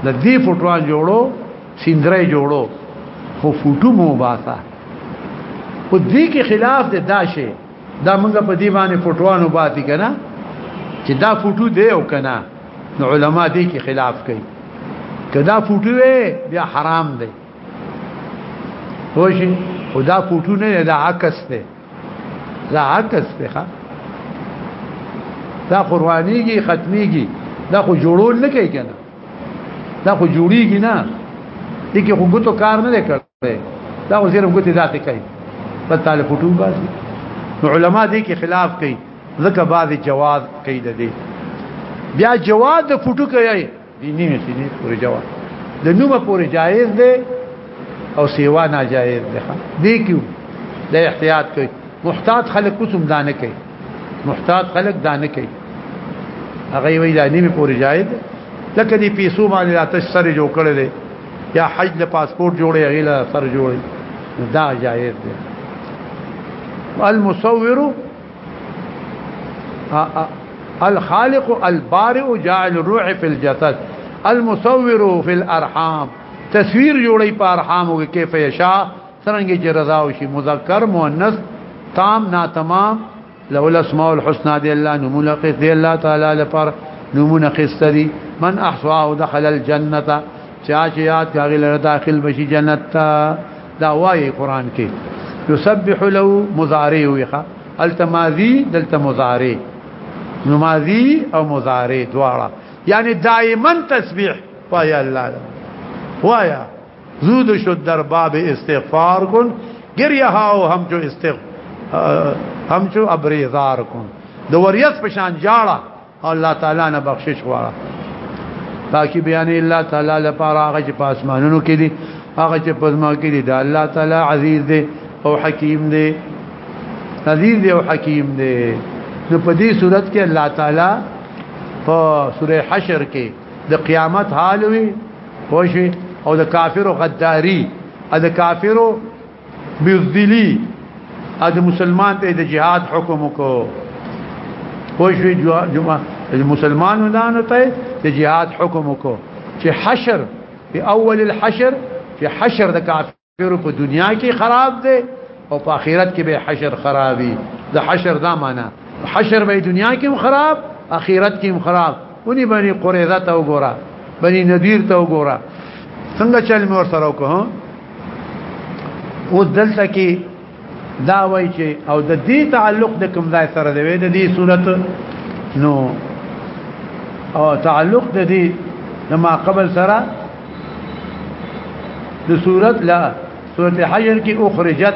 د دې فوټوان جوړو سیندرې جوړو خو فوټو مو باسا په دې کې خلاف د داشه دا موږ په دې باندې فوټوانو باتی کنه چې دا فوټو دی او کنه نو علما دې کې خلاف کوي کدا فوټو بیا حرام دی خوشي خدا فوټو نه دا عکس دی دا عکس ته دا قربانيږي ختميږي دا خو جوړول نه کوي کنه دا خو جوړيږي نه دي کې خو ګوتو کار نه کوي دا خو زیرم ګوتې ذاتي کوي په طالب فوټو باسي نو علما دي کې خلاف کوي ځکه بعضي جواز کوي د دې بیا جواز د فوټو کوي دی نیمه سینې پورې جواب د نومه پورې جایز دی او سیوا ناجایز دی دی کیو د احتیاط کوي محتاط خلک کوم دانه کوي محتاط خلک دانه کوي هغه وی دا نیمه پورې جایز لکه دی پیسو باندې راتش سره جوړ کړل دی یا حج له پاسپورت جوړي هغه له سر جوړي دا جایز دی المصور الخالق البارئ جاعل الروح في الجسد المصور في الارحام تصویر جوړی په ارحام او کیف یشا څنګه چې رضا او شی مذکر مؤنث تام نا تمام له الاسماء الحسنى دی الله نمونه قص دی الله تعالی لپاره نمونه قص دی من احصاه دخل الجنه چا چې یاد کاغی لره داخل بشي جنت ته دا وایي قران کې يسبح له مضارع ويخه التماذي دلته مضارع نماذي او مضارع دواړه یعنی دائما تسبیح وایا الله وایا زود شد در باب استغفار کن گریه هاو هم جو استغفار هم جو ابریزار کن د وریت پشان جاړه الله تعالی نه بخشش غواړه پاکي بیان الله تعالی لپاره هغه چې په اسمانونو کې دي هغه چې په ځمکه کې دي دا الله تعالی عزیز دی او حکیم دی عزیز دی او حکیم دی نو په دې صورت کې الله تعالی په سوره حشر کې د قیامت حال وي خوشي او د کافرو غداری او د کافرو بزدلی ا د مسلمان ته د جهاد حکم کو پوښوی جمعه مسلمانو دانو ته د جهاد حکم کو چې حشر په اول الحشر چې حشر د کافرو په دنیا کې خراب دی او په آخرت کې به حشر خرابي د حشر دا معنا حشر به دنیا کې خراب آخرت کې خراب ونی بني قريظه ته وګوره بني نذير ته وګوره څنګه چل مور سره وکه او دلته کې دا وای چې او د دې تعلق د کوم ځای سره دی د دې صورت نو او تعلق د دې د ما قبل سره د صورت لا صورت حجر کې اخرجت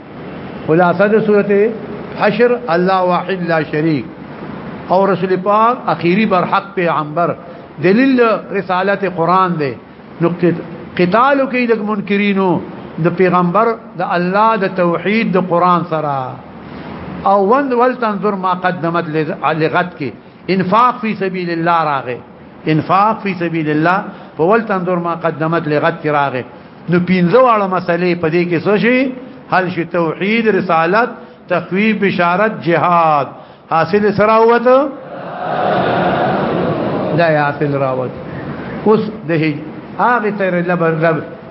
خلاصه د سورته حشر الله واحد لا شريك او رسول پاک اخیری بر حق پیغمبر دلیل رسالت قران دی نو قتال کوي د منکرینو د پیغمبر د الله د توحید د قران سره او وند ول تنظر ما قدمت لغت کې انفاق فی سبیل الله راغه انفاق فی سبیل الله فول تنظر ما قدمت لغت کې راغه نو پینځه واړه مسلې په دې کې څه شي حل شي توحید رسالت تخویب بشارت جهاد حاصل سره وته دا حاصل راوت اوس د هغه تر لبر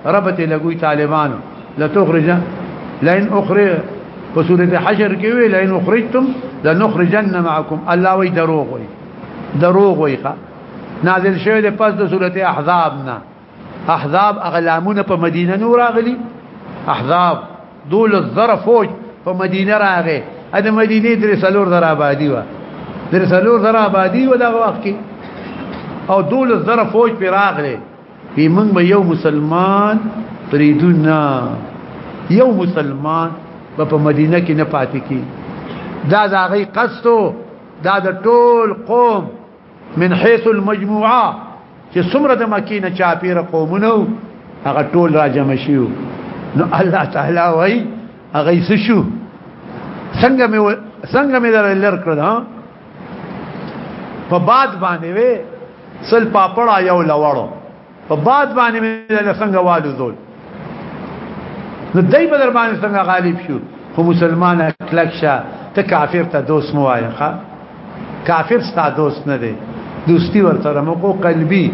ربط لګوي طالبانو لتخرج لئن اخرج په سوره حشر کې وی لئن اخرجتم لنخرجن معكم الله وی دروغ وی دروغ وی نازل شوی د پس د سوره احزاب نه احزاب اغلامونه په مدینه نور اغلی احزاب دول الزر فوج په مدینه راغې ا د مدینه درې سلور زر آبادی و درې سلور زر آبادی و دغه وخت کې او دول الزر فوج پر راغله په موږ به یو مسلمان پریدونا یو مسلمان په مدینه کې نه پاتې کی دا زاغي قصتو دا د ټول قوم من حيث المجموعه چې څومره د مکی نه چاپیره قومونه هغه ټول را جمع شیو نو الله تعالی وای هغه څه شو څنګه مې څنګه مې در لر کړ ها په باد باندې وې سل پاپړا یو لوړو په باد باندې مې څنګه والو زول نو دای په در باندې څنګه غالب شو خو مسلمان کلک شه ته کافر ته دوست مو وایخه کافر ستا دوست نه دی دوستی ورته مو کو قلبي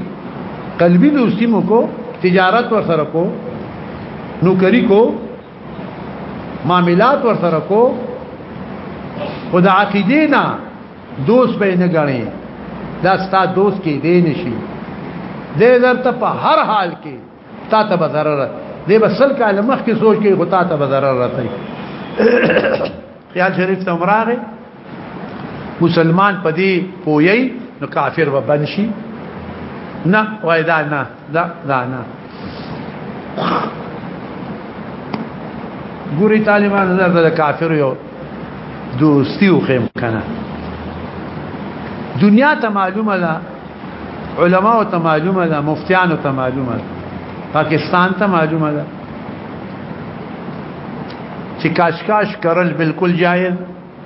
قلبي دوستی مو کو تجارت ورته کو نوکری کو معاملات ورته کو خدا عقیدینا دوست به نه غني دا ستا دوست کې دی نشي دې درته په هر حال کې تا ته به ضرر دې بسل کاله مخ کې سوچ کې غتا ته به ضرر راځي خیال شریف ته عمره مسلمان پدی پویی نو کافر و بنشي نه وای دا نه دا دا نه ګوري طالبان د کافر یو دوستی او خیم کنه دنیا ته معلومه ده علما ته معلومه ده مفتیان ته معلومه ده پاکستان ته معلومه ده چې کاشکاش کرل بالکل جایز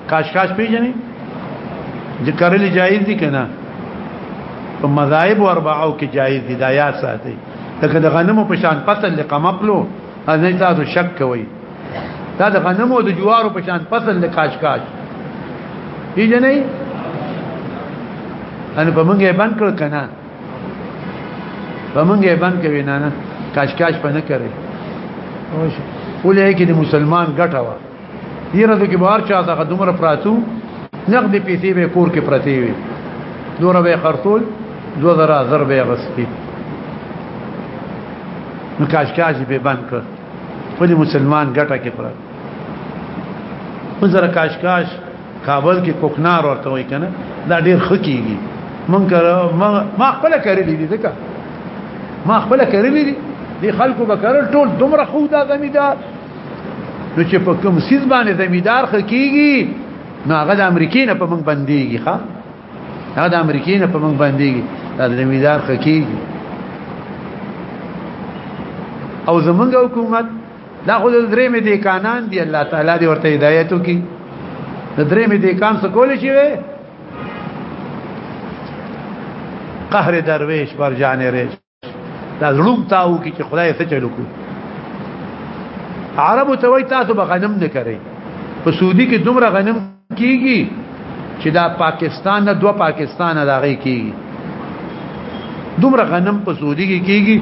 کاش کاش پیژنې د کرل جایز دي کنه په مذاهب اربعو کې جایز دي دا یا ساتي لکه د غنمو په شان فصل لقمقلو هغه تاسو شک کوي دا د غنمو د جوارو په شان فصل لکاش کاش پیژنې ان په مونږه بند کړ کنه په مونږه بند کوي نه نه کاش کاش پنه کوي ولې کې د مسلمان ګټه وا یره د کبار چا څخه دومره پراتو نقد پیسې به کور کې پرتی وي دوره به خرطول 2000 زر به غستی نو کاش کاش به بند کړ په مسلمان ګټه کې پر وزره کاش کاش کابل کې کوکنار ورته وای کنه دا ډیر خکېږي من کړه ما خپل کړی دي ځکه ما خپل کړی دي دي خلکو به کړل ټول دومره خو دا غمی دا نو چې په کوم سیس باندې زمیدار خکېږي نو هغه د امریکای نه په موږ باندېږي ښا هغه د امریکای نه په موږ باندېږي دا د زمیدار خکېږي او زمونږ حکومت دا خو د درې مې د کانان دی الله تعالی دې ورته هدایت وکړي د درې مې د کان څه کول شي وي قهر درویش بر جان ریش دا ظلم تاو کی چې خدای څه چلو کو عربو ته وای تاسو به غنم نه کوي په سعودي کې دومره غنم کیږي چې دا پاکستان نه دوه پاکستان نه راغی کیږي دومره غنم په سعودي کې کیږي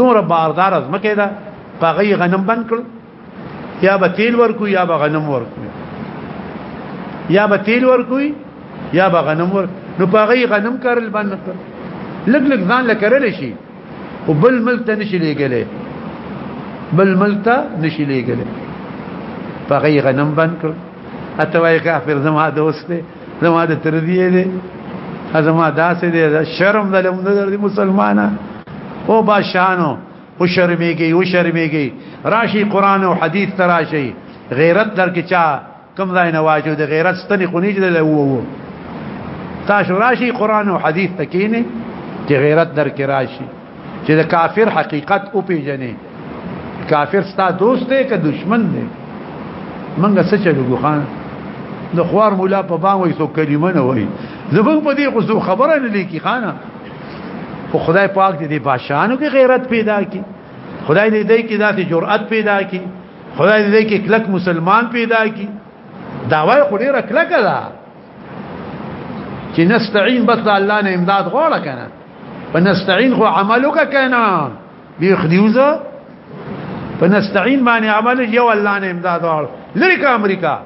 دومره باردار از مکه دا پغی غنم بند کړ یا به تیل ورکو یا به غنم ورکو یا به تیل ورکو یا به غنم ور نو پاغي غنم کارل باندې کړ لګ لګ ځان لکرل شي او بل ملک ته نشي لګلې بل ملک ته نشي لګلې پاغي غنم باندې کړ اته وای کافر زما دوست دی زما د تر دی دی زما داسې دی شرم دلم د مسلمانانو او باشانو او شرمېږي او شرمېږي راشي قران او حديث تراشي غیرت درکې چا کم ځای نه واجو د غیرت ستنې خونی جوړه له وو تاسو راشي قران او حديث تکینه چې غیرت درکې راشي چې د کافر حقیقت او پیژنې کافر ستا دوست دی که دشمن دی منګه څه چلو ګوخان د خوار مولا په بام وې سو کلمه نه وای زبنګ په دې خو خبره نه لیکي خانه خو خدای پاک دې بادشاہانو کې غیرت پیدا کړي خدای دې دې کې داسې جرأت پیدا کړي خدای دې کې کلک مسلمان پیدا کړي داوای خو ډیره کلک ده چې نستعين بس الله نه امداد غواړه کنه فنستعين خو عملک کنه بيخديوزه فنستعين باندې عمل یو الله نه امداد غواړه لری کا امریکا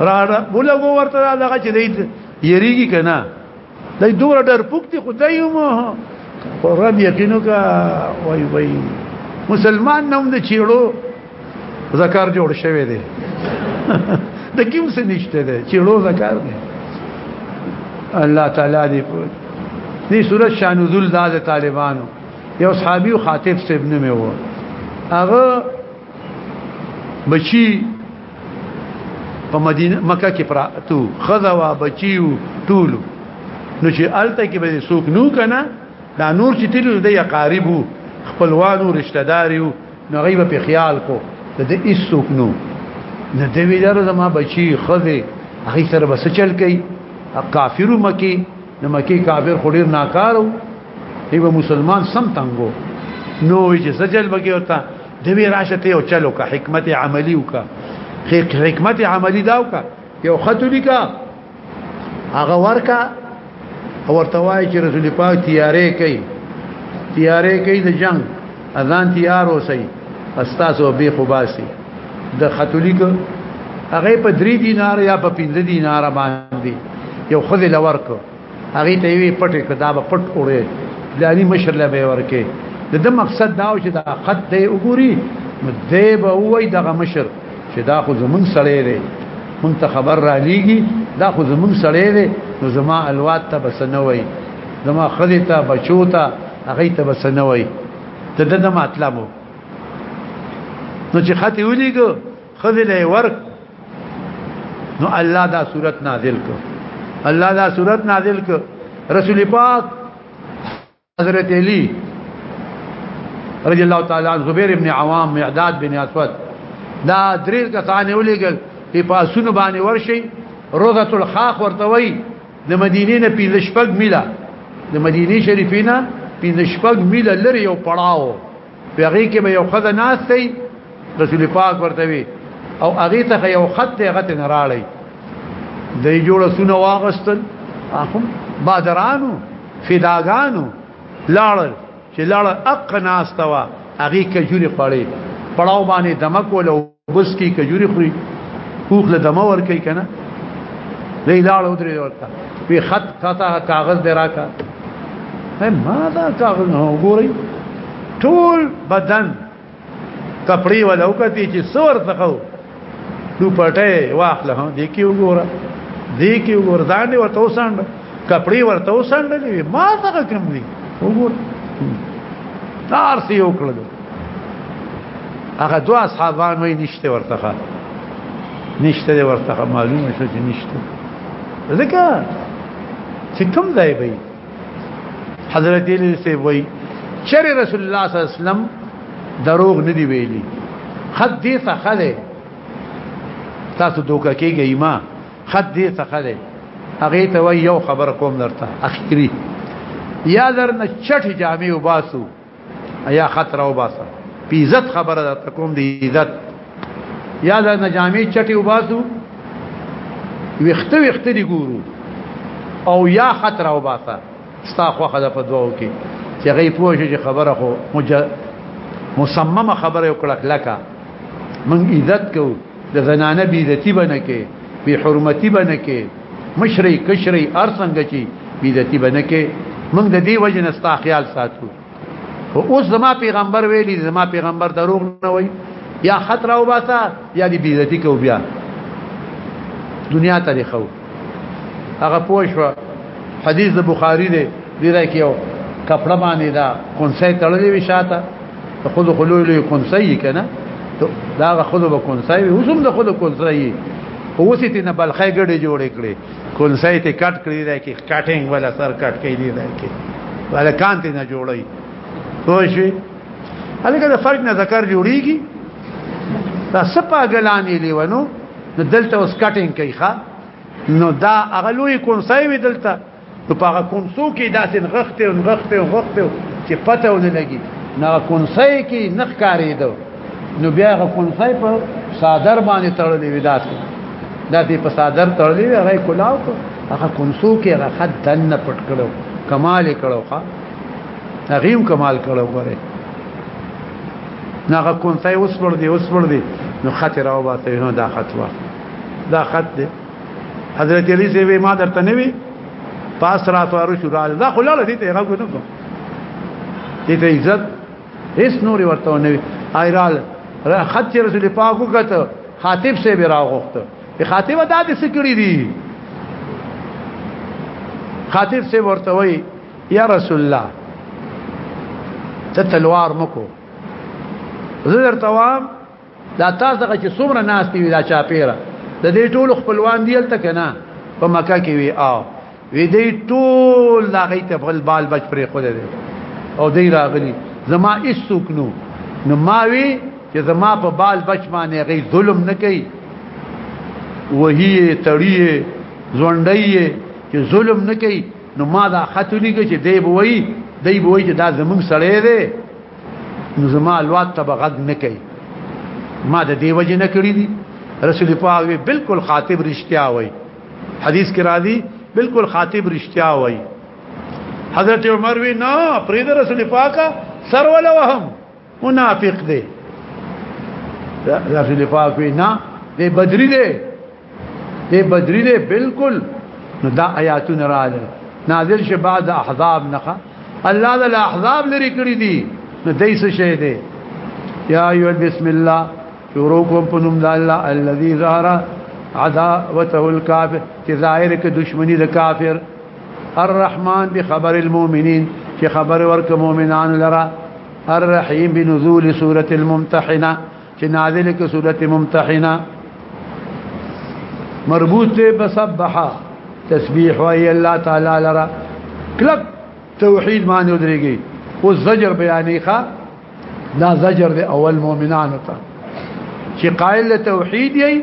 را بولغو ورته دغه چې دې یریږي کنه دای دومره ډر پوکتی خدای مو رب یقینو کا وای وای مسلمان نوم د چیړو زکار جوړ شوی دی د کوم څه نشته دی چیړو زکار دی الله تعالی دې په دې صورت شان نزول د طالبانو یو صحابي خاطب سیب نه مې وو هغه بچي په مدینه مکه کې پراتو خذا وا بچیو ټول نو چې الته کې به سوق نو کنه دا نور چې تل د یقاربو خپلوانو رشتہ داریو نو غیبه په خیال کو د دې هیڅ سوق نو نه دی ویلره زما بچی خذه هغه سره بس چل کوي کافر مکی نو مکی کافر خډیر ناکارو ایو مسلمان سم تنګو نو چې سجل بګي وتا د وی راشه ته او چلو کا حکمت عملی وکا حکمت عملی دا وکا یو خط لیکا هغه ورکا ورته وای چې رسول پاک تیارې کوي تیارې کوي د جنگ اذان تیار اوسئ استاسو به خباسي د خاتولیک هغه په 3 دینار یا په 5 دینار باندې یو خذ لور کو هغه ته وی پټه کدا په پټ وړي لانی مشر له به ورکه د د مقصد دا چې دا خط دی وګوري نو دی به وای دغه مشر چې دا خو زمون سړی دی مون ته خبر را لیږي دا خو زمون سړی دی نو زما الوات ته بس نه وای زما خدي ته بچو ته هغه ته بس نه وای ته د نه مطلب نو چې خط ولېګو خذلې ورک نو الله دا صورت نازل کو الله دا صورت نازل کو رسول پاک حضرت علی رضی الله تعالی عنہ زبیر ابن عوام معداد بن اسود دا درې کسانې ولېګل په پاسونو باندې ورشي روزه الخاخ ورته وای د مدینې نه پینځه شپږ میله د مدینې شریفې نه پینځه شپږ میله لري یو پړاو په هغه کې به یو خزه ناشتي رسول پاک ورته وي او هغه ته یو خط ته غته نه راړي د جوړه سونه واغستل اهم بادرانو فداګانو لاړ چې لاړ اق ناشتوا هغه کجوري خړې پړاو باندې دمک ولو بس کی کجوري خوري کوخ له دمه ور کوي کنه دی لاړ او درې ورته په خط کاته کاغذ دراکا هه ما دا کاغذ نه وګوري ټول بدن کپڑے ولا وکتی چې سور تخو نو پټه واخله ها دې کې وګوره دې کې وګوره ځان ورته وساند کپڑے ورته وساندلې ما څنګه کوم دي وګوره تار سی وکړل هغه دوه اصحابان وای نشته ورته نشته ورته معلومه شو چې نشته ځکه چې کوم ځای به حضرت علی سی وای چر رسول الله صلی الله علیه وسلم دروغ نه دی ویلي خد دې څخه ده تاسو دوکه کېږئ ما خد دې څخه ده هغه ته وای یو خبر کوم درته اخیری یا درنه چټ جامې وباسو ایا خطر او باسه په عزت خبره ده تکوم دی عزت یا دا نجامی چټي وباسو وخته وخته دی ګورو او یا خطر او باسه ستا خو خدا په دواو کې چې غي پوه شي خبره خو مصممه خبره وکړه لکه من عزت کو د زنانه بیزتی بنه کې بی حرمتی بنه کې مشری کشری ارسنګ چی بیزتی بنه کې موږ د دې وجه نستا خیال ساتو او اوس زما پیغمبر ویلی زما پیغمبر دروغ نه وای یا خطر او باسا یا دی بیزتی کو بیا دنیا ته دی خو هغه پوښوا حدیث د بخاری دی دی راکیو کپړه باندې دا کونسه تړلې وی شاته ته خود خلوی لوی کنسای کنه دا خود به کنسای وي اوسم د خود کنسای اوسې ته نه بلخې ګړې جوړې کړې کنسای ته کټ کړې دا کې کټینګ ولا سر کټ کړې دی دا کې ولا کان ته نه جوړې پوښي هلکه د فرق نه ذکر جوړیږي دا سپاګلانې لیونو دلته اوس کټینګ کوي ښا نو دا اغلوې کنسای وي دلته نو په کونسو کې داسې غخته او غخته او غخته چې پته ونه لګي نه کونسای کې نخ کاری دو نو بیا غ کونسای په صادر باندې تړلې وي داسې دا دې په صادر تړلې وي هغه کلاو کو هغه کونسو کې هغه خد دن پټ کړو کمال کړو ښا هغه کمال کړو غره ناغه کونسای اوس ور دي اوس ور دي نو خاطر او باته نو دا خطوه دا خط دی حضرت علی سی وی ما درته نوی پاس رات وارو شو را دا خو لاله دي ته هغه نه کوم دې ته عزت هیڅ نور ورته نه وی ایرال خط چې رسول پاک وکړه خاطب سے به راغوخته په خاطب دا د سکړی دي خاطب سے ورته وی یا رسول الله ته تلوار مکو زه درته وام دا تاسو دغه چې څومره ناس دی دا چا پیره د دې ټول خپلوان دی تل کنه په مکه کې وی او وی دې ټول هغه ته خپل بال بچ پرې خو دې او دې راغلی زما ایسوک نو نو ما وی چې زما په بال بچ باندې غي ظلم نه کوي وهي تړيه ځونډي چې ظلم نه کوي نو ما دا خط لیکه چې دی بوي دی بوي چې دا زمون سړی دی نو زما الوات ته بغږ نه کوي ما د دې وجه نه کړی دي رسول پاک وی بالکل خاطب رښتیا وای حدیث کې راځي بالکل خاطب رښتیا وای حضرت عمر وی نه پرې د رسول پاک سر ولا وهم منافق دی رسول پاک وی نه دی بدری دی دی بدری دی بالکل نو دا آیاتون راځي نازل شه بعد احزاب نخا الله د احزاب لري کړی دي نو دای څه شه دی یا ایو بسم الله شروع کوم په نوم د الله الذي ظهر عداوته الكافر چې ظاهر کې دشمنی د کافر الرحمن بخبر المؤمنين چې خبر ورک مؤمنان لرا الرحيم بنزول سورة الممتحنه چې نازل کې سورته ممتحنه مربوط ته بسبح تسبیح وای الله تعالی لرا کلک توحید معنی ودرېږي او زجر بیانې ښا دا زجر دی اول مؤمنانو ته چې قائل توحید یې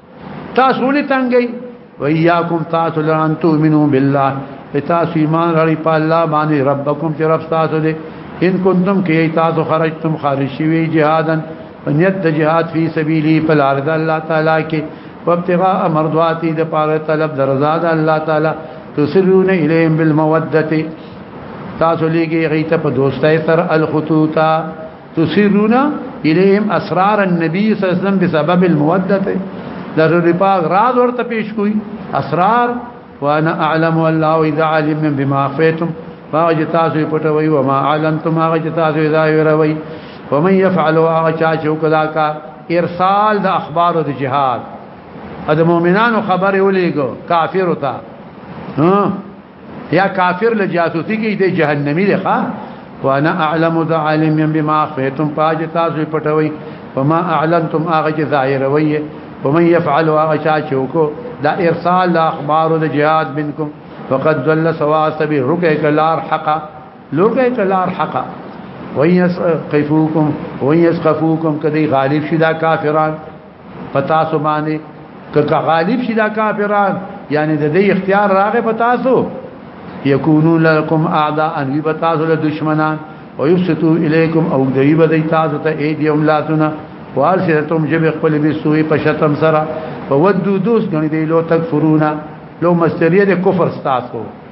تاسو ولې تنګي وياكم تاسو لان تؤمنو بالله تاسو ایمان لري په الله باندې ربکم چې رب تاسو دې ان کنتم کې تاسو خرجتم خارج شوی جهادن نیت د جهاد فی سبیلی په لار د الله تعالی کې وابتغاء مرضاتی د پاره طلب درزا د الله تعالی تسرون الیهم بالموده تاسو لګي غیته په دوستۍ سره الخطوطه تسرون اليهم اسرار النبي صلی الله علیه وسلم بسبب الموده در رپاغ راز ورته پیش کوي اسرار وانا اعلم الله اذا علم بما اخفيتم فاج تاسو پټوي وما علمتم هغه تاسو اذا يروي ومن يفعل هغه چا چې وکړه کا ارسال د اخبار د جهاد د مؤمنانو خبره ولېګو کافر وتا ها یا کافر له جاسوسي کې د جهنمی دی ښا وانا اعلم ذا عالم بما اخفيتم پاج تاسو پټوي وما اعلنتم اغه ظاهر وي ومن يفعل اغه چوکو دا ارسال اخبار د جهاد منکم فقد ضل سوا سبي رکه کلار حقا لوګه کلار حقا ويسقفوكم ويسقفوكم کدی غالب شي دا کافران پتا سو باندې که غالب شي دا کافران یعنی د دې اختیار راغې پتا سو یکونو لکم اعداء ان وی پتا سو له دشمنان او یفسدو الیکم او دوی به د تاسو ته ایدیوم لاتونه والسرتم جب خپل به سوی په شتم سره فودو دوس غنی دی لو تکفرونا لو مستریه د کفر ستاسو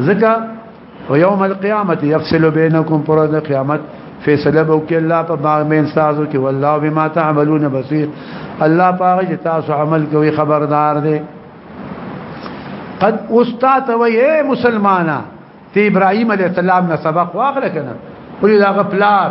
ځکه او یوم القیامت یفصل بینکم پر د قیامت فیصله به وکړي الله په باغ مې انسازو کې والله بما تعملون بصیر الله پاره چې تاسو عمل کوي خبردار دی قد استاد و اے مسلمانا تی ابراهيم عليه السلام نه سبق واخله کنه ولې دا غفلار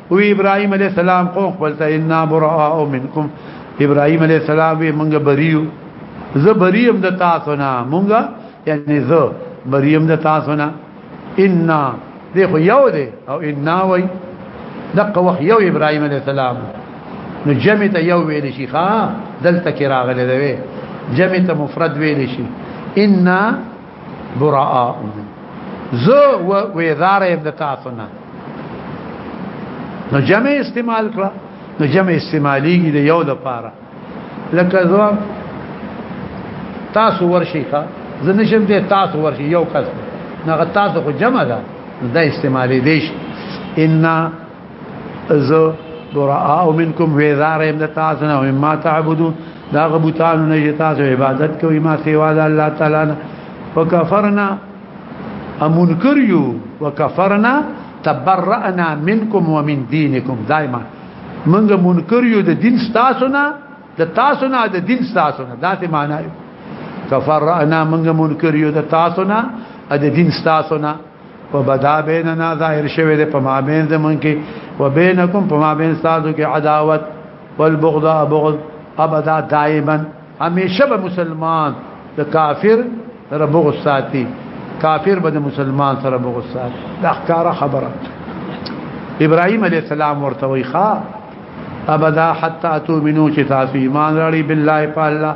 وی ابراهيم عليه السلام قوم خپل ته ان براء منکم ابراهيم عليه السلام وی مونږ بریو زه بریم د تاسو نه مونږه یعنی زه بریم د تاسو نه ان دی خو یو دی او ان وای دغه وخت یو ابراهيم عليه السلام نو جمع ته یو ویل شي ښا دلته کې راغلی دی جمع ته مفرد ویل شي ان براء زه و ویدار یم د تاسو نه نو جمع استعمال کړه نو جمع استعمالیږي د یو لپاره لکه زو تاسو ورشي ښا زه نشم دې تاسو ورشي یو کس نه تاسو خو جمع ده دا استعمالي دي ان زه براء منکم ویزار ام د تاسو نه او ما تعبدون دا غبوتانو نه تاسو عبادت کوي ما سیوا د الله تعالی نه وکفرنا امنکر یو وکفرنا تبرأنا منکم ومن دینکم دائما منګه منکر یو د دین تاسو نه د تاسو نه د دین تاسو نه دا ته معنی کفرنا منګه منکر یو د تاسو نه د دین تاسو نه په بدا بیننا ظاهر شوه د په مابین زمون کې و بینکم په مابین سازو کې عداوت والبغضاء بغض ابدا دائما همیشه به مسلمان د کافر سره بغض ساتي کافر به د مسلمان سره بغض ساتي دا ښکارا خبره ابراهيم عليه السلام ورته وي ښا ابدا حتا تؤمنو چې تاسو ایمان راړي بالله په الله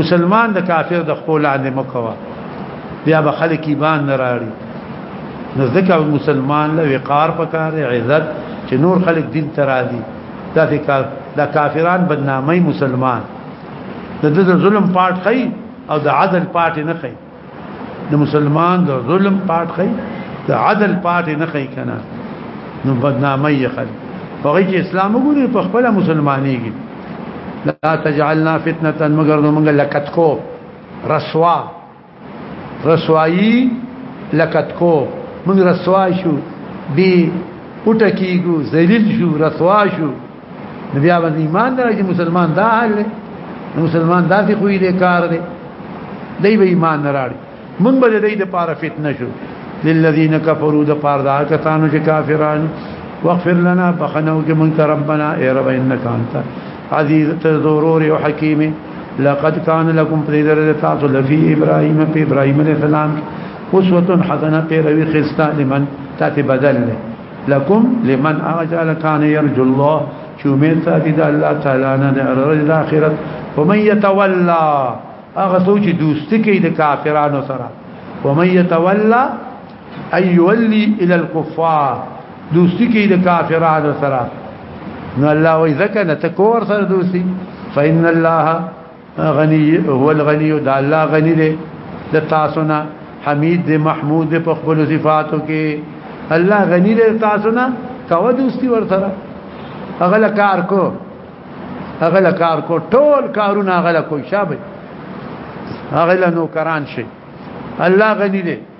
مسلمان د کافر د خپل لاندې مکوا بیا به خلک ایمان نه راړي نو ځکه مسلمان له وقار پکار عزت چې نور خلک دین ته راځي دا فکر د کافران بدنامي مسلمان د ظلم پاټ خي او د عدل پاټ نه خي د مسلمان د ظلم پات خي د عدل پات نه خي کنه نو بدنامي یې خل هغه چې اسلام وګوري په خپل مسلمانېږي لا تجعلنا فتنه مگر نو موږ لکت کو رسوا رسوایی لکت کو موږ رسوا شو بي وټکیګو ذلیل شو رسوا شو نو بیا باندې ایمان درې چې مسلمان دا حال دی مسلمان داسې خوې دې کار دی دای به ایمان نه راړي مونږ به دې د پاره فتنه شو للذین کفروا د پاره دا کسانو چې کافرانو واغفر لنا بخنو کې مونږ ربنا ای رب انک انت عزیز تزورور او حکیم لقد كان لكم في ذره تاسو لفي ابراهيم في ابراهيم عليه السلام اسوه حسنه پیروي خستا لمن تاتي بدل له لكم لمن اجل كان يرجو الله چې امید ساتي د الله تعالی نه د ورځې د آخرت ومن يتولى هغه سوچ دوستي کوي د کافرانو سره ومن يتولى اي يولي الى الكفار دوستي کوي د کافرانو سره نو الله وي ذکر ته کور سره دوستي فإن الله غنی هو الغنی د الله غنی دی د تاسو نه حمید دی محمود دی په خپل صفاتو کې الله غنی دی تاسو نه کاوه دوستي ورته اغل کار کو اغل کار کو ټول کارونه اغل کو شابه اغل نو کران شي الله غنی دی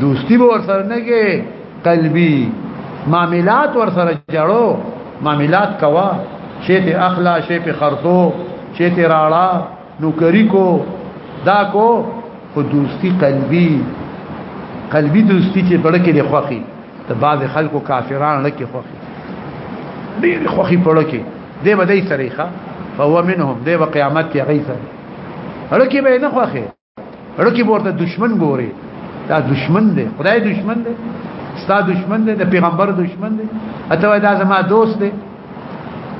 دوستی به ور سره نه کې قلبي معاملات ور سره جړو معاملات کوا شی ته اخلا شی په خرطو شی ته راړه نوکری کو دا کو خو دوستی قلبي قلبي دوستی چې پړه کې دی خوخي ته بعض خلکو کافران لکه خوخي ډیر خوخي پړه کې دی به دې سره ښه فهو منهم دی به قیامت کې غیثه هرکی به نه خوخي رکی ورته دشمن ګوري دا دشمن دی خدای دشمن دی ستا دشمن دی د پیغمبر دشمن دی اته دا زما دوست دی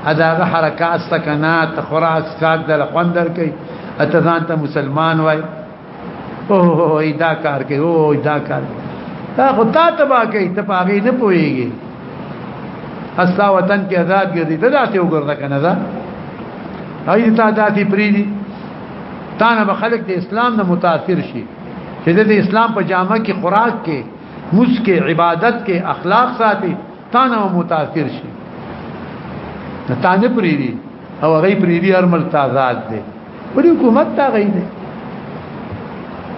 اداغه حرکات سکنات خرات سات دل خوندر کوي اته ځان ته مسلمان وای او دا کار کوي او دا کار تا خو تا تبا کوي ته پاغي نه پويږي استا وطن کې آزاد ګرځي دا ته وګرځه کنه دا هاي ته دا دې پریدي تا نه به خلک د اسلام نه متاثر شي چې د اسلام په جامه کې خوراک کې مسکه عبادت کې اخلاق ساتي تا نه متاثر شي تا نه پریری او غي پریری هر مل تازاد دي وړي حکومت تا غي دي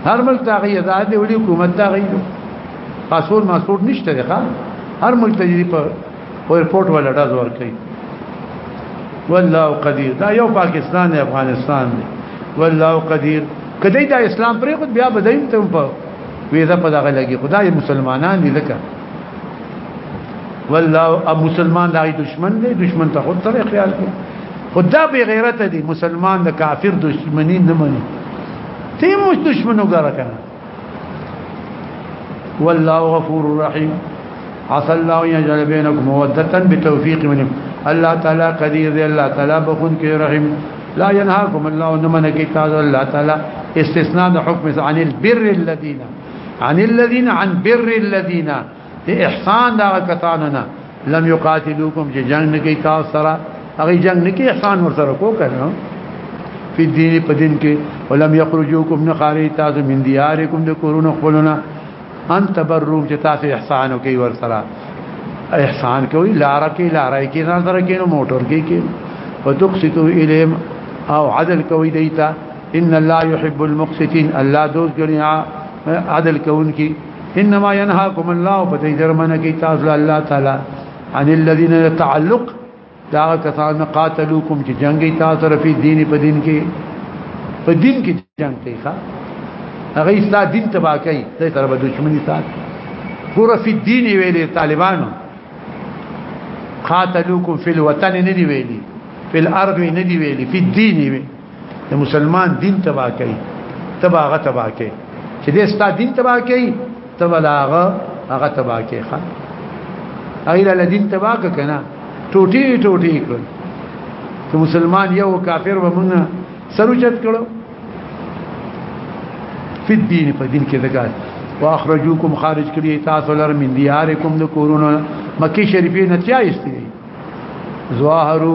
هر مل تا غي آزاد دي وړي حکومت تا غي دي قصور مسعود نشته ښا هر مل تجربه خو رپورټ ولا ډز ور کوي والله قدیر دا یو پاکستان دی افغانستان دی والله قدیر کدی دا اسلام پرې خو بیا بدایم ته په ویزه په دغه لګي خدای مسلمانان دي لکه والله اب مسلمان دا دشمن دی دشمن ته خود سره خیال کوي خدا به غیرت دی مسلمان د کافر دشمنی نه مني تیم مش دشمنو ګره کنه والله غفور رحيم عسى الله يجعل بينكم موده بتوفيق منه الله تعالى قدير الله تعالى بخون کې رحيم لا ينهاكم الله انما كتاب الله تعالى استثناء حكم عن البر الذين عن الذين عن بر الذين د احسان دا کسانو نه لم یقاتلوکم چې جنگ نه کوي تاسو سره هغه جنگ نه کوي احسان ور سره کو کړو په دین په دین کې ولم یخرجوکم نه خارج تاسو من دیارکم د کورونو خپلونه ان تبرو چې تاسو احسان کوي ور سره احسان کوي لار کې لار کې نه سره کې نو موټر کې کې وتقسطوا الیم او عدل کوي دیتا ان الله يحب المقسطين الله دوست جنيا عدل كونكي انما ينهاكم الله بدي درمنه کی تاسو الله تعالی عن الذين يتعلق دا کسان قاتلوکم چې جنگي تاسو رفي دین په دین کې په دین کې جنگ کوي ښا هغه استا دین تبا کوي د سره به دښمنی سات ګور فی دین ویلې طالبانو قاتلوکم فی الوطن ندی ویلي فی الارض ندی ویلي فی الدین ویلي د مسلمان دین تبا کوي تبا هغه تبا کوي چې د ستا دین تبا کوي تبا هغه هغه تبا کوي ښا ایله لدین تبا کنه ټوټي ټوټي کړ چې مسلمان یو کافر ومنه سروچت کړو فی الدین په دین کې دګار واخرجوکم خارج کړی تاسو لر من دیارکم د کورونو مکی شریفین تیا استری ظاهرو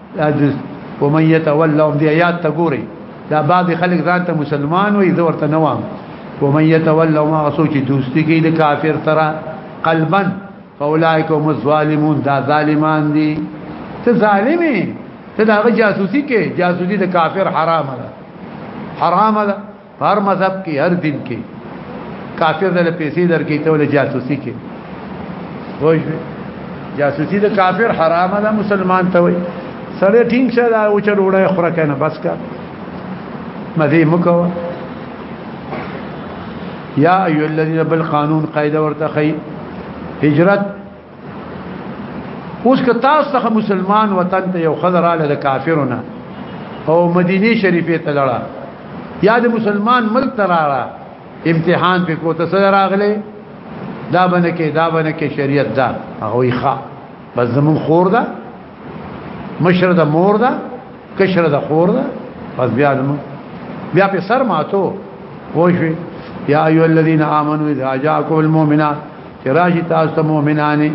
دا جز ومن يتولهم دی آیات ته ګوري دا بعض خلک ځان ته مسلمان وي زه ورته نوام ومن يتولهم هغه څوک چې دوستي کوي د کافر سره قلبا فاولائک هم الظالمون دا ظالمان دي ته ظالمي ته دا جاسوسي کې جاسوسي د کافر حرام ده حرام ده په هر مذهب کې هر دین کې کافر دل پیسې درکې ته ول جاسوسي کې وای جاسوسي د کافر حرام ده مسلمان ته وای سره ټینګ شه دا او چې ډوړای خوره کنه بس کا مزه مکو یا ایو الذین بالقانون قاعده ورته خی هجرت اوس که تاسو ته مسلمان وطن ته یو خضر اله د کافرونه او مدینه شریفه ته لړا یا د مسلمان ملک ته راړه امتحان په کوته سره راغله دا باندې کې دا باندې کې شریعت دا هغه یې ښا بس زمون خور ده مشر ده مور ده کشر ده خور ده پس بیا نو بیا په سر ماتو وښوي یا ایو الذین آمنو اذا جاءکم المؤمنات چې راشي تاسو مؤمنانې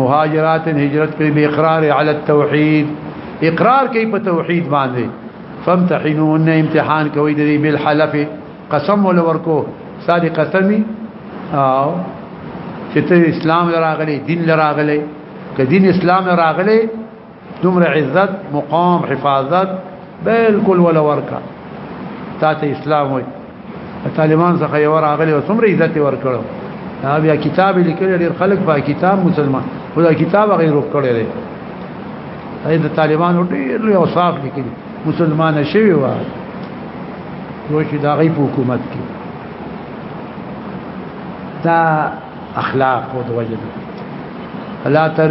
مهاجرات هجرت کړي به اقرار علی التوحید اقرار کوي په توحید باندې فامتحنون امتحان کوي د بالحلف قسم ول ورکو ساده قسمی او چې ته اسلام لراغلي دین لراغلي که دین اسلام لراغلي دومره عزت مقام حفاظت بالکل ولا ورکا تا ته اسلام وي طالبان څخه یو راغلی او څومره عزت ورکړو دا بیا کتاب لیکل ډیر خلک په کتاب مسلمان خدا کتاب غیر وکړی دی اې د طالبانو ډیر لوی اوصاف لیکلي مسلمان شوی و نو چې دا غي حکومت کې دا اخلاق او د وجه لا تر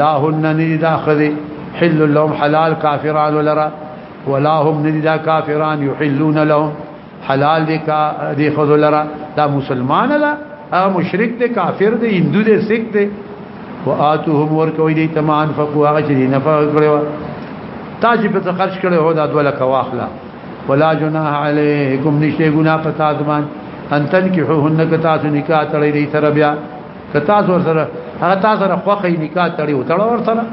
لا هن ندی دا خذی حل لهم حلال کافران لرا ولا هم ندی دا کافران یحلون لهم حلال دی کا دی خذ لرا دا مسلمان لا مشرک دی کافر دی هندو دی سکھ دی واتهم ورکوی دی تمان فقوا هغه چې نفع کړو تاج په خرج کړو هو دا دوله کواخلا ولا جناح علیکم نشته ګنا پتا ځمان ان تنکحوهن کتا سنکا تړي دي تربیا که تاسو ور سره هغه تاسو سره خوخه نکاح تړي او تړ ور سره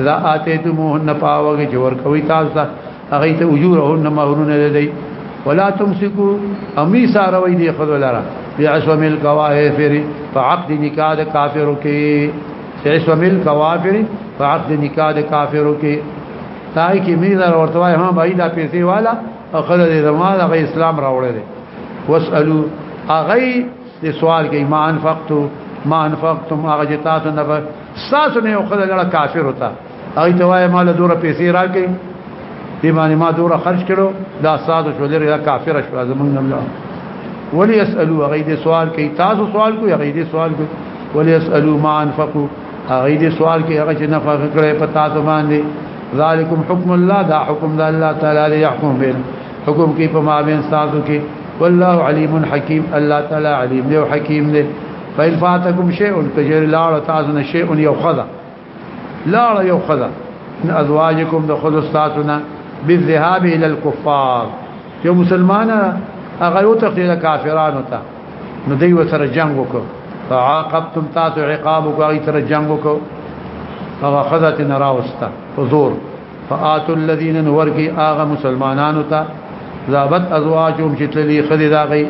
اذا اتيتموهن فاوغه جوړ کوي تاسو ته هغه ته اجورهن مهرونه لدی ولا تمسكوا امي ساروي دي خذ ولرا بعصم الكوافر فعقد نکاح د کافرو کې عصم الكوافر فعقد نکاح د کافرو کې تای کې مين ورته وای ها بای دا پیسې والا اخذ دې زموږ اسلام راوړل واسالو اغي دې سوال کې ما انفقتو ما انفقتم هغه چې تاسو نه به تاسو نه یو خدای لړ کافر وتا هغه ته وای مال دوره پیسې راکې دې باندې ما دوره خرج کړو دا ساده شو لري دا کافر شو زمونږ الله ولی اسالو هغه دې سوال کوي تاسو سوال کوي هغه دې سوال کوي ولی اسالو ما انفقو هغه دې سوال کوي هغه چې نفقه کړې په تاسو باندې ذالکم حکم الله دا حکم الله تعالی یحکم بین حکم کې په ما بین تاسو کې والله علیم حکیم الله تعالی علیم دی او حکیم دی فإن فاتكم شيء كجر لا تعزن شيء يوخذ لا يوخذ من ازواجكم دخل استاتنا بالذهاب الى الكفار يا مسلمان هغه یو تقلید کافرانو ته نو دوی وسره جنگ وکړو فعاقبتم تاسو عقاب وکړو سره جنگ وکړو هغه خذت نه راوسته حضور فآتوا الذين ورکی آغا مسلمانانو تا ذابت ازواجهم چې تللی خدي دا غي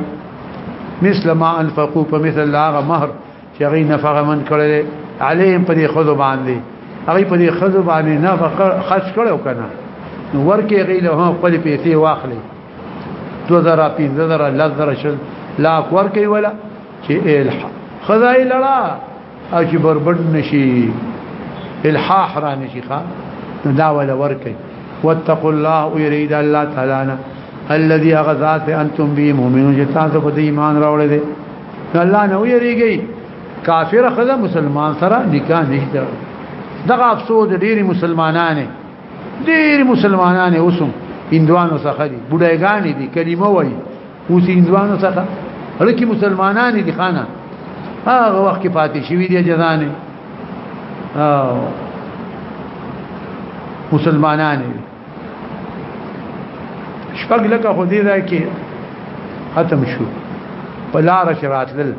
مثل ما انفقوا په مثل لاغه مہر چې غي نفقه من کړل عليهم په دې خود باندې هغه په دې خود باندې نفقه خرج کړو کنه نو ورکی غي له خپل پیسې واخلي 2015 لذر شل لا ورکی ولا چې الح خدای لړا او چې بربند نشي الحاح را نشي ښا دا ول ورکي واتقوا الله ويريد الله تعالی نه الذي اغذات انتم به مؤمنون چې تاسو په ایمان راوړل دي الله نه ويريږي کافر خزه مسلمان سره نکاح نشته دغه افسوس ډېری مسلمانانه ډېری مسلمانانه اوسم هندوانو څخه دي بډایګان دي کلمه وایي اوس انځوانو څخه هلکه مسلمانان دي خانه هغه وخت کې پاتې شوی دی جزانه او مسلمانان شپږ لکه خو دې راکې ختم شو په لار شراتل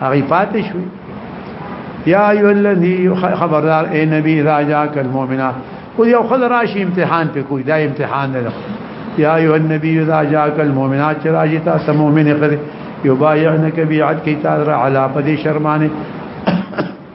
هغه پاتې شو یا ایو الذی خبردار اے نبی راجا کل مومنا او یو خل راشی امتحان پہ کوئی دا امتحان نه یا ایو النبی راجا کل مومنا چې راجی تا سم مومن قد یبایعنک بیعت کی تعالی علی پدی شرمانه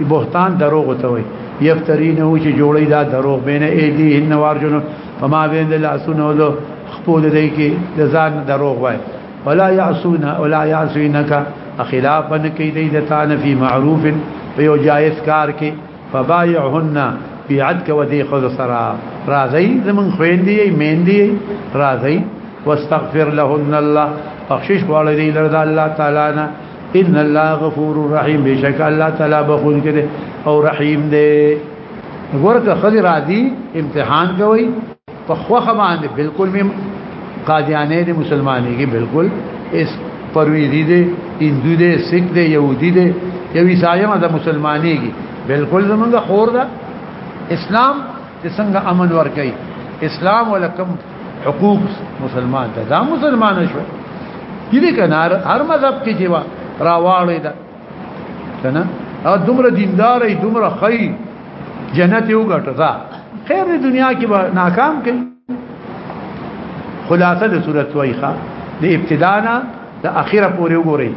بهتان دروغ ته وي یفترین او چې جوړی دا دروغ بین ایدی ان وارجن فما بین لاسونه او خپود دی کې د ځان دروغ وای ولا یعصون ولا یعصینک خلاف بن کې دی د تان فی معروف یو جائز کار کې فبایعهن بیعت کو دی خود سرا راضی زمون خويندې میندې راضی واستغفر لهن الله بخشش والدی لرضا الله تعالی نه ان الله غفور رحیم بشک الله تعالی بخون کړي او رحیم دی ورکه خزي راضي امتحان کوي په خوخه باندې بالکل مم قادیانه دي مسلمانې کې بالکل اس پرویزی دي هندو دي سکھ دي يهودي دي یو عیسایم د مسلمانې کې بالکل زمونږ خور ده اسلام چې څنګه امن ورکړي اسلام ولکم حقوق مسلمان ته دا مسلمان شو دې کنار هر مذهب کې جوا راواړې دا کنه او دومره دیندارې دومره خی جنت یو ګټه دا خیر دنیا کې به ناکام کې خلاصه د صورت وایخه د ابتدا نه د اخره پورې وګورئ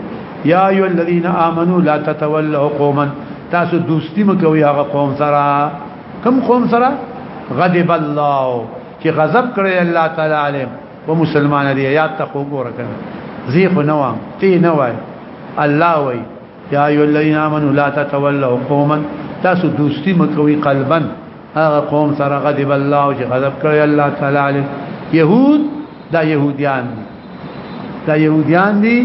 یا ایو الذین آمنو لا تتولوا قوما تاسو دوستی مکوئ هغه قوم سره کوم قوم سره غضب الله چې غضب کړی الله تعالی علیم و مسلمان دی یا تقو ګور کنه زی خو نو تی نه وای الله وای یا ایو الذین آمنوا لا تتولوا قوما تاسو دوستی مکوی قلبا هغه قوم سره غضب الله چې غضب کړی الله تعالی علیم يهود دا يهوديان دي دا يهوديان دي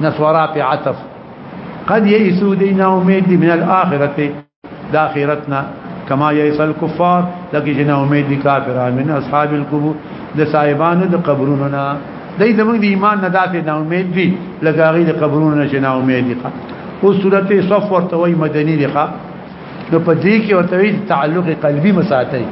نصارى في عطف قد يئسوا دينا اميد من الاخره د اخرت نه کما یئس الکفار لکه چې نه امید دي کافران من اصحاب القبور د صاحبانو د قبرونو نه دای زمونږ د ایمان نه داسې نه امید دي لکه هغه د قبرونو نه چې نه امید دي او سورته صف ورته وای مدني دي نو په دې کې ورته وی تعلق قلبي مساتي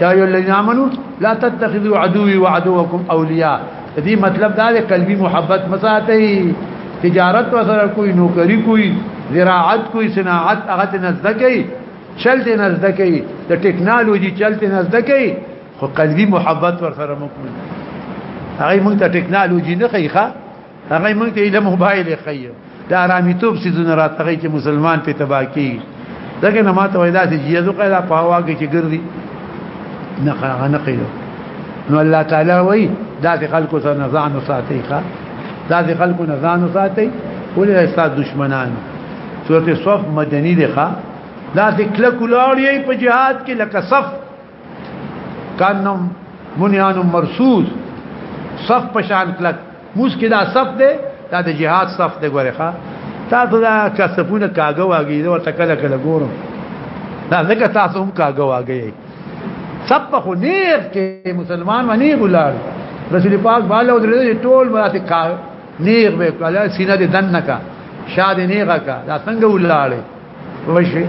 یا ایو الذین آمنو لا تتخذوا عدوي وعدوکم اولیاء دې مطلب دا دی قلبي محبت مساتي تجارت وسره کوئی نوکری کوئی زراعت کوئی صناعت هغه ته نزدې کوي چل دې نزدې کوي د ټکنالوژي چل دې نزدې کوي خو قلبي محبت ورسره مکمل هغه مونږ ته ټکنالوژي نه خيخه هغه مونږ ته علم موبایل خيخه د آرامي توپ سيزونه راتغی چې مسلمان په تبا کی دغه نه ماته وای دا چې یزو قیدا په هوا کې چې ګرځي نه هغه نه قیدو نو الله تعالی وای دا چې خلکو سره نزان ساتي ښا دا چې خلکو نزان ساتي ولې استاد دشمنان سورته صف مدني ده ښا دا چې کله کولاړی په جهاد کې لکه صف کانم بنیان مرصوص صف پشان کلک موس کې دا صف دی دا د جهاد صف دی ګوره ښا تاسو دا کسبونه کاګه واګي دا ورته کله کله ګورم دا ځکه تاسو هم کاګه واګي صف خو نیر کې مسلمان ونی ګلار رسول پاک بالا ودرې ټول مراته کا نیر به کله سینه دې دن نکا شاد نیغه کا دا څنګه ولاړې وشي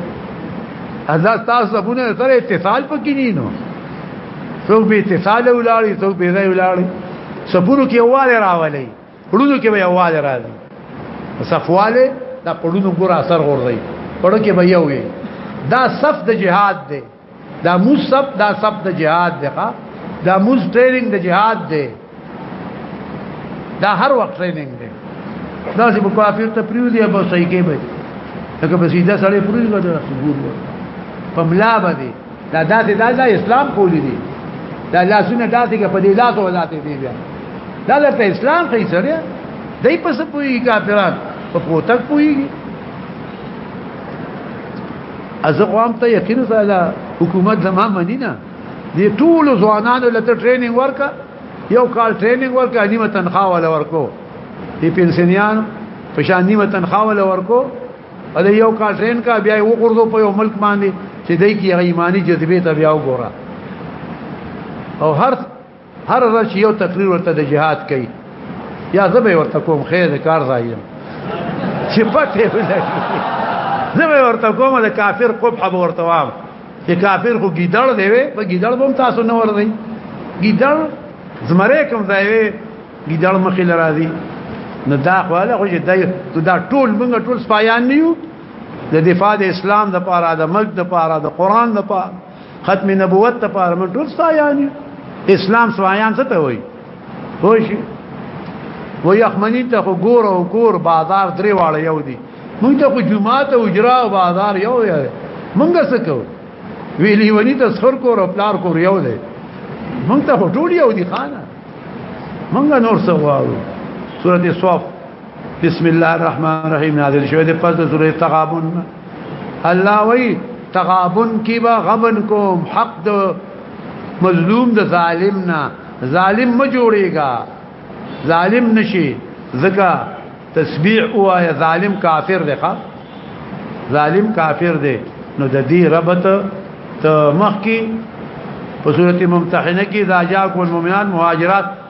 اذا تاسو زبونه سره اتصال پکې نه نو څوک به اتصال ولاړی څوک به ځای ولاړی سپورو کې واله راولي پړونو کې به واله راځي صفواله دا پړونو ګور اثر غورځي پړو کې به یو وي دا صف د جهاد دی دا موز سب دا سب د جهاد دی ښا دا موز ټریننګ د جهاد دی دا هر وخت ټریننګ دی دا چې په کافر ته پریو دی به صحیح کې به لکه به سیده سړی پریو دی دا سګور په ملا باندې دا داسې دا, دا اسلام کولی دی دا لاسونه داسې کې په دې لاس او ذاتې دی بیا دا لکه اسلام کوي سره دای په سپوي کافرانو په پروتک پويږي از غوام ته یقین سره حکومت زما منی نه دې ټول ځوانانو لته ټریننګ ورکا یو کال ټریننګ ورکا نیمه تنخواه ولا ورکو دې پنسنیان په شان نیمه تنخواه ولا ورکو ا دې یو کال ټرین کا بیا یو غردو په یو ملک باندې چې دې کې ایمانی جذبه ته بیا وګوره او هر هر ورځ یو تقریر ورته د جهاد کوي یا زبې ورته کوم خیر کار رایم چې پته ولګي زبې ورته کوم د کافر قبح به ورته وام چې کافر خو ګیدړ دی وي په ګیدړ بم تاسو نه ور دی ګیدړ زمره کوم ځای وي ګیدړ مخې لراځي نو دا خواله خو چې دا ټول موږ ټول سپایان نیو د دفاع د اسلام د پاره د ملک د پاره د قران د پاره ختم نبوت ته پاره من ټول سایانی اسلام سوایان څه ته وای وای و یخمنی ته خو ګور او کور بازار درې واړه یو دي مونږ ته خو جمعه ته اجرا او بازار یو دی مونږ څه کوو ویلی ونی ته سر کور او پلار کور یو دی مونږ ته ټول یو دي خانه مونږ نور څه غواړو سورته صف بسم الله الرحمن الرحیم نازل شوه د پس د سوره تغابن الله وی تغابن کی با غبن کوم حق د مظلوم د ظالم نه ظالم ما جوړیږي ظالم نشي زکا تسبیح وایا ظالم کافر دی ښا ظالم کافر دی نو د دې ربط ته مخ کی په صورت ممتحنه کې دا جاء کو المؤمنان مهاجرات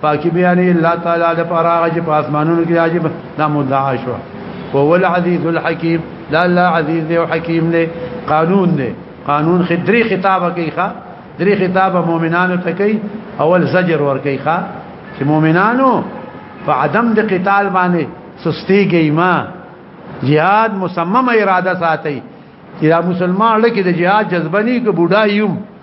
پاکي بیان الله تعالی د پراغه چې په اسمانونو کې راځي دا مدعا شو هو العزيز الحكيم لا لا عزيز دی او حکیم دی قانون دی قانون خدري خطابه کوي ښا دري خطابه مؤمنانو ته کوي اول زجر ور کوي ښا چې مؤمنانو په عدم د قتال باندې سستيږي ما jihad مصمم اراده ساتي چې دا مسلمان لکه د جهاد جذبه نه کې بډا یم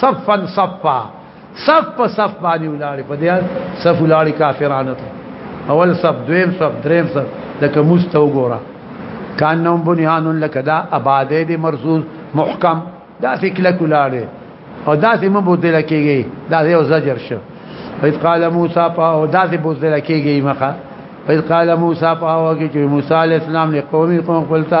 صفا صفا صف په صف باندې ولاړې په دې صف ولاړې کافرانه ته اول صف دویم صف دریم صف لکه مستو ګورا کان نوم بنیان لکه دا آبادې دې مرصوص محکم دا فکر ولاړې او دا سه مو بوتل کېږي دا یو زجر شو اذ قال موسی او دا سه بوتل کېږي مخه اذ قال موسی او کې موسی عليه السلام له قومي قوم خپلتا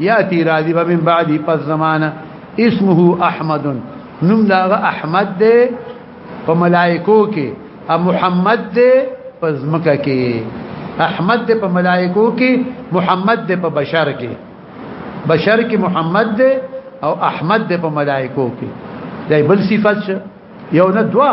یاتی راضی به من بعدی پس زمانه اسمه احمد نوم داغه احمد دی په ملائکو کې ا محمد دی په زمکه کې احمد دی په ملائکو کې محمد دی په بشر کې بشر کې محمد دی او احمد دی په ملائکو کې دای بل صفات یو نه دوا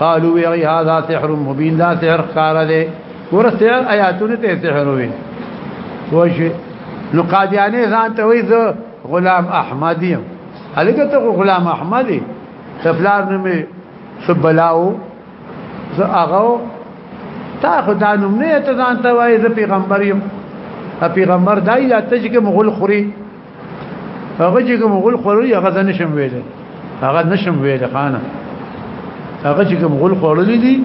قالو وی هذا سحر مبین دا سحر خار دی ور سحر آیاتونه ته سحر وی وش نو قادیانی ځان ته وی زه غلام احمد یم هلکه ته غلام احمد تفلار نمې سبلاو زه هغه تا خدای نوم نه ته ځان ته وای زه پیغمبر یم پیغمبر دای لا تجګه مغول خوري هغه چې کوم غول خوري هغه ځنه شم ویل هغه نشم ویل خانه هغه چې کوم غول خورلې دي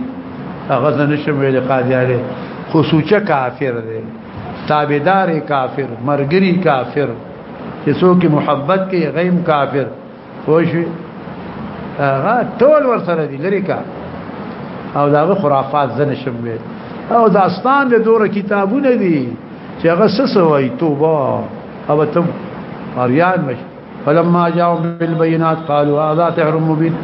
هغه ځنه شم ویل قاضیاره خو سوچه کافر دی تابعدار کافر مرګري کافر چې څوک محبت کوي غیم کافر وشوي هغه ټول ور سره دي لري کا او دا خرافات زنه شمه او داستان له دوره کتابونه دي چې هغه سسوي توبه او تم اریان مش فلما جاءوا بالبينات قالوا هذا سحر مبين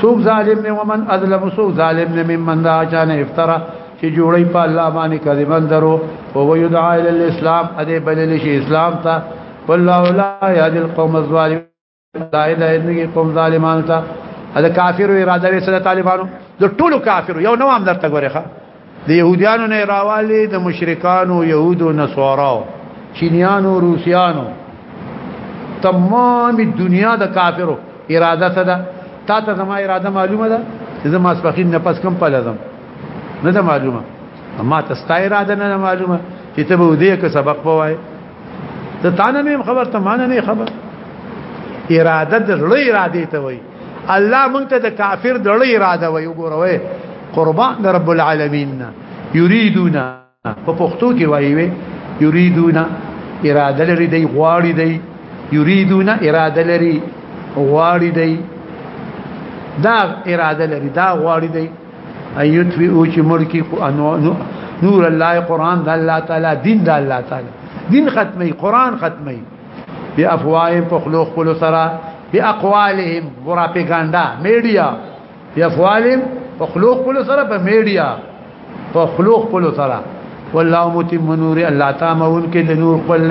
سوق ظالم ومن اظلم سوق ظالم ممن دا چانه افترا چې جوړي په الله باندې کذبن درو او يدعى الى الاسلام ادي بلل شي اسلام ته والله لا يهدي القوم الظالمين دا دا نه کوم ظالمانو ته دا کافر اراده لري سره طالبانو د ټولو کافر یو نو هم درته غوړي ښه د يهوديانو نه راوالي د مشرکانو يهودو نصاراو چينيانو روسيانو تمام دنیا د کافرو اراده ته ده تا ته زما اراده معلومه ده چې زما سپخین نه پس کم پلزم نه ده معلومه اما تستا اراده نه معلومه چې ته به دې که سبق پوای ته تانه نه خبر ته مان نه خبر اراده د لوی اراده ته وای الله مونږ ته د کافر د لوی اراده وای وګوروي قربان د رب العالمین یریدونا په پښتو کې وایي یریدونا اراده لري دی غواړي دی یریدونا اراده لري غواړي دی دا اراده لري دا غواړي دی ایت وی او چې مړ کی نور الله قران د الله تعالی دین د الله تعالی دین ختمي قران ختمي بی افواهم په خلو خپل سره بی اقوالهم پروپاګاندا میډیا بی افوالهم په خلو خپل سره په میډیا په خلو خپل سره والله متم نور الله تامون کې د نور خپل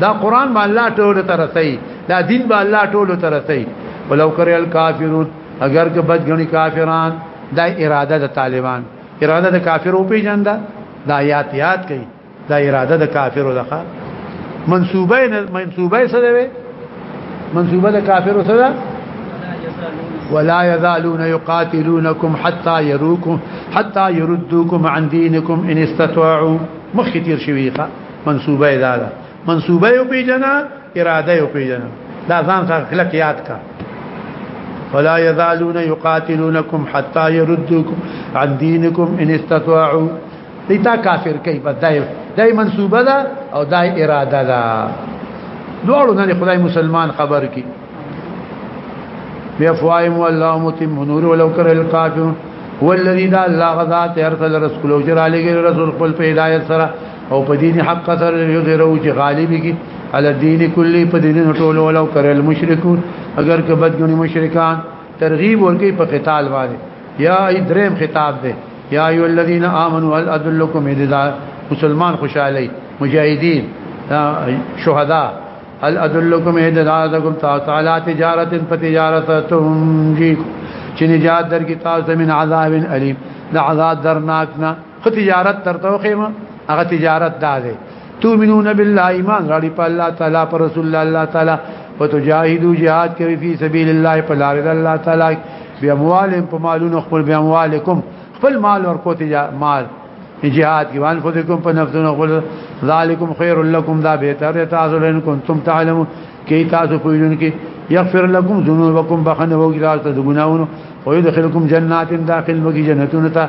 دا قران ما الله ټول ترسي دا دین با الله ټول ترسي ولو کر الکافرون اگر که بد غني کافران دا اراده د طالبان اراده د کافر او پیجنده دا یاد یاد کئ دا اراده د کافر دغه منسوبه نه منسوبه سره وي منسوبه د کافر سره ولا يزالون يقاتلونكم حتى يروكم حتى يردوكم عن دينكم ان استطاعوا مخ كثير شويخه منسوبه ده منصوبه یو پیجنا اراده یو پیجنا دا ځان سره خلق یاد کا ولا يزالون يقاتلونكم حتى يردوكم عن دينكم ان استطاعوا دیتا کافر کوي په دای دای منسوبه ده او دای اراده ده دوړو نه خدای مسلمان خبر کی بيفواهم والله متم نور ولو كره الكافرون هو الذي لا الله غذات ارسل رسول وجر عليه رسول قل في هدايه سره او په دین حق قصر یظهرو چې غالب کی علی دین کلی په دین ټول ولو کر المشرکون اگر که بدګنی مشرکان ترغیب ورکی په قتال باندې یا ادریم خطاب ده یا ایو الذین آمنوا هل ادلکم اذا مسلمان خوشالی مجاهدین شهدا هل ادلکم اذا ذکم تعالی تجارت فتجارت تنجیکم چې نجات درکې تاسو من عذاب الیم د عذاب درناکنا خو تجارت درته وخیم هغه تجارت دا دی تؤمنون بالله ایمان راړي په الله تعالی پر رسول الله الله تعالی وتجاهدوا جهاد کوي په سبيل الله په لار د الله تعالی بیا اموالهم په مالونو خپل بیا اموالکم خپل مال ورکو تجارت مال جهاد کې وان فذکم په نفسونو خپل ذالکم خیر لکم دا به تر تاسو لن کنتم تعلمون کی تاسو پوهیدون کې یغفر لكم ذنوبكم بخنه وګرال ته ګناونو ويدخلكم جنات داخل وګي جنتون ته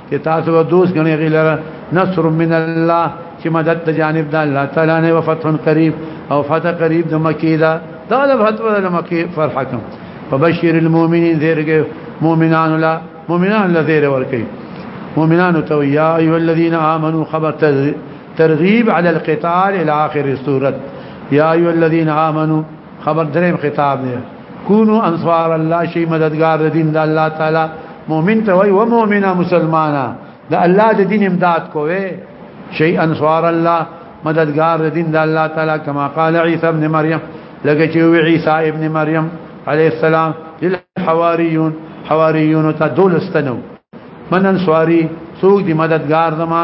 چې تاسو به دوست غني غیلره نصر من الله چې مدد د جانب د الله تعالی نه وفتح قریب او فتح قریب د مکی دا دا د فتح د مکی فرحکم وبشر المؤمنین ذیرګه مؤمنان لا مؤمنان لا ذیر ورکی مؤمنان تو یا ایو الذین آمنو خبر ترغیب علی القتال الى اخر السوره یا ایو الذین آمنو خبر دریم خطاب دی کونو انصار الله شي مددگار د دین د الله تعالی مؤمن ته وای و مؤمنه مسلمانه د الله د دین امداد کوي شي انصار الله مددگار د دین د الله تعالی کما قال عیسی ابن مریم لکه چې وی عیسی ابن مریم علی السلام للحواریون حواریون ته دولستنو من انصاری سوق دی مددگار زما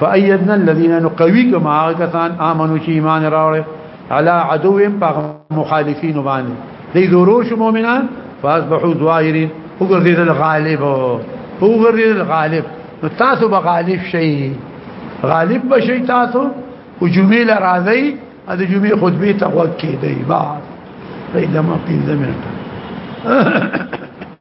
فايدنا الذين نقوي كما كان امنوا شي ایمان راوړ على عدو مخالفين باندې دي دروش مؤمنان فاصبحوا ظاهرين وګرځید الغالب وګرځید الغالب نو تاسو به غالب شئ غالب بشئ تاسو او جمعې لراځي ا د جمعې خطبه ته وکړئ دی بعد پیدا ما پینځه منټه